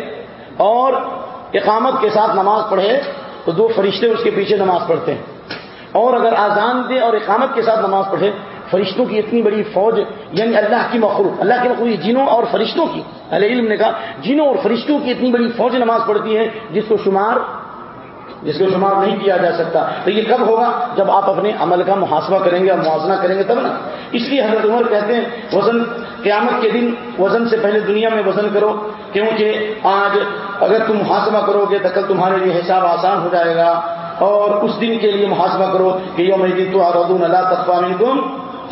اور اقامت کے ساتھ نماز پڑھے، تو دو فرشتے اس کے پیچھے نماز پڑھتے ہیں۔ اور اگر آزان دے اور اقامت کے ساتھ نماز پڑھے، فرشتوں کی اتنی بڑی فوج یعنی اللہ کی مخلوق، اللہ کی مخلوق جنوں اور فرشتوں کی علیہ علم نے کہا، جنوں اور فرشتوں کی اتنی بڑی فوج نماز پڑھتی ہے جس کو شمار، جس کو شمار نہیں کیا جا سکتا۔ تو یہ کب ہوگا؟ جب آپ اپنے عمل کا محاسبہ کریں گے اور موازنہ کریں گے تب نا۔ اس لیے حضرت عمر کہتے ہیں، وزن، قیامت کے دن وزن سے پہلے دنیا میں وزن کرو، کیونکہ آج اگر تم محاسبہ کرو گے تو کل تمہارے لیے حساب آسان ہو جائے گا۔ اور اس دن کے لیے محاسبہ کرو کہ یوم دن تو آردون اللہ تقوام تم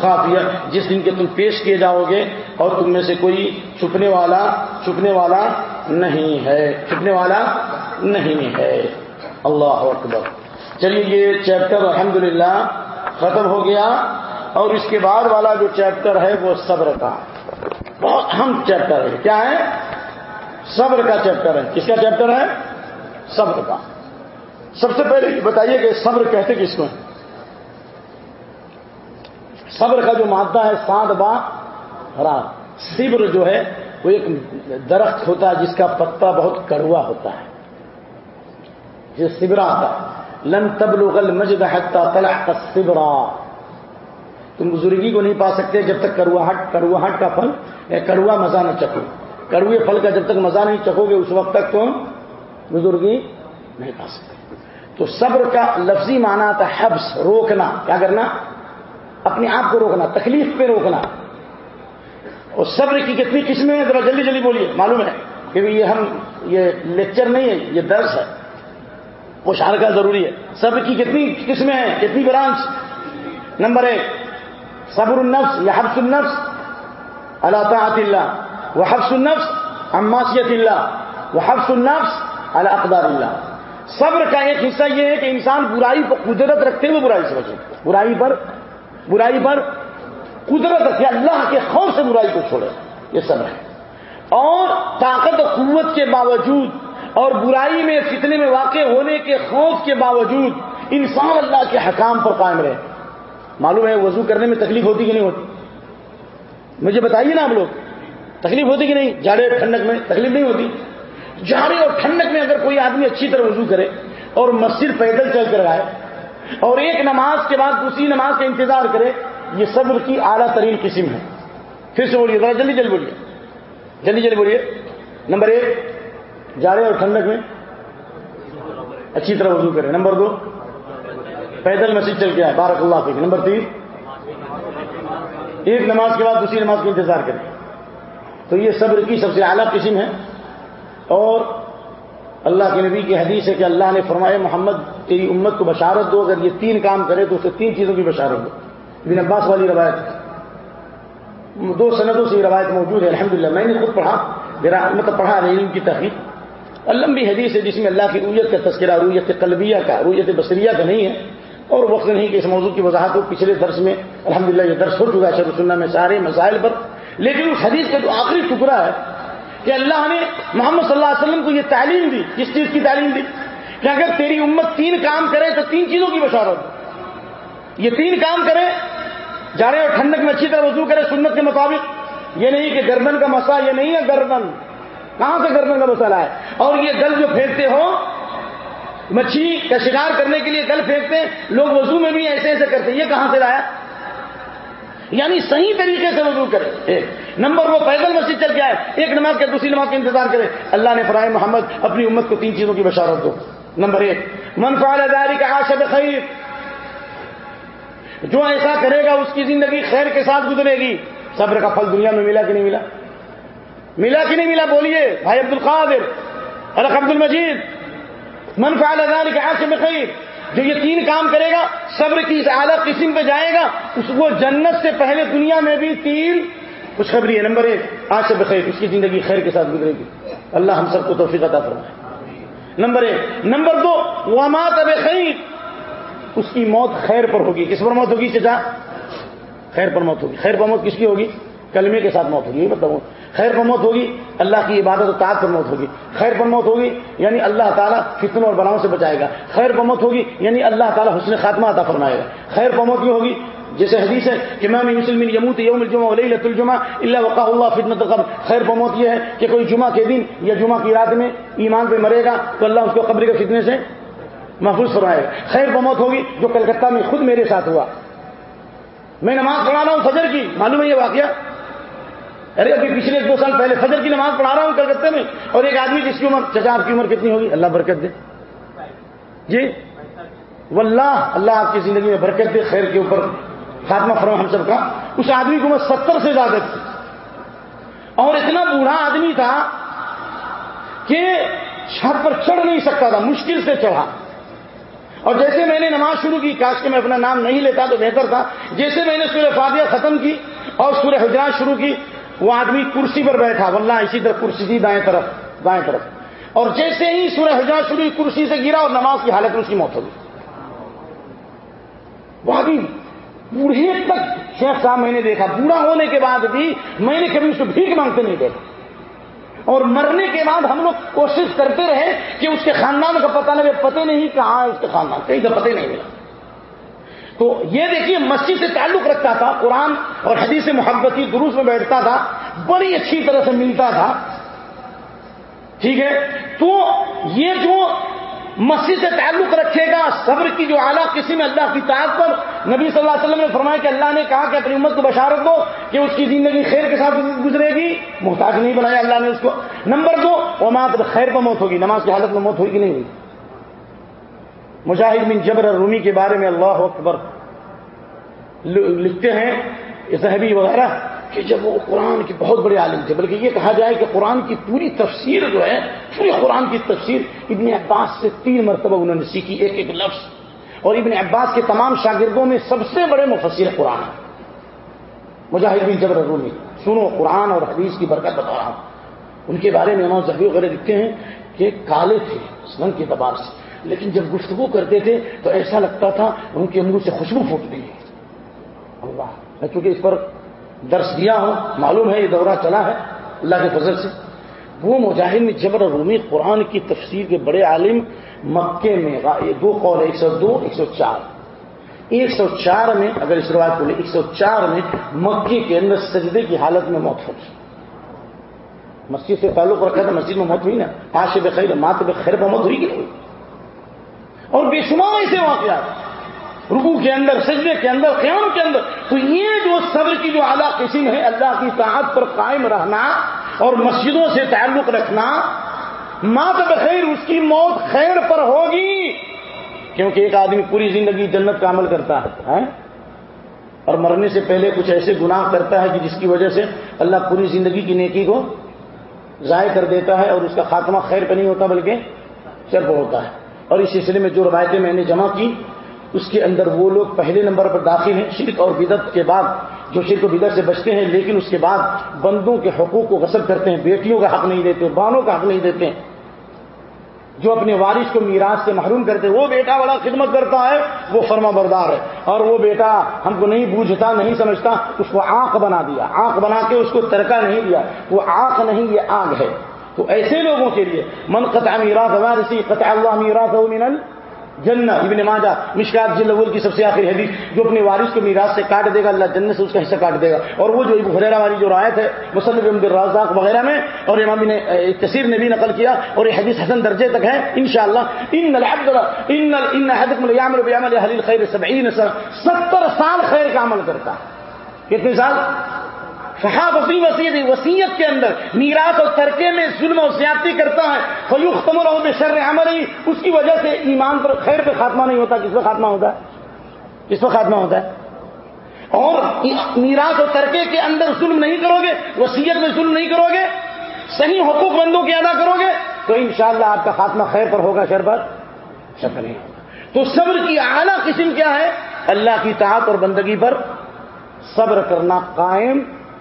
خافیہ، جس دن کے تم پیش کیے جاؤ گے اور تم میں سے کوئی چھپنے والا چھپنے والا نہیں ہے، چھپنے والا نہیں ہے۔ اللہ اکبر۔ چلیے، یہ چیپٹر الحمدللہ ختم ہو گیا اور اس کے بعد والا جو چیپٹر ہے وہ صبر کا۔ بہت اہم چیپٹر ہے۔ کیا ہے؟ صبر کا چیپٹر ہے۔ کس کا چیپٹر ہے؟ صبر کا۔ سب سے پہلے بتائیے کہ صبر کہتے کس کو صبر کا جو مادہ ہے سات با رات۔ صبر جو ہے، وہ ایک درخت ہوتا ہے جس کا پتا بہت کڑوا ہوتا ہے۔ جس سبرا آتا ہے۔ لن تبلغ المجد حتى طلع الصبرا تم بزرگی کو نہیں پا سکتے جب تک کڑواہٹ کڑواہٹ کا پھل کڑوا مزہ نہ چکو کڑوے پھل کا جب تک مزہ نہیں چکو گے، اس وقت تک تم بزرگی نہیں پا سکتے۔ تو صبر کا لفظی معنی تھا حبس، روکنا۔ کیا کرنا؟ اپنے آپ کو روکنا، تکلیف پہ روکنا۔ اور صبر کی کتنی قسمیں ہیں؟ ذرا جلدی جلدی بولیے، معلوم ہے۔ کہ یہ ہم، یہ لیکچر نہیں ہے، یہ درس ہے۔ مشارکہ ضروری ہے۔ صبر کی کتنی قسمیں ہیں، کتنی برانچ۔ نمبر ایک، صبر النفس یا حفظ النفس۔ اللہ تعاط اللہ۔ وہ حفظ النفس عماسیت اللہ۔ وہ حفظ النفس اللہ اقدار اللہ۔ صبر کا ایک حصہ یہ ہے کہ انسان برائی پر قدرت رکھتے ہوئے برائی سے بچے۔ برائی پر برائی پر قدرت رکھے، اللہ کے خوف سے برائی کو چھوڑے۔ یہ صبر ہے۔ اور طاقت و قوت کے باوجود اور برائی میں، فتنے میں واقع ہونے کے خوف کے باوجود انسان اللہ کے حکام پر قائم رہے۔ معلوم ہے وضو کرنے میں تکلیف ہوتی کہ نہیں ہوتی؟ مجھے بتائیے نا آپ لوگ، تکلیف ہوتی کہ نہیں؟ جاڑے ٹھنڈک میں تکلیف نہیں ہوتی؟ جاڑے اور ٹھنڈک میں اگر کوئی آدمی اچھی طرح وضو کرے اور مسجد پیدل چل کر آئے اور ایک نماز کے بعد دوسری نماز کا انتظار کرے، یہ صبر کی اعلیٰ ترین قسم ہے۔ پھر سے بولیے، ذرا جلدی جلدی بولیے۔ جلدی جلدی بولیے۔ نمبر ایک جاڑے اور ٹھنڈک میں اچھی طرح وضو کرے۔ نمبر دو، پیدل مسجد چل کے آئے۔ بارک اللہ فیک۔ نمبر تین، ایک نماز کے بعد دوسری نماز کا انتظار کرے۔ تو یہ صبر کی سب سے اعلیٰ قسم ہے۔ اور اللہ کے نبی کی حدیث ہے کہ اللہ نے فرمایا، محمد، تیری امت کو بشارت دو، اگر یہ تین کام کرے تو اسے تین چیزوں کی بشارت دو. ابن عباس والی روایت دو سندوں سے یہ روایت موجود ہے، الحمدللہ، میں نے خود پڑھا، میرا مطلب پڑھا علم کی تحقیق۔ اور لمبی حدیث ہے جس میں اللہ کی رویت کا تذکرہ، رویت قلبیہ کا، رویت بصریہ کا نہیں ہے۔ اور وقت نہیں کہ اس موضوع کی وضاحت ہو، پچھلے درس میں، الحمدللہ، یہ درس ہو چکا ہے شروع سننا میں سارے مسائل پر۔ لیکن اس حدیث کا جو آخری ٹکڑا ہے کہ اللہ نے محمد صلی اللہ علیہ وسلم کو یہ تعلیم دی کس چیز کی تعلیم دی؟ کہ اگر تیری امت تین کام کرے تو تین چیزوں کی بشارت۔ یہ تین کام کرے جاڑے اور ٹھنڈک میں اچھی طرح وضو کرے سنت کے مطابق۔ یہ نہیں کہ گردن کا مسئلہ، یہ نہیں ہے گردن۔ کہاں سے گردن کا مسئلہ ہے؟ اور یہ گل جو پھینکتے ہو مچھلی کا شکار کرنے کے لیے گل پھینکتے ہیں، لوگ وضو میں بھی ایسے ایسے کرتے ہیں۔ یہ کہاں سے لایا؟ یعنی صحیح طریقے سے وضو کرے۔ ایک، نمبر وہ پیدل مسجد چل کے آئے۔ ایک، نماز کے، دوسری نماز کا انتظار کرے۔ اللہ نے فرائے محمد، اپنی امت کو تین چیزوں کی بشارت دو۔ نمبر ایک منفال اداری کا آشب خیر جو ایسا کرے گا، اس کی زندگی خیر کے ساتھ گزرے گی۔ صبر کا پھل دنیا میں ملا کہ نہیں ملا؟ ملا کہ نہیں ملا؟ بولیے، بھائی عبد القادر الخ عبد المجید منفال اداری کا آشب خیر جو یہ تین کام کرے گا، صبر کی اعلیٰ قسم پہ جائے گا، اس کو جنت سے پہلے دنیا میں بھی تین خوشخبری ہے۔ نمبر ایک، آج سے بخیر، اس کی زندگی خیر کے ساتھ گزرے گی۔ اللہ ہم سب کو توفیق عطا فرمائے۔ نمبر ایک، نمبر دو ومات اب خیر اس کی موت خیر پر ہوگی۔ کس پر موت ہوگی؟ چچا؟ خیر پر موت ہوگی۔ خیر پر موت کس کی ہوگی؟ کلمے کے ساتھ موت ہوگی، یہ بتاؤ خیر پر موت ہوگی، اللہ کی عبادت و تعت پر موت ہوگی۔ خیر پر موت ہوگی یعنی اللہ تعالیٰ فتنوں اور بناؤں سے بچائے گا۔ خیر پر موت ہوگی یعنی اللہ تعالیٰ حسن خاتمہ عطا فرمائے گا۔ خیر پر موت کی ہوگی، جیسے حدیث ہے کہ میں مسلم یموت یوم الجمہ علیہ لت الجمہ اللہ وقع اللہ فتنت قبر خیر پر موت یہ ہے کہ کوئی جمعہ کے دن یا جمعہ کی رات میں ایمان پہ مرے گا تو اللہ اس کو قبر کے فتنے سے محفوظ فرمائے گا۔ خیر پر موت ہوگی جو کلکتہ میں خود میرے ساتھ ہوا۔ میں نماز پڑھا رہا ہوں، فجر کی، معلوم ہے یہ واقعہ؟ ارے ابھی پچھلے دو سال پہلے فجر کی نماز پڑھا رہا ہوں کلکتے میں اور ایک آدمی جس کی عمر چچا آپ کی عمر کتنی ہوگی؟ اللہ برکت دے۔ جی؟ واللہ، اللہ آپ کی زندگی میں برکت دے، خیر کے اوپر خاتمہ فرما ہم سب کا۔ اس آدمی کی عمر ستر سے زیادہ تھی۔ اور اتنا بوڑھا آدمی تھا کہ چھت پر چڑھ نہیں سکتا تھا، مشکل سے چڑھا۔ اور جیسے میں نے نماز شروع کی، کاش کے میں اپنا نام نہیں لیتا تو بہتر تھا۔ جیسے میں نے سورہ فاتحہ ختم کی اور سورہ حجرات شروع کی وہ آدمی کرسی پر بیٹھا، واللہ اسی طرح کرسی تھی دائیں طرف دائیں طرف۔ اور جیسے ہی سورہ حجرات شروع کرسی سے گرا اور نماز کی حالت میں اس کی موت ہو گئی۔ وہ آدمی بوڑھے تک، شیخ صاحب میں نے دیکھا، بوڑھا ہونے کے بعد بھی میں نے کبھی اس کو بھیک مانگتے نہیں دیکھا۔ اور مرنے کے بعد ہم لوگ کوشش کرتے رہے کہ اس کے خاندان کا پتہ نہیں پتہ نہیں کہاں اس کے خاندان، کہیں کا پتہ نہیں ملا۔ تو یہ دیکھیے مسجد سے تعلق رکھتا تھا، قرآن اور حدیث محبتی دروس میں بیٹھتا تھا، بڑی اچھی طرح سے ملتا تھا۔ ٹھیک ہے؟ تو یہ جو مسجد سے تعلق رکھے گا، صبر کی جو اعلیٰ قسم اللہ کی تعداد پر، نبی صلی اللہ علیہ وسلم نے فرمایا کہ اللہ نے کہا کہ اپنی امت کو بشارت دو کہ اس کی زندگی خیر کے ساتھ گزرے گی۔ محتاج نہیں بنایا اللہ نے اس کو۔ نمبر دو وہ خیر پر موت ہوگی۔ نماز کی حالت میں موت ہوگی کہ نہیں ہوگی مجاہد بن جبر رومی کے بارے میں اللہ اکبر لکھتے ہیں صحبی وغیرہ، کہ جب وہ قرآن کے بہت بڑے عالم تھے، بلکہ یہ کہا جائے کہ قرآن کی پوری تفسیر جو ہے، پوری قرآن کی تفسیر ابن عباس سے تین مرتبہ انہوں نے سیکھی، ایک ایک لفظ۔ اور ابن عباس کے تمام شاگردوں میں سب سے بڑے مفسر قرآن ہیں۔ مجاہد بن جبر رومی سنو قرآن اور حدیث کی برکت بتا رہا ہوں۔ ان کے بارے میں امام زہبی وغیرہ لکھتے ہیں کہ کالے تھے، سنگ کے اعتبار سے۔ لیکن جب گفتگو کرتے تھے تو ایسا لگتا تھا ان کے منہ سے خوشبو پھوٹ ہے۔ اللہ، میں چونکہ اس پر درس دیا ہوں، معلوم ہے یہ دورہ چلا ہے، اللہ کے فضل سے۔ وہ مجاہد میں جبر رومی قرآن کی تفسیر کے بڑے عالم مکے میں دو قول ایک سو دو، ایک سو چار۔ ایک سو چار میں، اگر اس روایت بولے ایک سو چار میں مکے کے اندر سجدے کی حالت میں موت ہوئی مسجد سے تعلق رکھا تھا، مسجد میں موت ہوئی نا۔ آش بخیر مات بخیر پر موت ہوئی کہ نہیں؟ ہوئی اور بے شمار ایسے واقعات۔ رکو کے اندر، سجدے کے اندر قیام کے اندر۔ تو یہ جو صبر کی جو اعلیٰ قسم ہے اللہ کی طاعت پر قائم رہنا اور مسجدوں سے تعلق رکھنا، مات بخیر اس کی موت خیر پر ہوگی۔ کیونکہ ایک آدمی پوری زندگی جنت کا عمل کرتا ہے اور مرنے سے پہلے کچھ ایسے گناہ کرتا ہے کہ جس کی وجہ سے اللہ پوری زندگی کی نیکی کو ضائع کر دیتا ہے اور اس کا خاتمہ خیر پہ نہیں ہوتا، بلکہ شرف ہوتا ہے۔ اور اس سلسلے میں جو روایتیں میں نے جمع کی، اس کے اندر وہ لوگ پہلے نمبر پر داخل ہیں، شرک اور بدت کے بعد، جو شرک و بدت سے بچتے ہیں، لیکن اس کے بعد بندوں کے حقوق کو غصب کرتے ہیں، بیٹیوں کا حق نہیں دیتے، بانوں کا حق نہیں دیتے۔ جو اپنے وارث کو میراث سے محروم کرتے، وہ بیٹا بڑا خدمت کرتا ہے، وہ فرما بردار ہے۔ اور وہ بیٹا ہم کو نہیں بوجھتا، نہیں سمجھتا، اس کو آنکھ بنا دیا۔ آنکھ بنا کے اس کو ترکا نہیں دیا۔ وہ آنکھ نہیں، یہ آگ ہے۔ تو ایسے لوگوں کے لیے من قطع میراث وارثی قطع اللہ میراث من جنہ ابن ماجہ، مشکات جل اول کی سب سے آخری حدیث جو اپنے وارث کو میراث سے کاٹ دے گا، اللہ جنت سے اس کا حصہ کاٹ دے گا۔ اور وہ جو ابو حریرا والی جو رایت ہے مصنف عبد الرازاق وغیرہ میں، اور امام نے کثیر نے بھی نقل کیا، اور یہ حدیث حسن درجے تک ہے، انشاءاللہ۔ ان العبد، ان ان حدکم یعمل بعمل اهل الخير 70 سنه 70 سال خیر کا عمل کرتا ہے۔ کتنے سال؟ صحاب اپنی وسیعت وسیعت کے اندر میراث اور ترکے میں ظلم و زیادتی کرتا ہے۔ فیوخ تم بے شر عمل اس کی وجہ سے ایمان پر خیر پہ خاتمہ نہیں ہوتا۔ کس پہ خاتمہ ہوتا ہے؟ کس پہ خاتمہ ہوتا ہے؟ اور میراث اور ترکے کے اندر ظلم نہیں کرو گے۔ وسیعت میں ظلم نہیں کرو گے۔ صحیح حقوق بندوں کی ادا کرو گے۔ تو انشاءاللہ آپ کا خاتمہ خیر پر ہوگا، شر پر شر نہیں تو صبر کی اعلیٰ قسم کیا ہے؟ اللہ کی طاعت اور بندگی پر صبر کرنا قائم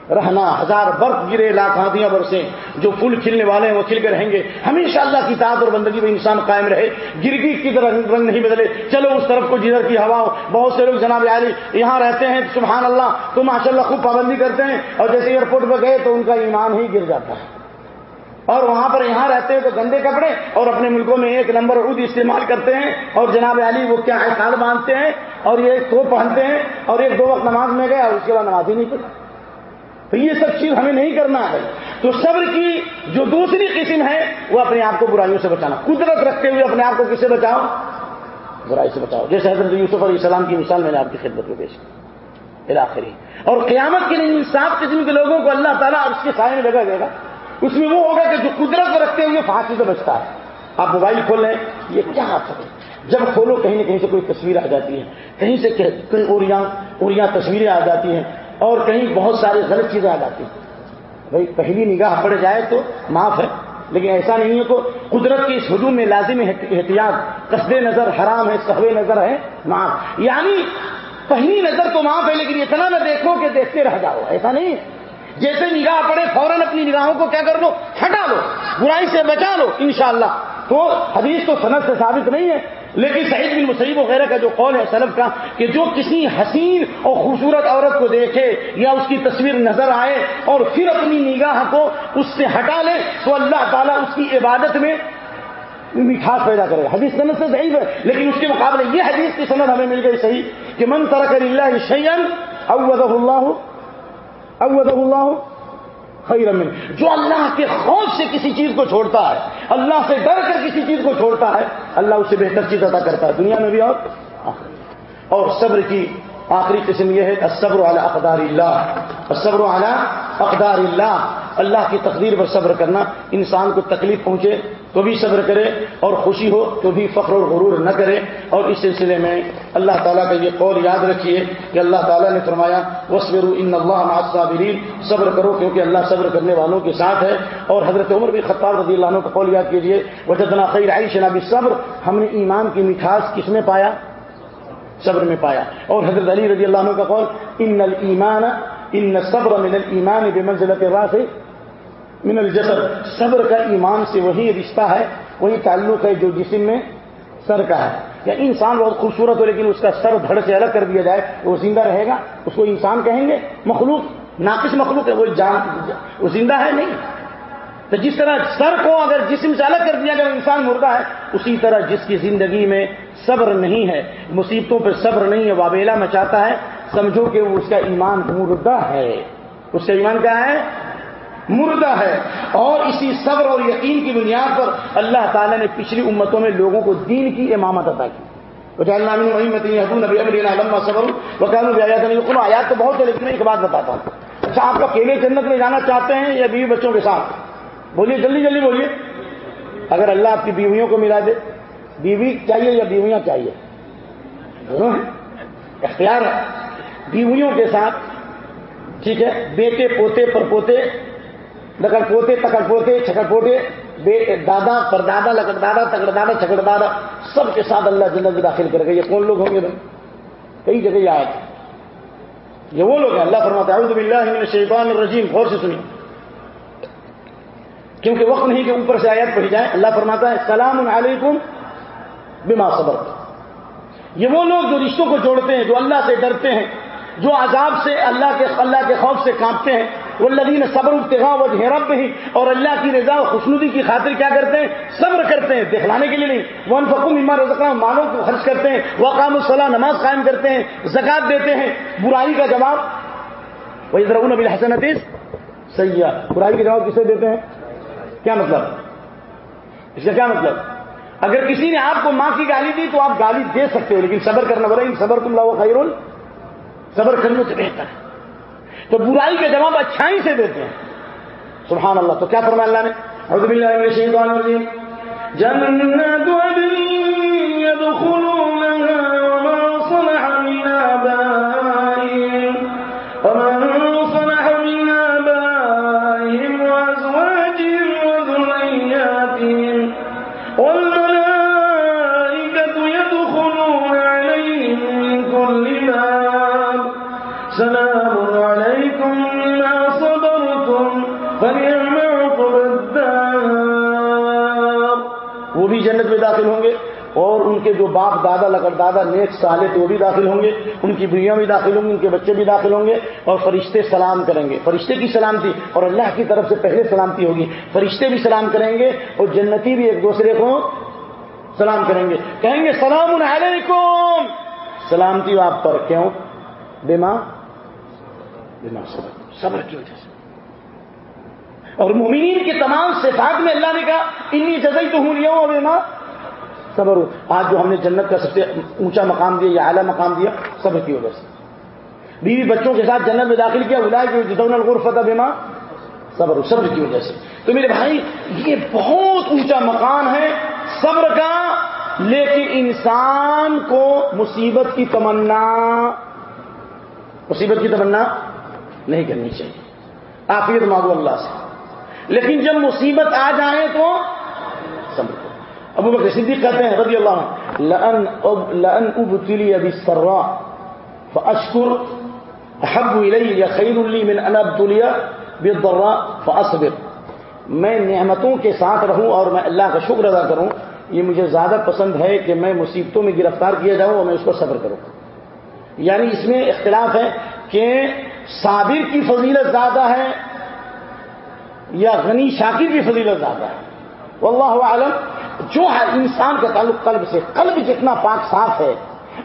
رہنا، ہزار برف گرے لاکھ ہاتھیاں برسیں، جو پھول کھلنے والے ہیں وہ کھل کے رہیں گے۔ ہمیشہ اللہ کی تعداد اور بندگی میں انسان قائم رہے۔ گرگی کی طرح رنگ نہیں بدلے۔ چلو اس طرف کو جدھر کی ہوا بہت سے لوگ جناب عالی یہاں رہتے ہیں۔ سبحان اللہ، تو ماشاء اللہ خوب پابندی کرتے ہیں۔ اور جیسے ایئرپورٹ پہ گئے تو ان کا ایمان ہی گر جاتا ہے۔ اور وہاں پر یہاں رہتے ہیں تو گندے کپڑے اور اپنے ملکوں میں ایک نمبر اد استعمال کرتے ہیں۔ اور جناب علی وہ کیا ہے؟ باندھتے ہیں اور یہ ایک تو پہنتے ہیں اور ایک دو وقت نماز میں گئے اور اس کے بعد نماز ہی نہیں پڑھتے۔ تو یہ سب چیز ہمیں نہیں کرنا ہے۔ تو صبر کی جو دوسری قسم ہے، وہ اپنے آپ کو برائیوں سے بچانا۔ قدرت رکھتے ہوئے اپنے آپ کو کس سے بچاؤ؟ برائی سے بچاؤ۔ جیسے حضرت یوسف علیہ السلام کی مثال میں نے آپ کی خدمت میں پیش کی۔ آخری اور قیامت کے لیے انصاف قسم کے لوگوں کو اللہ تعالیٰ اس کے سائے میں لگا دے گا۔ اس میں وہ ہوگا کہ جو قدرت رکھتے ہوئے پھانسی سے بچتا ہے۔ آپ موبائل کھول لیں، یہ کیا آپ جب کھولو، کہیں نہ کہیں سے کوئی تصویر آ جاتی ہے۔ کہیں سے کہیں اوریاں تصویریں آ جاتی ہیں۔ اور کہیں بہت ساری غلط چیزیں آ جاتی ہیں۔ بھائی، پہلی نگاہ پڑ جائے تو معاف ہے، لیکن ایسا نہیں ہے کہ قدرت کے اس حدود میں لازم احتیاط۔ قصد نظر حرام ہے سہوے نظر ہے معاف۔ یعنی پہلی نظر تو معاف ہے، لیکن اتنا نہ دیکھو کہ دیکھتے رہ جاؤ، ایسا نہیں ہے۔ جیسے نگاہ پڑے فوراً اپنی نگاہوں کو کیا کر لو؟ ہٹا لو برائی سے بچا لو، انشاءاللہ۔ تو حدیث تو صنعت سے ثابت نہیں ہے، لیکن سعید بن مسیب وغیرہ کا جو قول ہے سلف کا کہ جو کسی حسین اور خوبصورت عورت کو دیکھے یا اس کی تصویر نظر آئے اور پھر اپنی نگاہ کو اس سے ہٹا لے، تو اللہ تعالیٰ اس کی عبادت میں مٹھاس پیدا کرے۔ حدیث صنعت سے صحیح ہے، لیکن اس کے مقابلے یہ حدیث کی صنعت ہمیں مل گئی صحیح کہ من ترک اللہ شیئن اوض اللہ اوض اللہ خیر من جو اللہ کے خوف سے کسی چیز کو چھوڑتا ہے، اللہ سے ڈر کر کسی چیز کو چھوڑتا ہے، اللہ اسے بہتر چیز ادا کرتا ہے، دنیا میں بھی اور اور صبر کی آخری قسم یہ ہے صبر والا اقدار اللہ. صبر والا اقدار اللہ. اللہ کی تقدیر پر صبر کرنا، انسان کو تکلیف پہنچے تو بھی صبر کرے اور خوشی ہو تو بھی فخر اور غرور نہ کرے۔ اور اس سلسلے میں اللہ تعالیٰ کا یہ قول یاد رکھیے کہ اللہ تعالیٰ نے فرمایا وسبر ان اللہ صابرین صبر کرو کیونکہ اللہ صبر کرنے والوں کے ساتھ ہے۔ اور حضرت عمر بھی خطاب رضی اللہ عنہ کا قول یاد کیجیے وجدنا خیر عائش نبی صبر ہم نے ایمان کی مٹھاس کس میں پایا؟ صبر میں پایا۔ اور حضرت علی رضی اللہ عنہ کا قول، ان المان ان صبر من المان بے منزلت راس من الجسد. صبر کا ایمان سے وہی رشتہ ہے، وہی تعلق ہے جو جسم میں سر کا ہے۔ یا انسان بہت خوبصورت ہو، لیکن اس کا سر دھڑ سے الگ کر دیا جائے، وہ زندہ رہے گا۔ اس کو انسان کہیں گے؟ مخلوق، ناقص مخلوق ہے، وہ جان، وہ زندہ ہے نہیں۔ تو جس طرح سر کو اگر جسم سے الگ کر دیا جائے، انسان مردہ ہے، اسی طرح جس کی زندگی میں صبر نہیں ہے، مصیبتوں پہ صبر نہیں ہے، وابیلا مچاتا ہے، سمجھو کہ وہ اس کا ایمان مردہ ہے۔ اس کا ایمان کیا ہے؟ مردہ ہے۔ اور اسی صبر اور یقین کی بنیاد پر اللہ تعالیٰ نے پچھلی امتوں میں لوگوں کو دین کی امامت عطا کی۔ صبر آیات تو بہت ہے لیکن میں ایک بات بتاتا ہوں۔ اچھا آپ کا کیلے جنت میں جانا چاہتے ہیں یا بیوی بچوں کے ساتھ؟ بولیے، جلدی جلدی بولیے۔ اگر اللہ آپ کی بیویوں کو ملا دے، بیوی چاہیے یا بیویاں چاہیے؟ دونوں اختیار ہے۔ بیویوں کے ساتھ، ٹھیک ہے، بیٹے پوتے پر پوتے، لکڑ پوتے، تکڑ پوتے، چھکڑ پوتے دادا پر دادا لکڑ دادا، تکڑ دادا، چھکڑ دادا، سب کے ساتھ اللہ جنت داخل کر گئے یہ کون لوگ ہوں گے بھائی؟ کئی جگہ یہ آئے تھے یہ وہ لوگ ہیں۔ اللہ فرماتے اعوذ باللہ من الشیطان الرجیم۔ غور سے سنیے۔ کیونکہ وقت نہیں کہ اوپر سے آیات پڑھی جائے، اللہ فرماتا ہے، سلام علیکم بما صبر یہ وہ لوگ جو رشتوں کو جوڑتے ہیں، جو اللہ سے ڈرتے ہیں، جو عذاب سے، اللہ کے اللہ کے خوف سے کانپتے ہیں وہ لدین صبر التغا و رب ہی اور اللہ کی رضا و خوشنودی کی خاطر کیا کرتے ہیں؟ صبر کرتے ہیں، دکھلانے کے لیے نہیں۔ وہ انفقوم اما رزقہ مالوں کو خرچ کرتے ہیں وہ قام الصلاح نماز قائم کرتے ہیں زکات دیتے ہیں۔ برائی کا جواب وہ ادھر نبی حسن عتیش سیاح برائی کا جواب کسے دیتے ہیں؟ کیا مطلب؟ اس کا کیا مطلب؟ اگر کسی نے آپ کو ماں کی گالی دی تو آپ گالی دے سکتے ہو، لیکن صبر کرنا پڑے صبر تم لاؤ خیر صبر کرنے سے بہتر ہے۔ تو برائی کا جواب اچھائی سے دیتے ہیں۔ سبحان اللہ، تو کیا فرمایا اللہ نے؟ حضب اللہ جنت کے جو باپ دادا، لکڑ دادا، نیک سالے تو وہ بھی داخل ہوں گے، ان کی بیویاں بھی داخل ہوں گی، ان کے بچے بھی داخل ہوں گے، اور فرشتے سلام کریں گے۔ فرشتے کی سلامتی، اور اللہ کی طرف سے پہلے سلامتی ہوگی۔ فرشتے بھی سلام کریں گے، اور جنتی بھی ایک دوسرے کو سلام کریں گے۔ کہیں گے، سلام علیکم! سلامتی آپ پر کیوں؟ بیما بیما صبر۔ صبر کی وجہ سے۔ اور مومنین کے تمام صفات میں اللہ نے کہا، انی جزئی تو ہوں لیا ہوں بیما صبر، آج جو ہم نے جنت کا سب سے اونچا مقام دیا، یا اعلیٰ مقام دیا، صبر کی وجہ سے۔ بیوی بچوں کے ساتھ جنت میں داخل کیا بلائے کہ جدون الغرفت بیما صبر صبر کی وجہ سے۔ تو میرے بھائی، یہ بہت اونچا مقام ہے صبر کا، لیکن انسان کو مصیبت کی تمنا، مصیبت کی تمنا نہیں کرنی چاہیے۔ آفیت مانگو اللہ سے۔ لیکن جب مصیبت آ جائے تو صبر کرو۔ ابو بکر صدیق کہتے ہیں، رضی اللہ عنہ، لأن أب، لأن ابتلي بالسراء فاشكر احب الي خير لي من ان ابتلي بالضراء فاصبر میں نعمتوں کے ساتھ رہوں اور میں اللہ کا شکر ادا کروں، یہ مجھے زیادہ پسند ہے کہ میں مصیبتوں میں گرفتار کیا جاؤں اور میں اس کو صبر کروں۔ یعنی اس میں اختلاف ہے کہ صابر کی فضیلت زیادہ ہے یا غنی شاکر کی فضیلت زیادہ ہے۔ واللہ عالم جو ہے انسان کا تعلق قلب سے، قلب جتنا پاک صاف ہے،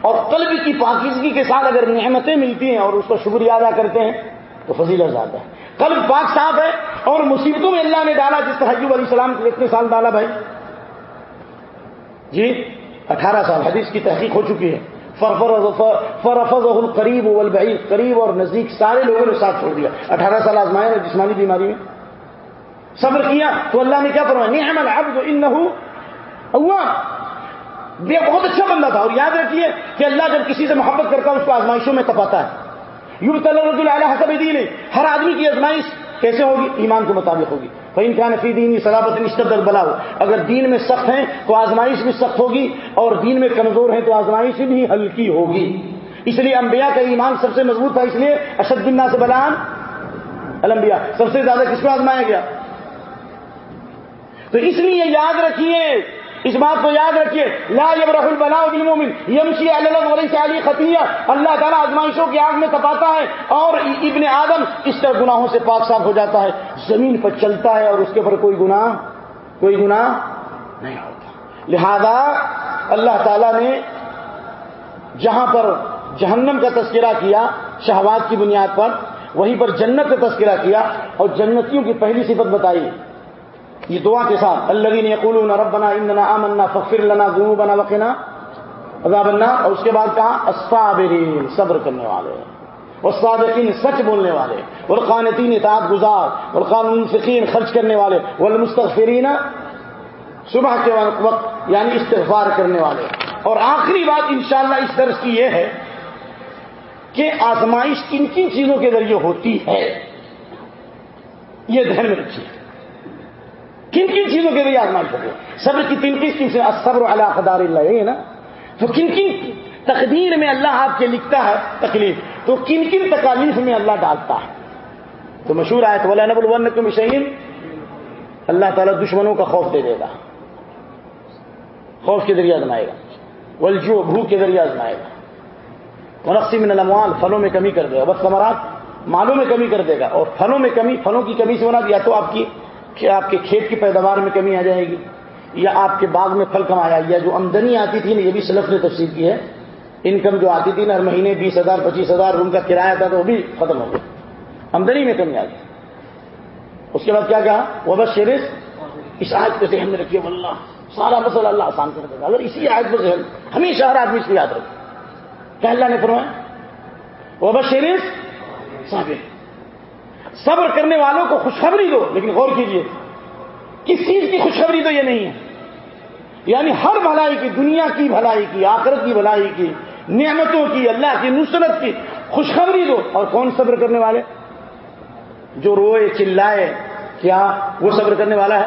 اور قلب کی پاکیزگی کے ساتھ اگر نعمتیں ملتی ہیں اور اس کو شکریہ ادا کرتے ہیں، تو فضیلت زیادہ ہے۔ قلب پاک صاف ہے اور مصیبتوں میں اللہ نے ڈالا، جس طرح حجیب علیہ السلام کو کتنے سال ڈالا بھائی؟ جی اٹھارہ سال، حدیث کی تحقیق ہو چکی ہے۔ فرفظ القریب والبعید، قریب اور نزدیک سارے لوگوں نے ساتھ چھوڑ دیا۔ اٹھارہ سال آزمائے جسمانی بیماری میں۔ صبر کیا تو اللہ نے کیا فرمایا؟ نعم العبد انه اواب یہ بہت اچھا بندہ تھا اور یاد رکھیے کہ اللہ جب کسی سے محبت کرتا ہے، اس کو آزمائشوں میں تپاتا ہے۔ یوں رضول حسب دین ہر آدمی کی آزمائش کیسے ہوگی؟ ایمان کے مطابق ہوگی۔ فین خان فی دینی سلابت نشتر بلا ہو اگر دین میں سخت ہیں تو آزمائش بھی سخت ہوگی اور دین میں کمزور ہیں تو آزمائش بھی ہلکی ہوگی۔ اس لیے انبیاء کا ایمان سب سے مضبوط تھا، اس لیے اشد بنا سے بلان الانبیاء سب سے زیادہ کس کو آزمایا گیا؟ تو اس لیے یاد رکھیے اس بات کو یاد رکھیے، لا یبرح البلاء بالمؤمن یمشي على الارض وليس عليه خطیہ اللہ تعالیٰ آزمائشوں کی آگ میں تپاتا ہے اور ابن آدم اس طرح گناہوں سے پاک صاف ہو جاتا ہے۔ زمین پر چلتا ہے اور اس کے اوپر کوئی گناہ کوئی گناہ نہیں ہوتا۔ لہذا اللہ تعالیٰ نے جہاں پر جہنم کا تذکرہ کیا، شہوات کی بنیاد پر، وہیں پر جنت کا تذکرہ کیا اور جنتیوں کی پہلی صفت بتائی۔ یہ دعا کے ساتھ اللہ یقول ربنا اننا آمنا فغفر لنا ذنوبنا وقنا عذاب النار، اور اس کے بعد کہا، الصابرین، صبر کرنے والے، والصادقین، سچ بولنے والے، والقانتین، اطاعت گزار والقانون فقین خرچ کرنے والے، والمستغفرین، صبح کے وقت یعنی استغفار کرنے والے۔ اور آخری بات انشاءاللہ اس درس کی یہ ہے کہ آزمائش کن کن چیزوں کے ذریعے ہوتی ہے، یہ دھیان میں رکھیے۔ کن کن چیزوں کے ذریعے آزمائش ہوتی صبر کی تین کس چیز صبر اللہ قدار اللہ ہے نا؟ تو کن کن تقدیر میں اللہ آپ کے لکھتا ہے تکلیف تو کن کن تکالیف میں اللہ ڈالتا ہے؟ تو مشہور آئے تو نب الون تم شہین اللہ تعالیٰ دشمنوں کا خوف دے دے گا۔ خوف کے ذریعے آزمائے گا۔ ولجو بھوک کے ذریعے آزمائے گا۔ منقسی میں نموال پھلوں میں کمی کر دے گا۔ بس کمرات مالوں میں کمی کر دے گا۔ اور پھلوں میں کمی، پھلوں کی کمی سے بنا یا تو آپ کی کہ آپ کے کھیت کی پیداوار میں کمی آ جائے گی یا آپ کے باغ میں پھل کمایا یا جو آمدنی آتی تھی نا، یہ بھی سلف نے تفصیل کی ہے انکم جو آتی تھی نا، ہر مہینے بیس ہزار، پچیس ہزار روم کا کرایہ تھا تو وہ بھی ختم ہو گیا۔ آمدنی میں کمی آ گئی۔ اس کے بعد کیا کہا؟ وہ بس شیرس اس آج پہ ذہن میں رکھیے اللہ سارا مسئلہ اللہ آسان کر دے گا اگر اسی آج پہ ذہن، ہمیشہ ہر آدمی اس کو یاد رکھے۔ کیا اللہ نے فرمایا وہ بس شیرس صبر کرنے والوں کو خوشخبری دو، لیکن غور کیجیے کس چیز کی خوشخبری تو یہ نہیں ہے۔ یعنی ہر بھلائی کی، دنیا کی بھلائی کی، آخرت کی بھلائی کی، نعمتوں کی، اللہ کی، نصرت کی خوشخبری دو۔ اور کون صبر کرنے والے؟ جو روئے، چلائے، کیا وہ صبر کرنے والا ہے؟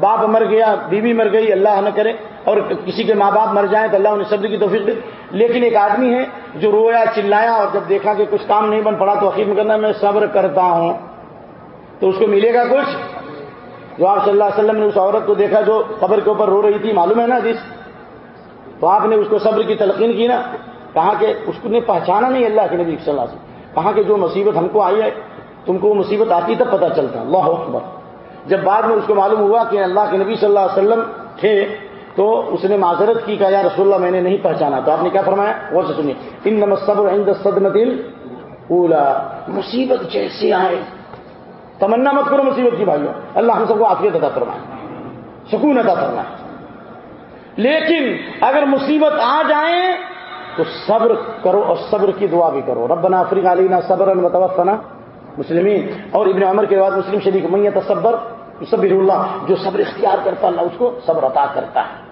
باپ مر گیا، بیوی مر گئی، اللہ نہ کرے۔ اور کسی کے ماں باپ مر جائیں تو اللہ انہیں صبر کی توفیق دے۔ لیکن ایک آدمی ہے جو رویا، چلایا اور جب دیکھا کہ کچھ کام نہیں بن پڑا تو عقید میں کرنا میں صبر کرتا ہوں۔ تو اس کو ملے گا کچھ؟ جو آپ صلی اللہ علیہ وسلم نے اس عورت کو دیکھا جو قبر کے اوپر رو رہی تھی، معلوم ہے نا جس تو آپ نے اس کو صبر کی تلقین کی نا؟ کہا کہ اس کو نے پہچانا نہیں اللہ کے نبی صلی اللہ علیہ وسلم۔ کہا کہ جو مصیبت ہم کو آئی ہے، تم کو وہ مصیبت آتی تب پتہ چلتا اللہ اکبر۔ جب بعد میں اس کو معلوم ہوا کہ اللہ کے نبی صلی اللہ علیہ وسلم تھے تو اس نے معذرت کی کہ یا رسول اللہ، میں نے نہیں پہچانا۔ تو آپ نے کیا فرمایا؟ وہ سے سنیے۔ ان نمصبر عند صدم دل اولا مصیبت جیسے آئے۔ تمنا مت کرو مصیبت کی بھائیوں اللہ ہم سب کو آفیت ادا فرمائے۔ سکون ادا فرمائے۔ لیکن اگر مصیبت آ جائیں تو صبر کرو اور صبر کی دعا بھی کرو۔ ربنا افریق علینا صبر المتوفنا مسلمین، اور ابن عمر کے بعد مسلم شریف میت صبر صبر اللہ۔ جو صبر اختیار کرتا، اللہ اس کو صبر عطا کرتا ہے۔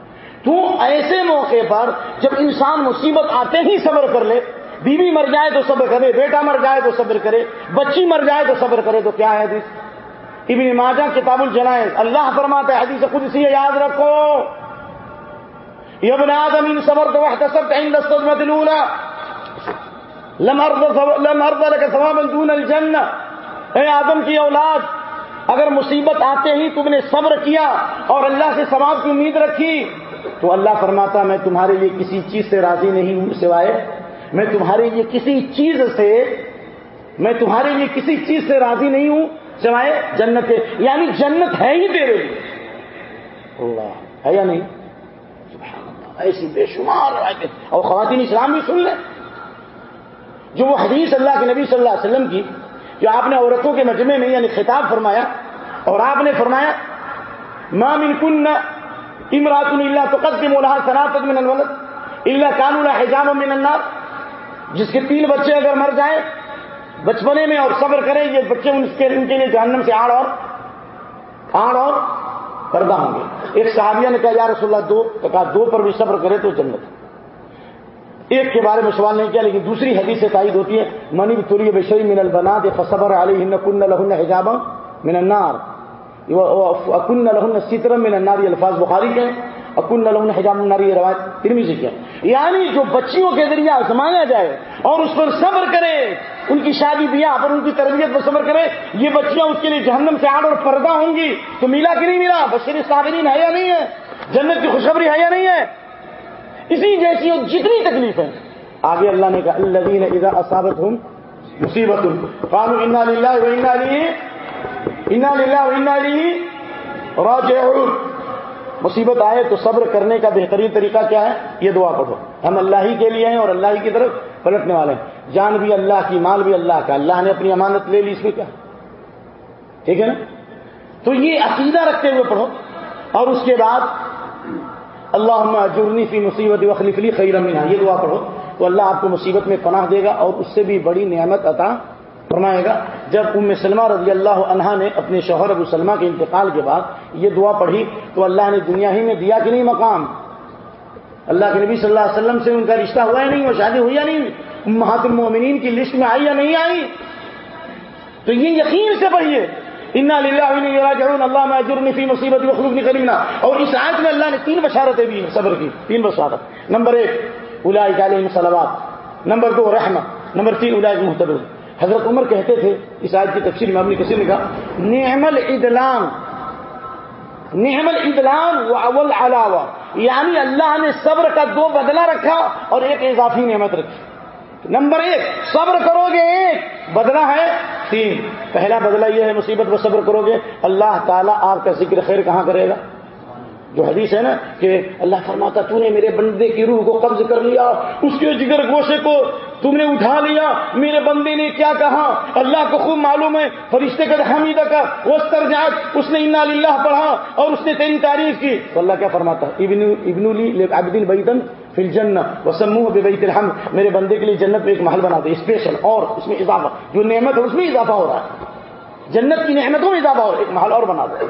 تو ایسے موقع پر جب انسان مصیبت آتے ہی صبر کر لے، بیوی مر جائے تو صبر کرے، بیٹا مر جائے تو صبر کرے، بچی مر جائے تو صبر کرے، تو کیا ہے حدیث؟ ابن ماجہ کتاب الجنائز، اللہ فرماتا ہے، حدیث خود اسی یاد رکھو۔ یبن آدم، ان صبر تو واحتسبت عند الصدمة الاولى، لم ارض لم ارض لك ثوابا دون الجنہ اے آدم کی اولاد اگر مصیبت آتے ہی تم نے صبر کیا اور اللہ سے ثواب کی امید رکھی، تو اللہ فرماتا میں تمہارے لیے کسی چیز سے راضی نہیں ہوں، سوائے میں تمہارے لیے کسی چیز سے، میں تمہارے لیے کسی چیز سے راضی نہیں ہوں، سوائے جنت کے یعنی جنت ہے ہی تیرے لیے۔ اللہ، ہے یا نہیں؟ ایسی بے شمار اور خواتین اسلام بھی سن لیں۔ جو وہ حدیث اللہ کے نبی صلی اللہ علیہ وسلم کی جو آپ نے عورتوں کے مجمع میں یعنی خطاب فرمایا اور آپ نے فرمایا ماں کن امرات اللہ تو قدم الحا صنعت من الولد اللہ قانون حجام من النار. جس کے تین بچے اگر مر جائیں، بچپنے میں اور صبر کریں، یہ بچے ان کے لیے جہنم سے آڑ اور آڑ اور پردہ ہوں گے۔ ایک صحابیہ نے کہا، یا رسول اللہ، دو تو کہا، دو پر بھی صبر کرے تو جنت ایک کے بارے میں سوال نہیں کیا، لیکن دوسری حدیث سے تائید ہوتی ہے منی توری بشری من البنا دے فصبر علی کن لہن حجاب من النار. کن لہن ستر من النار، یہ الفاظ بخاری کے اکن لہن حجاب النار، یہ روایت ترمی سے کیا یعنی جو بچیوں کے ذریعے آزمایا جائے اور اس پر صبر کرے، ان کی شادی بیاہ پر ان کی تربیت پر صبر کرے، یہ بچیاں اس کے لیے جہنم سے آڑ اور پردہ ہوں گی، تو ملا کہ نہیں ملا؟ بشیر صابرین ہے یا نہیں ہے جنت کی خوشخبری ہے یا نہیں ہے اسی جیسی اور جتنی تکلیف ہے۔ آگے اللہ نے کہا اللہ اذا اصابت ہوں مصیبت، قالوا انا للہ و انا انا للہ و انا راجعون۔ مصیبت آئے تو صبر کرنے کا بہترین طریقہ کیا ہے؟ یہ دعا پڑھو۔ ہم اللہ ہی کے لیے ہیں اور اللہ ہی کی طرف پلٹنے والے ہیں۔ جان بھی اللہ کی، مال بھی اللہ کا۔ اللہ نے اپنی امانت لے لی، اس میں کیا؟ ٹھیک ہے نا؟ تو یہ عقیدہ رکھتے ہوئے پڑھو۔ اور اس کے بعد اللہ جرنی فی مصیبت وخلیف لی خیر منہا۔ یہ دعا پڑھو تو اللہ آپ کو مصیبت میں پناہ دے گا اور اس سے بھی بڑی نعمت عطا فرمائے گا۔ جب ام سلمہ رضی اللہ عنہا نے اپنے شوہر ابو سلمہ کے انتقال کے بعد یہ دعا پڑھی تو اللہ نے دنیا ہی میں دیا کہ نہیں مقام۔ اللہ کے نبی صلی اللہ علیہ وسلم سے ان کا رشتہ ہوا یا نہیں؟ وہ شادی ہوئی یا نہیں؟ محت المومنین کی لسٹ میں آئی یا نہیں آئی؟ تو یہ یقین سے پڑھیے انا للہ اللہ میں جرم فی مصیبت کریمنا اور اس آیت میں اللہ نے تین بشارتیں دی صبر کی، تین بشارت. نمبر ایک الائی علیہ صلوات نمبر دو، رحمت. نمبر تین الائی محتب حضرت عمر کہتے تھے، اس آیت کی تفصیل میں اپنی کسی نے کہا نعمل ادلام نعمل ادلام و اول علاوہ. یعنی اللہ نے صبر کا دو بدلہ رکھا اور ایک اضافی نعمت رکھی. نمبر ایک، صبر کرو گے ایک بدلہ ہے تین۔ پہلا بدلہ یہ ہے مصیبت پر صبر کرو گے اللہ تعالیٰ آپ کا ذکر خیر کہاں کرے گا؟ جو حدیث ہے نا کہ اللہ فرماتا تو نے میرے بندے کی روح کو قبض کر لیا، اس کے جگر گوشے کو تم نے اٹھا لیا، میرے بندے نے کیا کہا؟ اللہ کو خوب معلوم ہے، فرشتے کا حمیدہ کا وسطر جات اس نے انا للہ پڑھا اور اس نے تیری تعریف کی۔ تو اللہ کیا فرماتا ابن ابن عبدین بیتن فل جن وسمو بیت الحم میرے بندے کے لیے جنت میں ایک محل بنا دے اسپیشل اور اس میں اضافہ، جو نعمت ہے اس میں اضافہ ہو رہا ہے۔ جنت کی نعمتوں میں اضافہ ہو رہا ہے، ایک محل اور بنا دے۔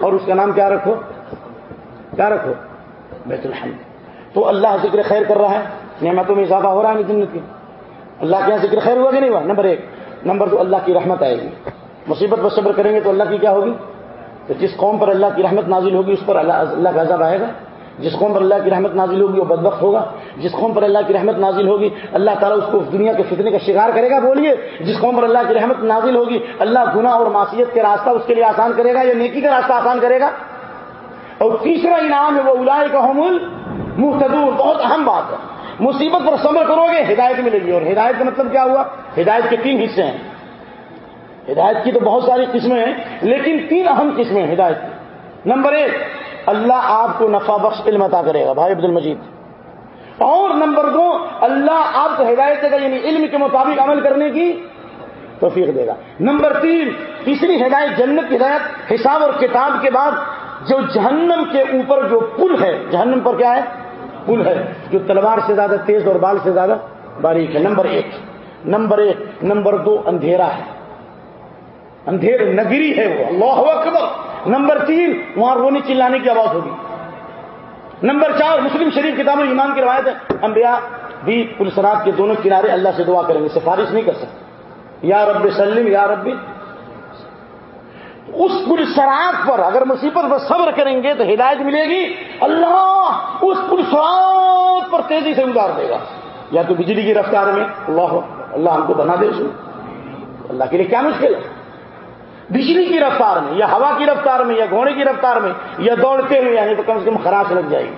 اور اس کا نام کیا رکھو؟ کیا رکھو؟ بیت الحمد۔ تو اللہ ذکر خیر کر رہا ہے، نعمتوں میں اضافہ ہو رہا ہے یعنی جنت کی۔ اللہ کے یہاں ذکر خیر ہوا کہ نہیں ہوا؟ نمبر ایک۔ نمبر دو، اللہ کی رحمت آئے گی۔ مصیبت پر صبر کریں گے تو اللہ کی کیا ہوگی؟ تو جس قوم پر اللہ کی رحمت نازل ہوگی، اس پر اللہ اللہ کا عذاب آئے گا۔ جس قوم پر اللہ کی رحمت نازل ہوگی وہ بدبخت ہوگا۔ جس قوم پر اللہ کی رحمت نازل ہوگی، اللہ تعالیٰ اس کو دنیا کے فتنے کا شکار کرے گا، بولیے۔ جس قوم پر اللہ کی رحمت نازل ہوگی، اللہ گناہ اور معصیت کے راستہ اس کے لیے آسان کرے گا یا نیکی کا راستہ آسان کرے گا؟ اور تیسرا انعام ہے وہ الاائے کا حمل محتدور بہت اہم بات ہے۔ مصیبت پر صبر کرو گے، ہدایت ملے گی۔ اور ہدایت کا مطلب کیا ہوا؟ ہدایت کے تین حصے ہیں۔ ہدایت کی تو بہت ساری قسمیں ہیں، لیکن تین اہم قسمیں ہیں ہدایت کی۔ نمبر ایک اللہ آپ کو نفع بخش علم عطا کرے گا، بھائی عبد المجید۔ اور نمبر دو، اللہ آپ کو ہدایت دے گا یعنی علم کے مطابق عمل کرنے کی توفیق دے گا۔ نمبر تین، تیسری ہدایت جنت کی ہدایت، حساب اور کتاب کے بعد جو جہنم کے اوپر جو پل ہے، جہنم پر کیا ہے؟ پل ہے، جو تلوار سے زیادہ تیز اور بال سے زیادہ باریک ہے۔ نمبر ایک نمبر ایک، نمبر دو، اندھیرا ہے۔ اندھیر نگری ہے وہ، اللہ اکبر۔ نمبر تین، وہاں رونی چلانے کی آواز ہوگی۔ نمبر چار، مسلم شریف کتاب ایمان کی روایت ہے، انبیاء بھی پلسرات کے دونوں کنارے اللہ سے دعا کریں گے، سفارش نہیں کر سکتے۔ یا رب سلم، یا رب۔ اس پل سرات پر اگر مصیبت پر صبر کریں گے تو ہدایت ملے گی۔ اللہ اس پل سرات پر تیزی سے اتار دے گا۔ یا تو بجلی کی رفتار میں، اللہ اللہ ہم کو بنا دے اس میں اللہ کے لیے کیا مشکل ہے؟ بجلی کی رفتار میں، یا ہوا کی رفتار میں، یا گھوڑے کی رفتار میں، یا دوڑتے ہوئے یعنی تو کم سے کم خراش لگ جائے گی۔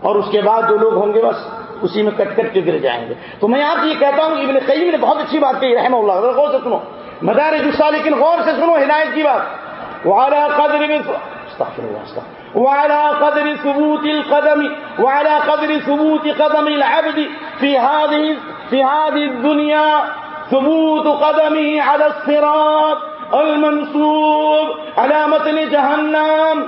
اور اس کے بعد جو لوگ ہوں گے بس اسی میں کٹ کٹ کے گر جائیں گے۔ تو میں آپ یہ کہتا ہوں، ابن قیم نے بہت اچھی بات کہی، رحمہ اللہ۔ غور سے سنو مدار دوسرا لیکن غور سے سنو، ہدایت کی بات۔ وعلى قدر استغفر الله وعلى قدر ثبوت القدم، وعلى قدر ثبوت قدم العبد في هذه في هذه الدنيا، ثبوت قدمه على الصراط۔ المنصوب على متن جهنم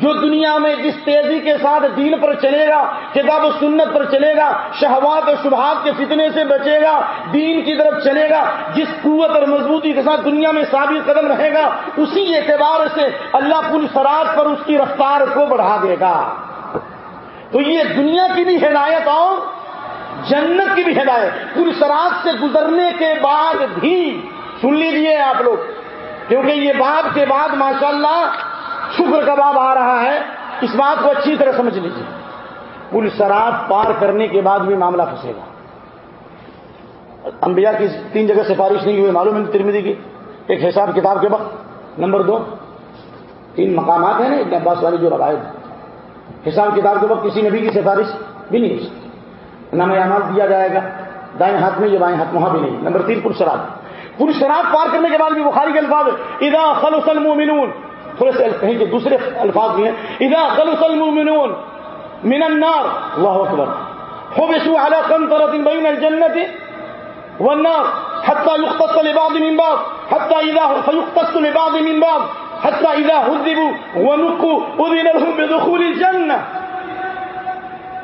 جو دنیا میں جس تیزی کے ساتھ دین پر چلے گا، کتاب و سنت پر چلے گا، شہوات اور شبہات کے فتنے سے بچے گا، دین کی طرف چلے گا، جس قوت اور مضبوطی کے ساتھ دنیا میں ثابت قدم رہے گا، اسی اعتبار سے اللہ پل سرات پر اس کی رفتار کو بڑھا دے گا۔ تو یہ دنیا کی بھی ہدایت اور جنت کی بھی ہدایت پل سرات سے گزرنے کے بعد بھی سن لیجیے آپ لوگ۔ کیونکہ یہ باب کے بعد ماشاءاللہ شکر کا باب آ رہا ہے۔ اس بات کو اچھی طرح سمجھ لیجیے پل سرات پار کرنے کے بعد بھی معاملہ پھنسے گا۔ انبیاء کی تین جگہ سفارش نہیں ہوئی، معلوم ہے ترمیدی کی۔ ایک حساب کتاب کے وقت نمبر دو۔ تین مقامات ہیں نا عباس والی جو روایت حساب کتاب کے وقت کسی نبی کی سفارش بھی نہیں ہو سکتی نام اعمال دیا جائے گا۔ دائیں ہاتھ میں یا بائیں ہاتھ وہاں بھی نہیں۔ نمبر تین پل سرات پل سرات پار کرنے کے بعد بھی بخاری کے الفاظ ادا خلص المؤمنون، تھوڑے سے کہیں کہ دوسرے الفاظ بھی ہیں، اذا خلص المؤمنون من النار الله اکبر، حبسوا على قنطرة بين الجنة والنار حتى يختص لبعض من بعض، حتى إذا فيختص لبعض من بعض، حتى إذا هذبوا ونقوا أذن لهم بدخول الجنة.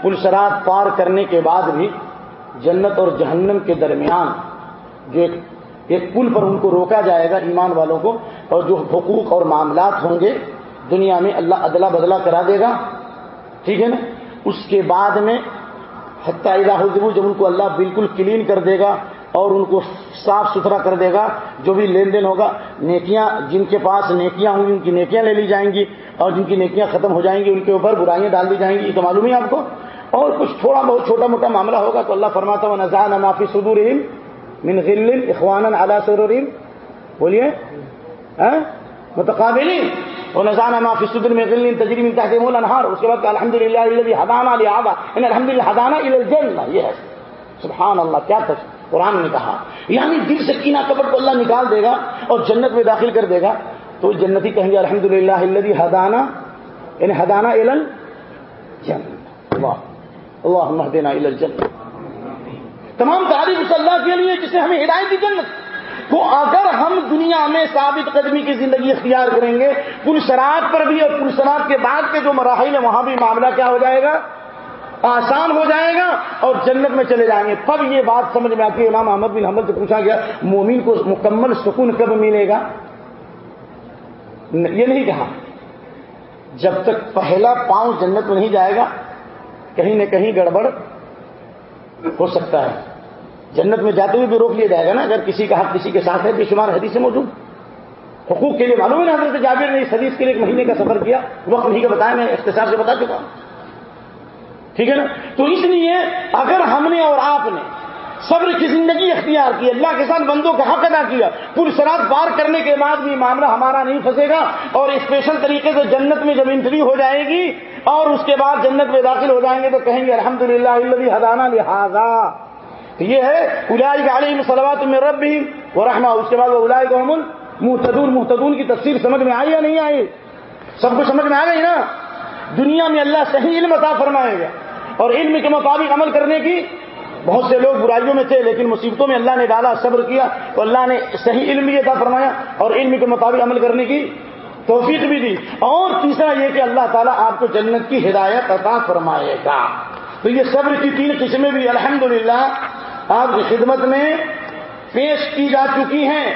پل سرات پار کرنے کے بعد بھی جنت اور جہنم کے درمیان جو ایک ایک پل پر ان کو روکا جائے گا ایمان والوں کو اور جو حقوق اور معاملات ہوں گے دنیا میں اللہ ادلا بدلا کرا دے گا۔ ٹھیک ہے نا؟ اس کے بعد میں حتیٰ حتیہ جب ان کو اللہ بالکل کلین کر دے گا اور ان کو صاف ستھرا کر دے گا، جو بھی لین دین ہوگا، نیکیاں جن کے پاس نیکیاں ہوں گی، ان کی نیکیاں لے لی جائیں گی اور جن کی نیکیاں ختم ہو جائیں گی، ان کے اوپر برائیاں ڈال دی جائیں گی، یہ تو معلوم ہے آپ کو۔ اور کچھ تھوڑا بہت چھوٹا موٹا معاملہ ہوگا تو اللہ فرماتا ہوں نذان معافی صدور من غل اخوان على سرورين بولیے متقابلین اور نظانہ معافی صدر میں غل تجری من تحت مول انہار اس کے بعد کہا الحمد للہ الذي هدانا لهذا. ان الحمد لله هدانا الى الجنه یہ ہے سبحان اللہ کیا تھا قرآن نے کہا یعنی دل سے کینا کپٹ کو اللہ نکال دے گا اور جنت میں داخل کر دے گا، تو جنتی کہیں گے الحمد للہ ہدانا یعنی ہدانا علن جنت اللہ اللہ دینا جنت تمام تعریف اس اللہ کے لیے جسے ہمیں ہدایت دی جنت۔ تو اگر ہم دنیا میں ثابت قدمی کی زندگی اختیار کریں گے پرسرات پر بھی اور پرسرات کے بعد کے جو مراحل ہیں، وہاں بھی معاملہ کیا ہو جائے گا؟ آسان ہو جائے گا اور جنت میں چلے جائیں گے۔ تب یہ بات سمجھ میں آتی ہے، امام احمد بن حمد سے پوچھا گیا، مومن کو مکمل سکون کب ملے گا؟ یہ نہیں کہا۔ جب تک پہلا پاؤں جنت میں نہیں جائے گا، کہیں نہ کہیں گڑبڑ ہو سکتا ہے۔ جنت میں جاتے ہوئے بھی روک لیا جائے گا نا، اگر کسی کا حق کسی کے ساتھ ہے بے شمار حدیث سے موجود۔ حقوق کے لیے معلوم ہے نا، حضرت جابر نے اس حدیث کے لیے ایک مہینے کا سفر کیا، وقت نہیں کا بتایا، میں اختصار سے بتا چکا ہوں۔ ٹھیک ہے نا؟ تو اس لیے اگر ہم نے اور آپ نے صبر کی زندگی اختیار کی، اللہ کے ساتھ بندوں کا حق ادا کیا پوری سرات پار کرنے کے بعد بھی معاملہ ہمارا نہیں پھنسے گا اور اسپیشل طریقے سے جنت میں جب انٹری ہو جائے گی اور اس کے بعد جنت میں داخل ہو جائیں گے تو کہیں گے الحمد للہ حدانہ لہٰذا۔ یہ ہے الائی علیہ صلوات میں رب بھی وہ رحمہ، اس کے بعد وہ الائی کو محتدون محتدون کی تفسیر سمجھ میں آئی یا نہیں آئی؟ سب کو سمجھ میں آ گئی نا؟ دنیا میں اللہ صحیح علم عطا فرمائے گا۔ اور علم کے مطابق عمل کرنے کی بہت سے لوگ برائیوں میں تھے، لیکن مصیبتوں میں اللہ نے ڈالا، صبر کیا تو اللہ نے صحیح علم بھی عطا فرمایا اور علم کے مطابق عمل کرنے کی توفیق بھی دی۔ اور تیسرا یہ کہ اللہ تعالیٰ آپ کو جنت کی ہدایت عطا فرمائے گا۔ تو یہ صبر کی تین قسمیں بھی، الحمدللہ آپ کی خدمت میں پیش کی جا چکی ہیں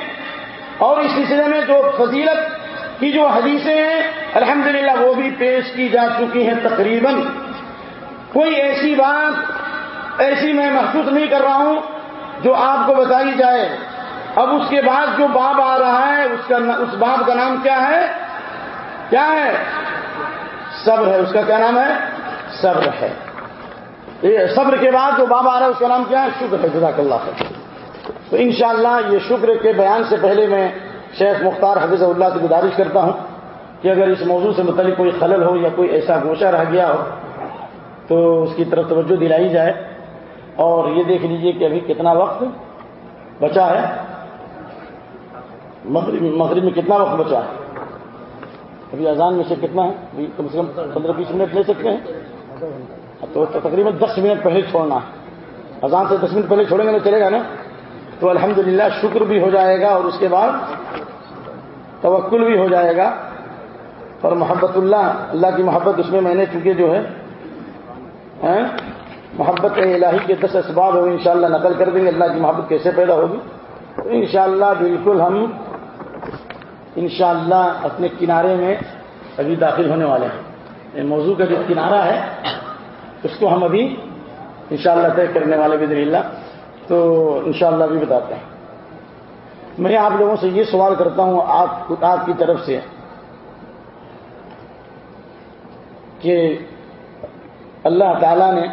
اور اس سلسلے میں جو فضیلت کی جو حدیثیں ہیں، الحمدللہ وہ بھی پیش کی جا چکی ہیں تقریباً۔ کوئی ایسی بات، ایسی میں محسوس نہیں کر رہا ہوں جو آپ کو بتائی جائے۔ اب اس کے بعد جو باب آ رہا ہے، اس کا اس باب کا نام کیا ہے؟ کیا ہے؟ صبر ہے۔ اس کا کیا نام ہے؟ صبر ہے۔ صبر کے بعد جو باب آ رہا ہے اس کا نام کیا ہے شکر ہے، جزاک اللہ تو انشاءاللہ یہ شکر کے بیان سے پہلے میں شیخ مختار حفظ اللہ سے گزارش کرتا ہوں کہ اگر اس موضوع سے متعلق کوئی خلل ہو یا کوئی ایسا گوشہ رہ گیا ہو، تو اس کی طرف توجہ دلائی جائے۔ اور یہ دیکھ لیجیے کہ ابھی کتنا وقت بچا ہے۔ مغرب میں کتنا وقت بچا ہے؟ ابھی اذان میں سے کتنا ہے؟ کم سے کم پندرہ بیس منٹ لے سکتے ہیں۔ تو تقریباً دس منٹ پہلے چھوڑنا ہے۔ اذان سے دس منٹ پہلے چھوڑیں گے تو چلے گا نا؟ تو الحمدللہ شکر بھی ہو جائے گا اور اس کے بعد توکل بھی ہو جائے گا۔ اور محبت اللہ اللہ کی محبت اس میں میں نے چونکہ جو ہے ہاں، محبت الہی کے دس اسباب ہو انشاءاللہ نقل کر دیں گے۔ اللہ کی محبت کیسے پیدا ہوگی؟ تو انشاءاللہ بالکل ہم انشاءاللہ اپنے کنارے میں ابھی داخل ہونے والے ہیں۔ موضوع کا جو کنارہ ہے اس کو ہم ابھی انشاءاللہ طے کرنے والے بھی اللہ تو انشاءاللہ بھی بتاتے ہیں۔ میں آپ لوگوں سے یہ سوال کرتا ہوں آپ آپ کی طرف سے کہ اللہ تعالی نے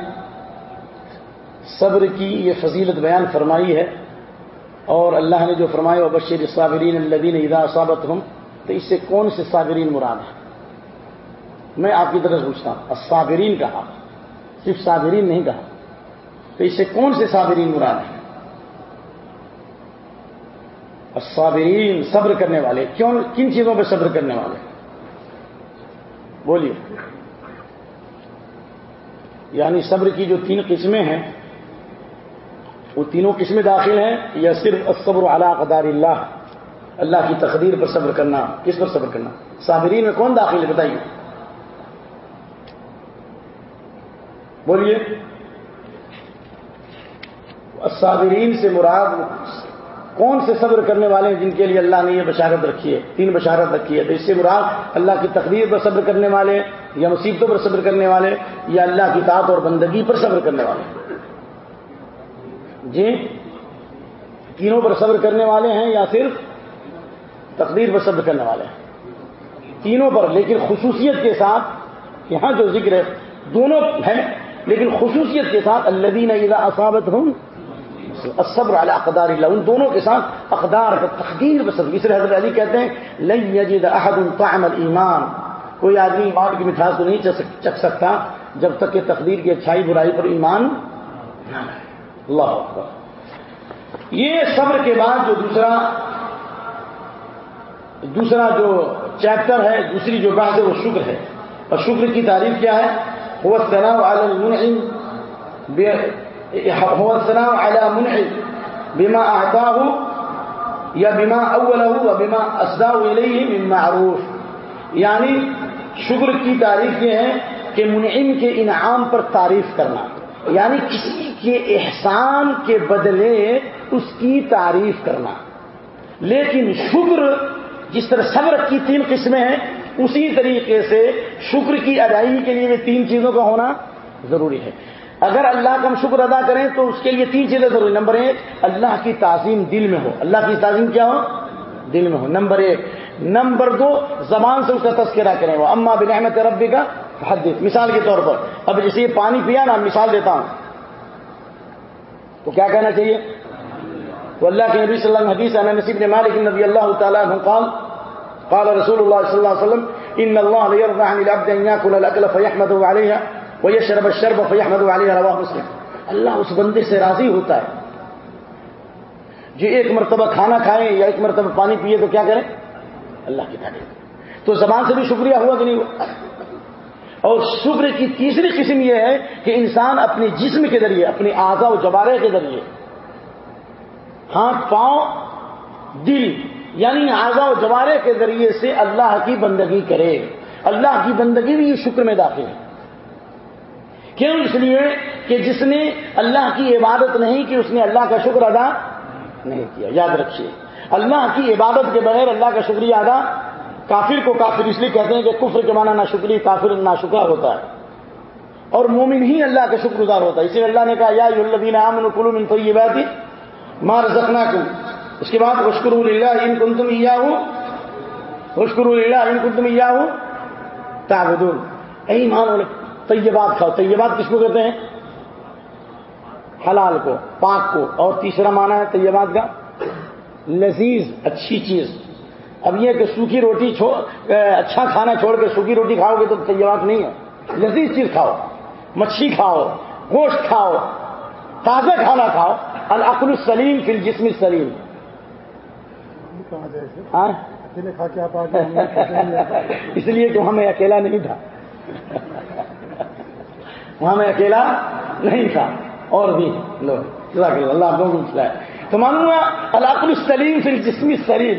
صبر کی یہ فضیلت بیان فرمائی ہے اور اللہ نے جو فرمایا بشیر صابرین الدین ادا صابت ہوں تو اس سے کون سے صابرین مراد ہے میں آپ کی طرف پوچھتا ہوں صابرین کہا صرف صابرین نہیں کہا۔ تو اس سے کون سے صابرین مراد ہیں؟ صابرین صبر کرنے والے۔ کیوں؟ کن چیزوں پہ صبر کرنے والے؟ بولیے۔ یعنی صبر کی جو تین قسمیں ہیں، وہ تینوں قسمیں داخل ہیں، یا صرف الصبر علی قدار اللہ۔ اللہ کی تقدیر پر صبر کرنا، کس پر صبر کرنا؟ صابرین میں کون داخل ہے؟ بتائیے۔ بولیے۔ صابرین سے مراد کون سے صبر کرنے والے ہیں جن کے لیے اللہ نے یہ بشارت رکھی ہے؟ تین بشارت رکھی ہے۔ تو اس سے مراد اللہ کی تقدیر پر صبر کرنے والے یا مصیبتوں پر صبر کرنے والے یا اللہ کی طاعت اور بندگی پر صبر کرنے والے؟ جی؟ تینوں پر صبر کرنے والے ہیں یا صرف تقدیر پر صبر کرنے والے ہیں؟ تینوں پر، لیکن خصوصیت کے ساتھ یہاں جو ذکر ہے، دونوں ہیں۔ لیکن خصوصیت کے ساتھ اللہ اذا اصابت ہوں صبر علی اقدار اللہ، ان دونوں کے ساتھ اقدار پر تقدیر پر صبر۔ حضرت علی کہتے ہیں، لن یجد احد طعم ایمان کوئی آدمی ایمان کی مٹھاس کو نہیں چکھ سکتا جب تک کہ تقدیر کی اچھائی برائی پر ایمان اللہ اکبر۔ یہ صبر کے بعد جو دوسرا دوسرا جو چیپٹر ہے، دوسری جو بات ہے، وہ شکر ہے۔ اور شکر کی تعریف کیا ہے؟ وہ تناؤ عالم هو الثناء على منعم بما اعطاه یا بما اول و بما اسدا من معروف. یعنی شکر کی تعریف یہ ہے کہ منعم کے انعام پر تعریف کرنا. یعنی کسی کے احسان کے بدلے اس کی تعریف کرنا. لیکن شکر جس طرح صبر کی تین قسمیں ہیں اسی طریقے سے شکر کی ادائیگی کے لیے تین چیزوں کا ہونا ضروری ہے۔ اگر اللہ کا ہم شکر ادا کریں تو اس کے لیے تین چیزیں ضروری نمبر ایک، اللہ کی تعظیم دل میں ہو۔ اللہ کی تعظیم کیا ہو؟ دل میں ہو۔ نمبر ایک، نمبر دو، زبان سے اس کا تذکرہ کریں۔ وہ اما بن احمد ربی کا حدیث مثال کے طور پر، اب جیسے پانی پیا نا، مثال دیتا ہوں۔ تو کیا کہنا چاہیے؟ تو اللہ کے نبی صلی اللہ حدیث نصیب نے مالک نبی اللہ تعالیٰ قال قال رسول اللہ صلی اللہ علیہ وسلم ان اللہ يرضى عن العبد ان ياكل الاكل فيحمده عليها ويشرب الشرب فيحمده عليها، رواه مسلم. اللہ اس بندے سے راضی ہوتا ہے۔ جو ایک مرتبہ کھانا کھائیں یا ایک مرتبہ پانی پیے تو کیا کریں؟ اللہ کی تعریف تو زبان سے بھی شکریہ ہوا کہ نہیں ہوا؟ اور شکر کی تیسری قسم یہ ہے کہ انسان اپنے جسم کے ذریعے، اپنی آزا و جبارے کے ذریعے، ہاتھ، پاؤں، دل یعنی آزا و جوارے کے ذریعے سے اللہ کی بندگی کرے۔ اللہ کی بندگی بھی یہ شکر میں داخل ہے۔ کیوں اس لیے کہ جس نے اللہ کی عبادت نہیں کی، اس نے اللہ کا شکر ادا نہیں کیا۔ یاد رکھیے، اللہ کی عبادت کے بغیر اللہ کا شکریہ ادا کافر کو کافر، اس لیے کہتے ہیں کہ کفر کے معنی نہ کافر نہ شکر ہوتا ہے۔ اور مومن ہی اللہ کا شکر گزار ہوتا ہے۔ اسی لیے اللہ نے کہا، یا الدین عامن کلو من تو یہ بات مار زخنا کو اس کے بعد وشکر اللہ ان کن تم یا ہوں وشکر اللہ ان کن تم یا ہوں تابدون ایمان طیبات کھاؤ۔ طیبات کس کو کہتے ہیں؟ حلال کو، پاک کو۔ اور تیسرا معنی ہے طیبات کا، لذیذ، اچھی چیز۔ اب یہ کہ سوکھی روٹی اچھا کھانا چھوڑ کے سوکھی روٹی کھاؤ گے تو طیبات نہیں ہے۔ لذیذ چیز کھاؤ۔ مچھلی کھاؤ، گوشت کھاؤ، تازہ کھانا کھاؤ۔ العقل السلیم فی الجسم السلیم۔ اس لیے کہ ہمیں اکیلا نہیں تھا۔ وہاں میں اکیلا نہیں تھا۔ اور بھی لوگ اللہ آپ لوگوں کو تو معلوم گا العقل السلیم فی الجسم السلیم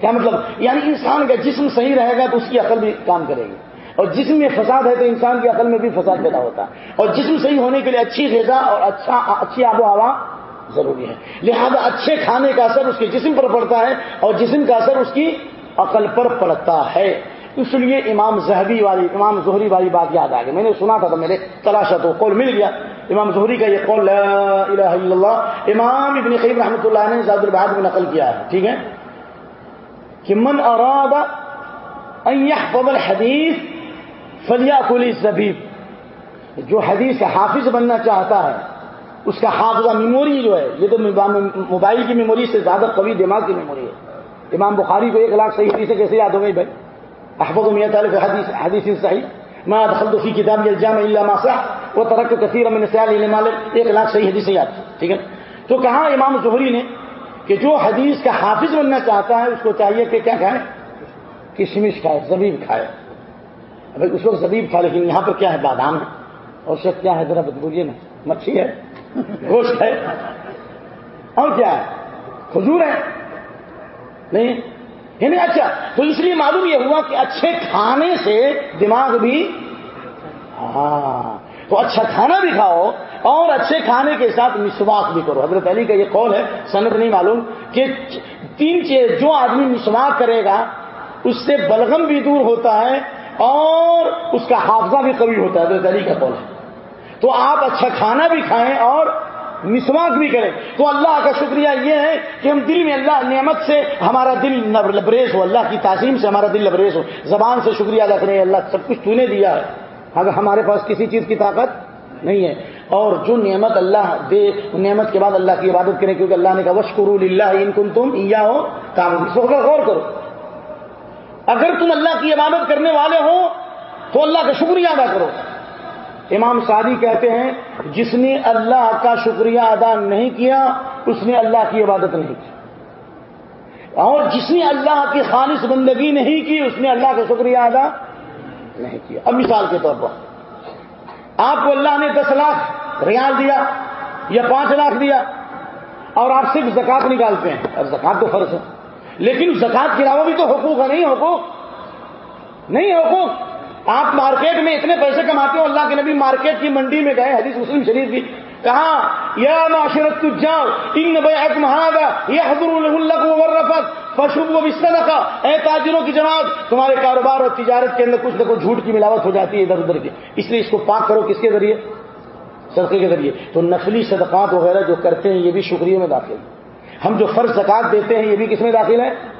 کیا مطلب؟ یعنی انسان کا جسم صحیح رہے گا تو اس کی عقل بھی کام کرے گی۔ اور جسم میں فساد ہے تو انسان کی عقل میں بھی فساد پیدا ہوتا۔ ہے اور جسم صحیح ہونے کے لیے اچھی غذا اور اچھا اچھی آب و ہوا ضروری ہے۔ لہذا اچھے کھانے کا اثر اس کے جسم پر پڑتا ہے اور جسم کا اثر اس کی عقل پر پڑتا ہے۔ اس لیے امام زہبی والی، امام زہری والی بات یاد آ گئی۔ میں نے سنا تھا تو میرے تلاشا تو قول مل گیا۔ امام زہری کا یہ قول، لا الہ الا اللہ، امام ابن قیم رحمۃ اللہ نے زاد الباد میں نقل کیا ہے۔ ٹھیک ہے؟ کہ من اراد ان يحفظ الحدیث فلیاکل الزبیب جو حدیث حافظ بننا چاہتا ہے اس کا حافظہ میموری جو ہے، یہ تو موبائل کی میموری سے زیادہ قوی دماغ کی میموری ہے۔ امام بخاری کو ایک لاکھ صحیح حدیث کیسے یاد ہو گئی بھائی؟ احفظ میاں طالب حدیث حدیث صحیح۔ ما دخلت فی کتاب الجامع الا ما صح۔ و کثیر من سیال مال ایک لاکھ صحیح حدیث یاد۔ ٹھیک ہے؟ تو کہا امام زہری نے کہ جو حدیث کا حافظ بننا چاہتا ہے، اس کو چاہیے کہ کیا کھائے؟ کشمش کھائے، زبیب کھائے۔ اس وقت زبیب کھا لیکن یہاں پر کیا ہے؟ بادام ہے۔ اور سب کیا ہے؟ ذرا بتبولیے نا مچھی ہے۔ گوشت ہے۔ اور کیا ہے؟ کھجور ہے؟ نہیں؟ یعنی اچھا تو اس لیے معلوم یہ ہوا کہ اچھے کھانے سے دماغ بھی ہاں تو اچھا کھانا بھی کھاؤ اور اچھے کھانے کے ساتھ مسواک بھی کرو۔ حضرت علی کا یہ قول ہے، صنعت نہیں معلوم کہ تین چیز، جو آدمی مسواک کرے گا، اس سے بلغم بھی دور ہوتا ہے اور اس کا حافظہ بھی قوی ہوتا ہے۔ حضرت علی کا قول ہے۔ تو آپ اچھا کھانا بھی کھائیں اور مسواک بھی کریں۔ تو اللہ کا شکریہ یہ ہے کہ ہم دل میں اللہ نعمت سے ہمارا دل لبریز ہو، اللہ کی تعظیم سے ہمارا دل لبریز ہو۔ زبان سے شکریہ ادا کریں، اللہ سب کچھ تو نے دیا ہے۔ اگر ہمارے پاس کسی چیز کی طاقت نہیں ہے، اور جو نعمت اللہ دے، نعمت کے بعد اللہ کی عبادت کریں، کیونکہ اللہ نے کہا وشکر اللہ ان کن تم یا ہو کام غور کرو۔ اگر تم اللہ کی عبادت کرنے والے ہو، تو اللہ کا شکریہ ادا کرو۔ امام سعدی کہتے ہیں، جس نے اللہ کا شکریہ ادا نہیں کیا، اس نے اللہ کی عبادت نہیں کی۔ اور جس نے اللہ کی خالص بندگی نہیں کی، اس نے اللہ کا شکریہ ادا نہیں کیا۔ اب مثال کے طور پر، آپ کو اللہ نے دس لاکھ ریال دیا یا پانچ لاکھ دیا اور آپ صرف زکات نکالتے ہیں۔ اور زکات تو فرض ہے، لیکن زکات کے علاوہ بھی تو حقوق ہے نہیں حقوق؟ نہیں حقوق۔ آپ مارکیٹ میں اتنے پیسے کماتے ہو، اللہ کے نبی مارکیٹ کی منڈی میں گئے، حدیث مسلم شریف کی۔ کہا، یا معاشرت تجار، ان بیعت مہاگا یہ حضر الرفت فشب و بستر کا اے تاجروں کی جماعت، تمہارے کاروبار اور تجارت کے اندر کچھ نہ کچھ جھوٹ کی ملاوٹ ہو جاتی ہے ادھر ادھر کی۔ اس لیے اس کو پاک کرو کس کے ذریعے؟ صدقے کے ذریعے۔ تو نقلی صدقات وغیرہ جو کرتے ہیں، یہ بھی شکریہ میں داخل ہم جو فرض زکات دیتے ہیں، یہ بھی کس میں داخل ہے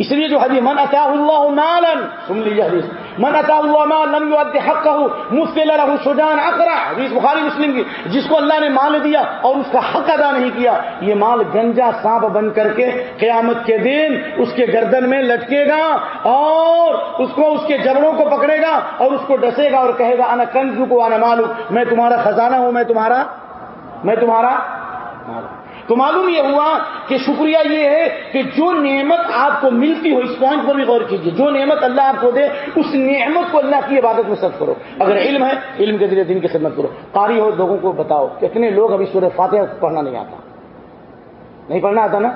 اس لیے جو حدیث من اتا اللہ مالا سن لیجیے حدیث۔ من اتا اللہ مال لم يؤدي حقه مثل له شجاع اقرا حدیث بخاری مسلم کی۔ جس کو اللہ نے مال دیا اور اس کا حق ادا نہیں کیا، یہ مال گنجا سانپ بن کر کے قیامت کے دن اس کے گردن میں لٹکے گا اور اس کو اس کے جبڑوں کو پکڑے گا اور اس کو ڈسے گا اور کہے گا، انا کنز کو انا مالو میں تمہارا خزانہ ہوں، میں تمہارا میں تمہارا مالو تو معلوم یہ ہوا کہ شکریہ یہ ہے کہ جو نعمت آپ کو ملتی ہو اس پوائنٹ پر بھی غور کیجیے جو نعمت اللہ آپ کو دے، اس نعمت کو اللہ کی عبادت میں سب کرو۔ اگر علم ہے، علم کے ذریعے دن کی خدمت کرو۔ قاری ہو، لوگوں کو بتاؤ کتنے لوگ ابھی سورہ فاتحہ پڑھنا نہیں آتا۔ نہیں پڑھنا آتا نا؟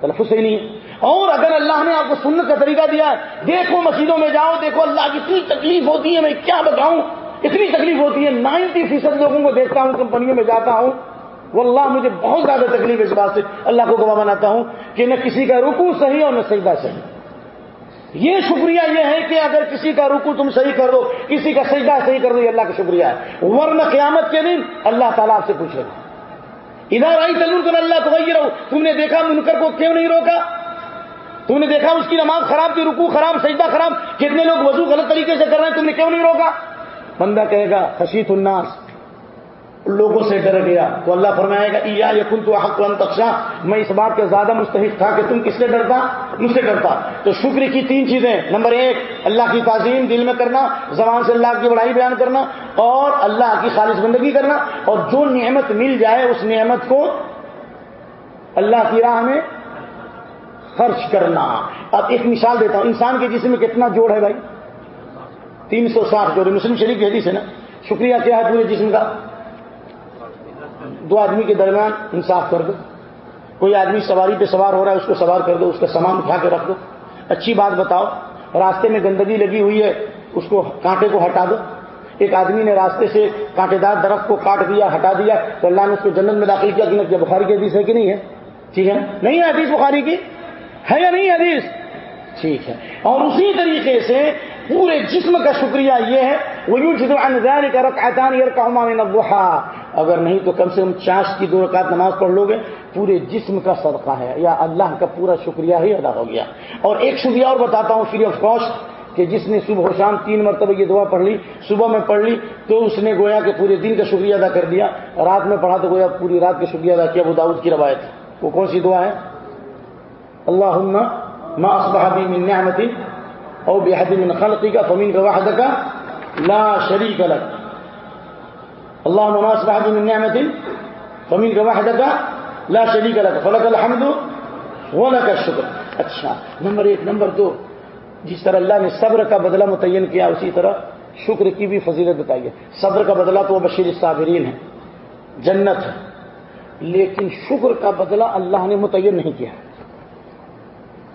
تلفظ صحیح نہیں اور اگر اللہ نے آپ کو سنت کا طریقہ دیا ہے، دیکھو مسجدوں میں جاؤ، دیکھو اللہ کی اتنی تکلیف ہوتی ہے، میں کیا بتاؤں؟ اتنی تکلیف ہوتی ہے، نائنٹی فیصد لوگوں کو دیکھتا ہوں، کمپنیوں میں جاتا ہوں۔ وہ اللہ مجھے بہت زیادہ تکلیف اس بات سے۔ اللہ کو گواہ بناتا ہوں کہ نہ کسی کا رکو صحیح اور نہ سجدہ صحیح۔ یہ شکریہ یہ ہے کہ اگر کسی کا رکو تم صحیح کر دو، کسی کا سجدہ صحیح کر دو، یہ اللہ کا شکریہ ہے۔ ورنہ قیامت کے دن اللہ تعالیٰ آپ سے پوچھے گا۔ ادھر آئی تلون کر اللہ تو وہی رہو تم نے دیکھا منکر کو کیوں نہیں روکا؟ تم نے دیکھا اس کی نماز خراب تھی رکو خراب، سجدہ خراب۔ کتنے لوگ وضو غلط طریقے سے کر رہے ہیں، تم نے کیوں نہیں روکا؟ بندہ کہے گا، خشیت الناس۔ لوگوں سے ڈر گیا تو اللہ فرمائے گا یا یقن تو حق تقشا میں اس بات کا زیادہ مستحق تھا کہ تم کس سے ڈرتا؟ مجھ سے ڈرتا۔ تو شکر کی تین چیزیں، نمبر ایک، اللہ کی تعظیم، دل میں کرنا، زبان سے اللہ کی بڑائی بیان کرنا، اور اللہ کی خالص بندگی کرنا۔ اور جو نعمت مل جائے، اس نعمت کو اللہ کی راہ میں خرچ کرنا۔ اب ایک مثال دیتا ہوں، انسان کے جسم میں کتنا جوڑ ہے بھائی؟ تین سو ساٹھ جوڑ مسلم شریف کی حدیث ہے نا؟ شکریہ کیا ہے پورے جسم کا؟ دو آدمی کے درمیان انصاف کر دو۔ کوئی آدمی سواری پہ سوار ہو رہا ہے، اس کو سوار کر دو، اس کا سامان اٹھا کے رکھ دو۔ اچھی بات بتاؤ، راستے میں گندگی لگی ہوئی ہے، اس کو کانٹے کو ہٹا دو۔ ایک آدمی نے راستے سے کانٹے دار درخت کو کاٹ دیا، ہٹا دیا، تو اللہ نے اس کو جنت میں داخل کیا۔ کہ بخاری کی حدیث ہے کہ نہیں ہے؟ ٹھیک ہے نہیں ہے حدیث بخاری کی؟ ہے یا نہیں حدیث؟ ٹھیک ہے۔ اور اسی طریقے سے پورے جسم کا شکریہ یہ ہے وہ یوں جدو کا رقعتان یرکعما من اگر نہیں تو کم سے کم چاش کی دو رکعت نماز پڑھ لو گے۔ پورے جسم کا صدقہ ہے۔ یا اللہ کا پورا شکریہ ہی ادا ہو گیا۔ اور ایک شکریہ اور بتاتا ہوں فری آف کاسٹ کہ جس نے صبح و شام تین مرتبہ یہ دعا پڑھ لی، صبح میں پڑھ لی تو اس نے گویا کہ پورے دن کا شکریہ ادا کر دیا۔ رات میں پڑھا تو گویا پوری رات کا شکریہ ادا کیا۔ وہ داؤد کی روایت۔ وہ کون سی دعا ہے؟ اللہ ما اصبح بی من نعمت او بحد من خلقی کا فمین کا واحد کا لا شریک لک اللہ نماز بحد من نعمت فمین کا واحد کا لا شریک لک فلک الحمد ولک الشکر اچھا نمبر ایک، نمبر دو. جس طرح اللہ نے صبر کا بدلہ متعین کیا، اسی طرح شکر کی بھی فضیلت بتائی ہے. صبر کا بدلہ تو وہ بشیر صابرین ہے جنت ہے. لیکن شکر کا بدلہ اللہ نے متعین نہیں کیا.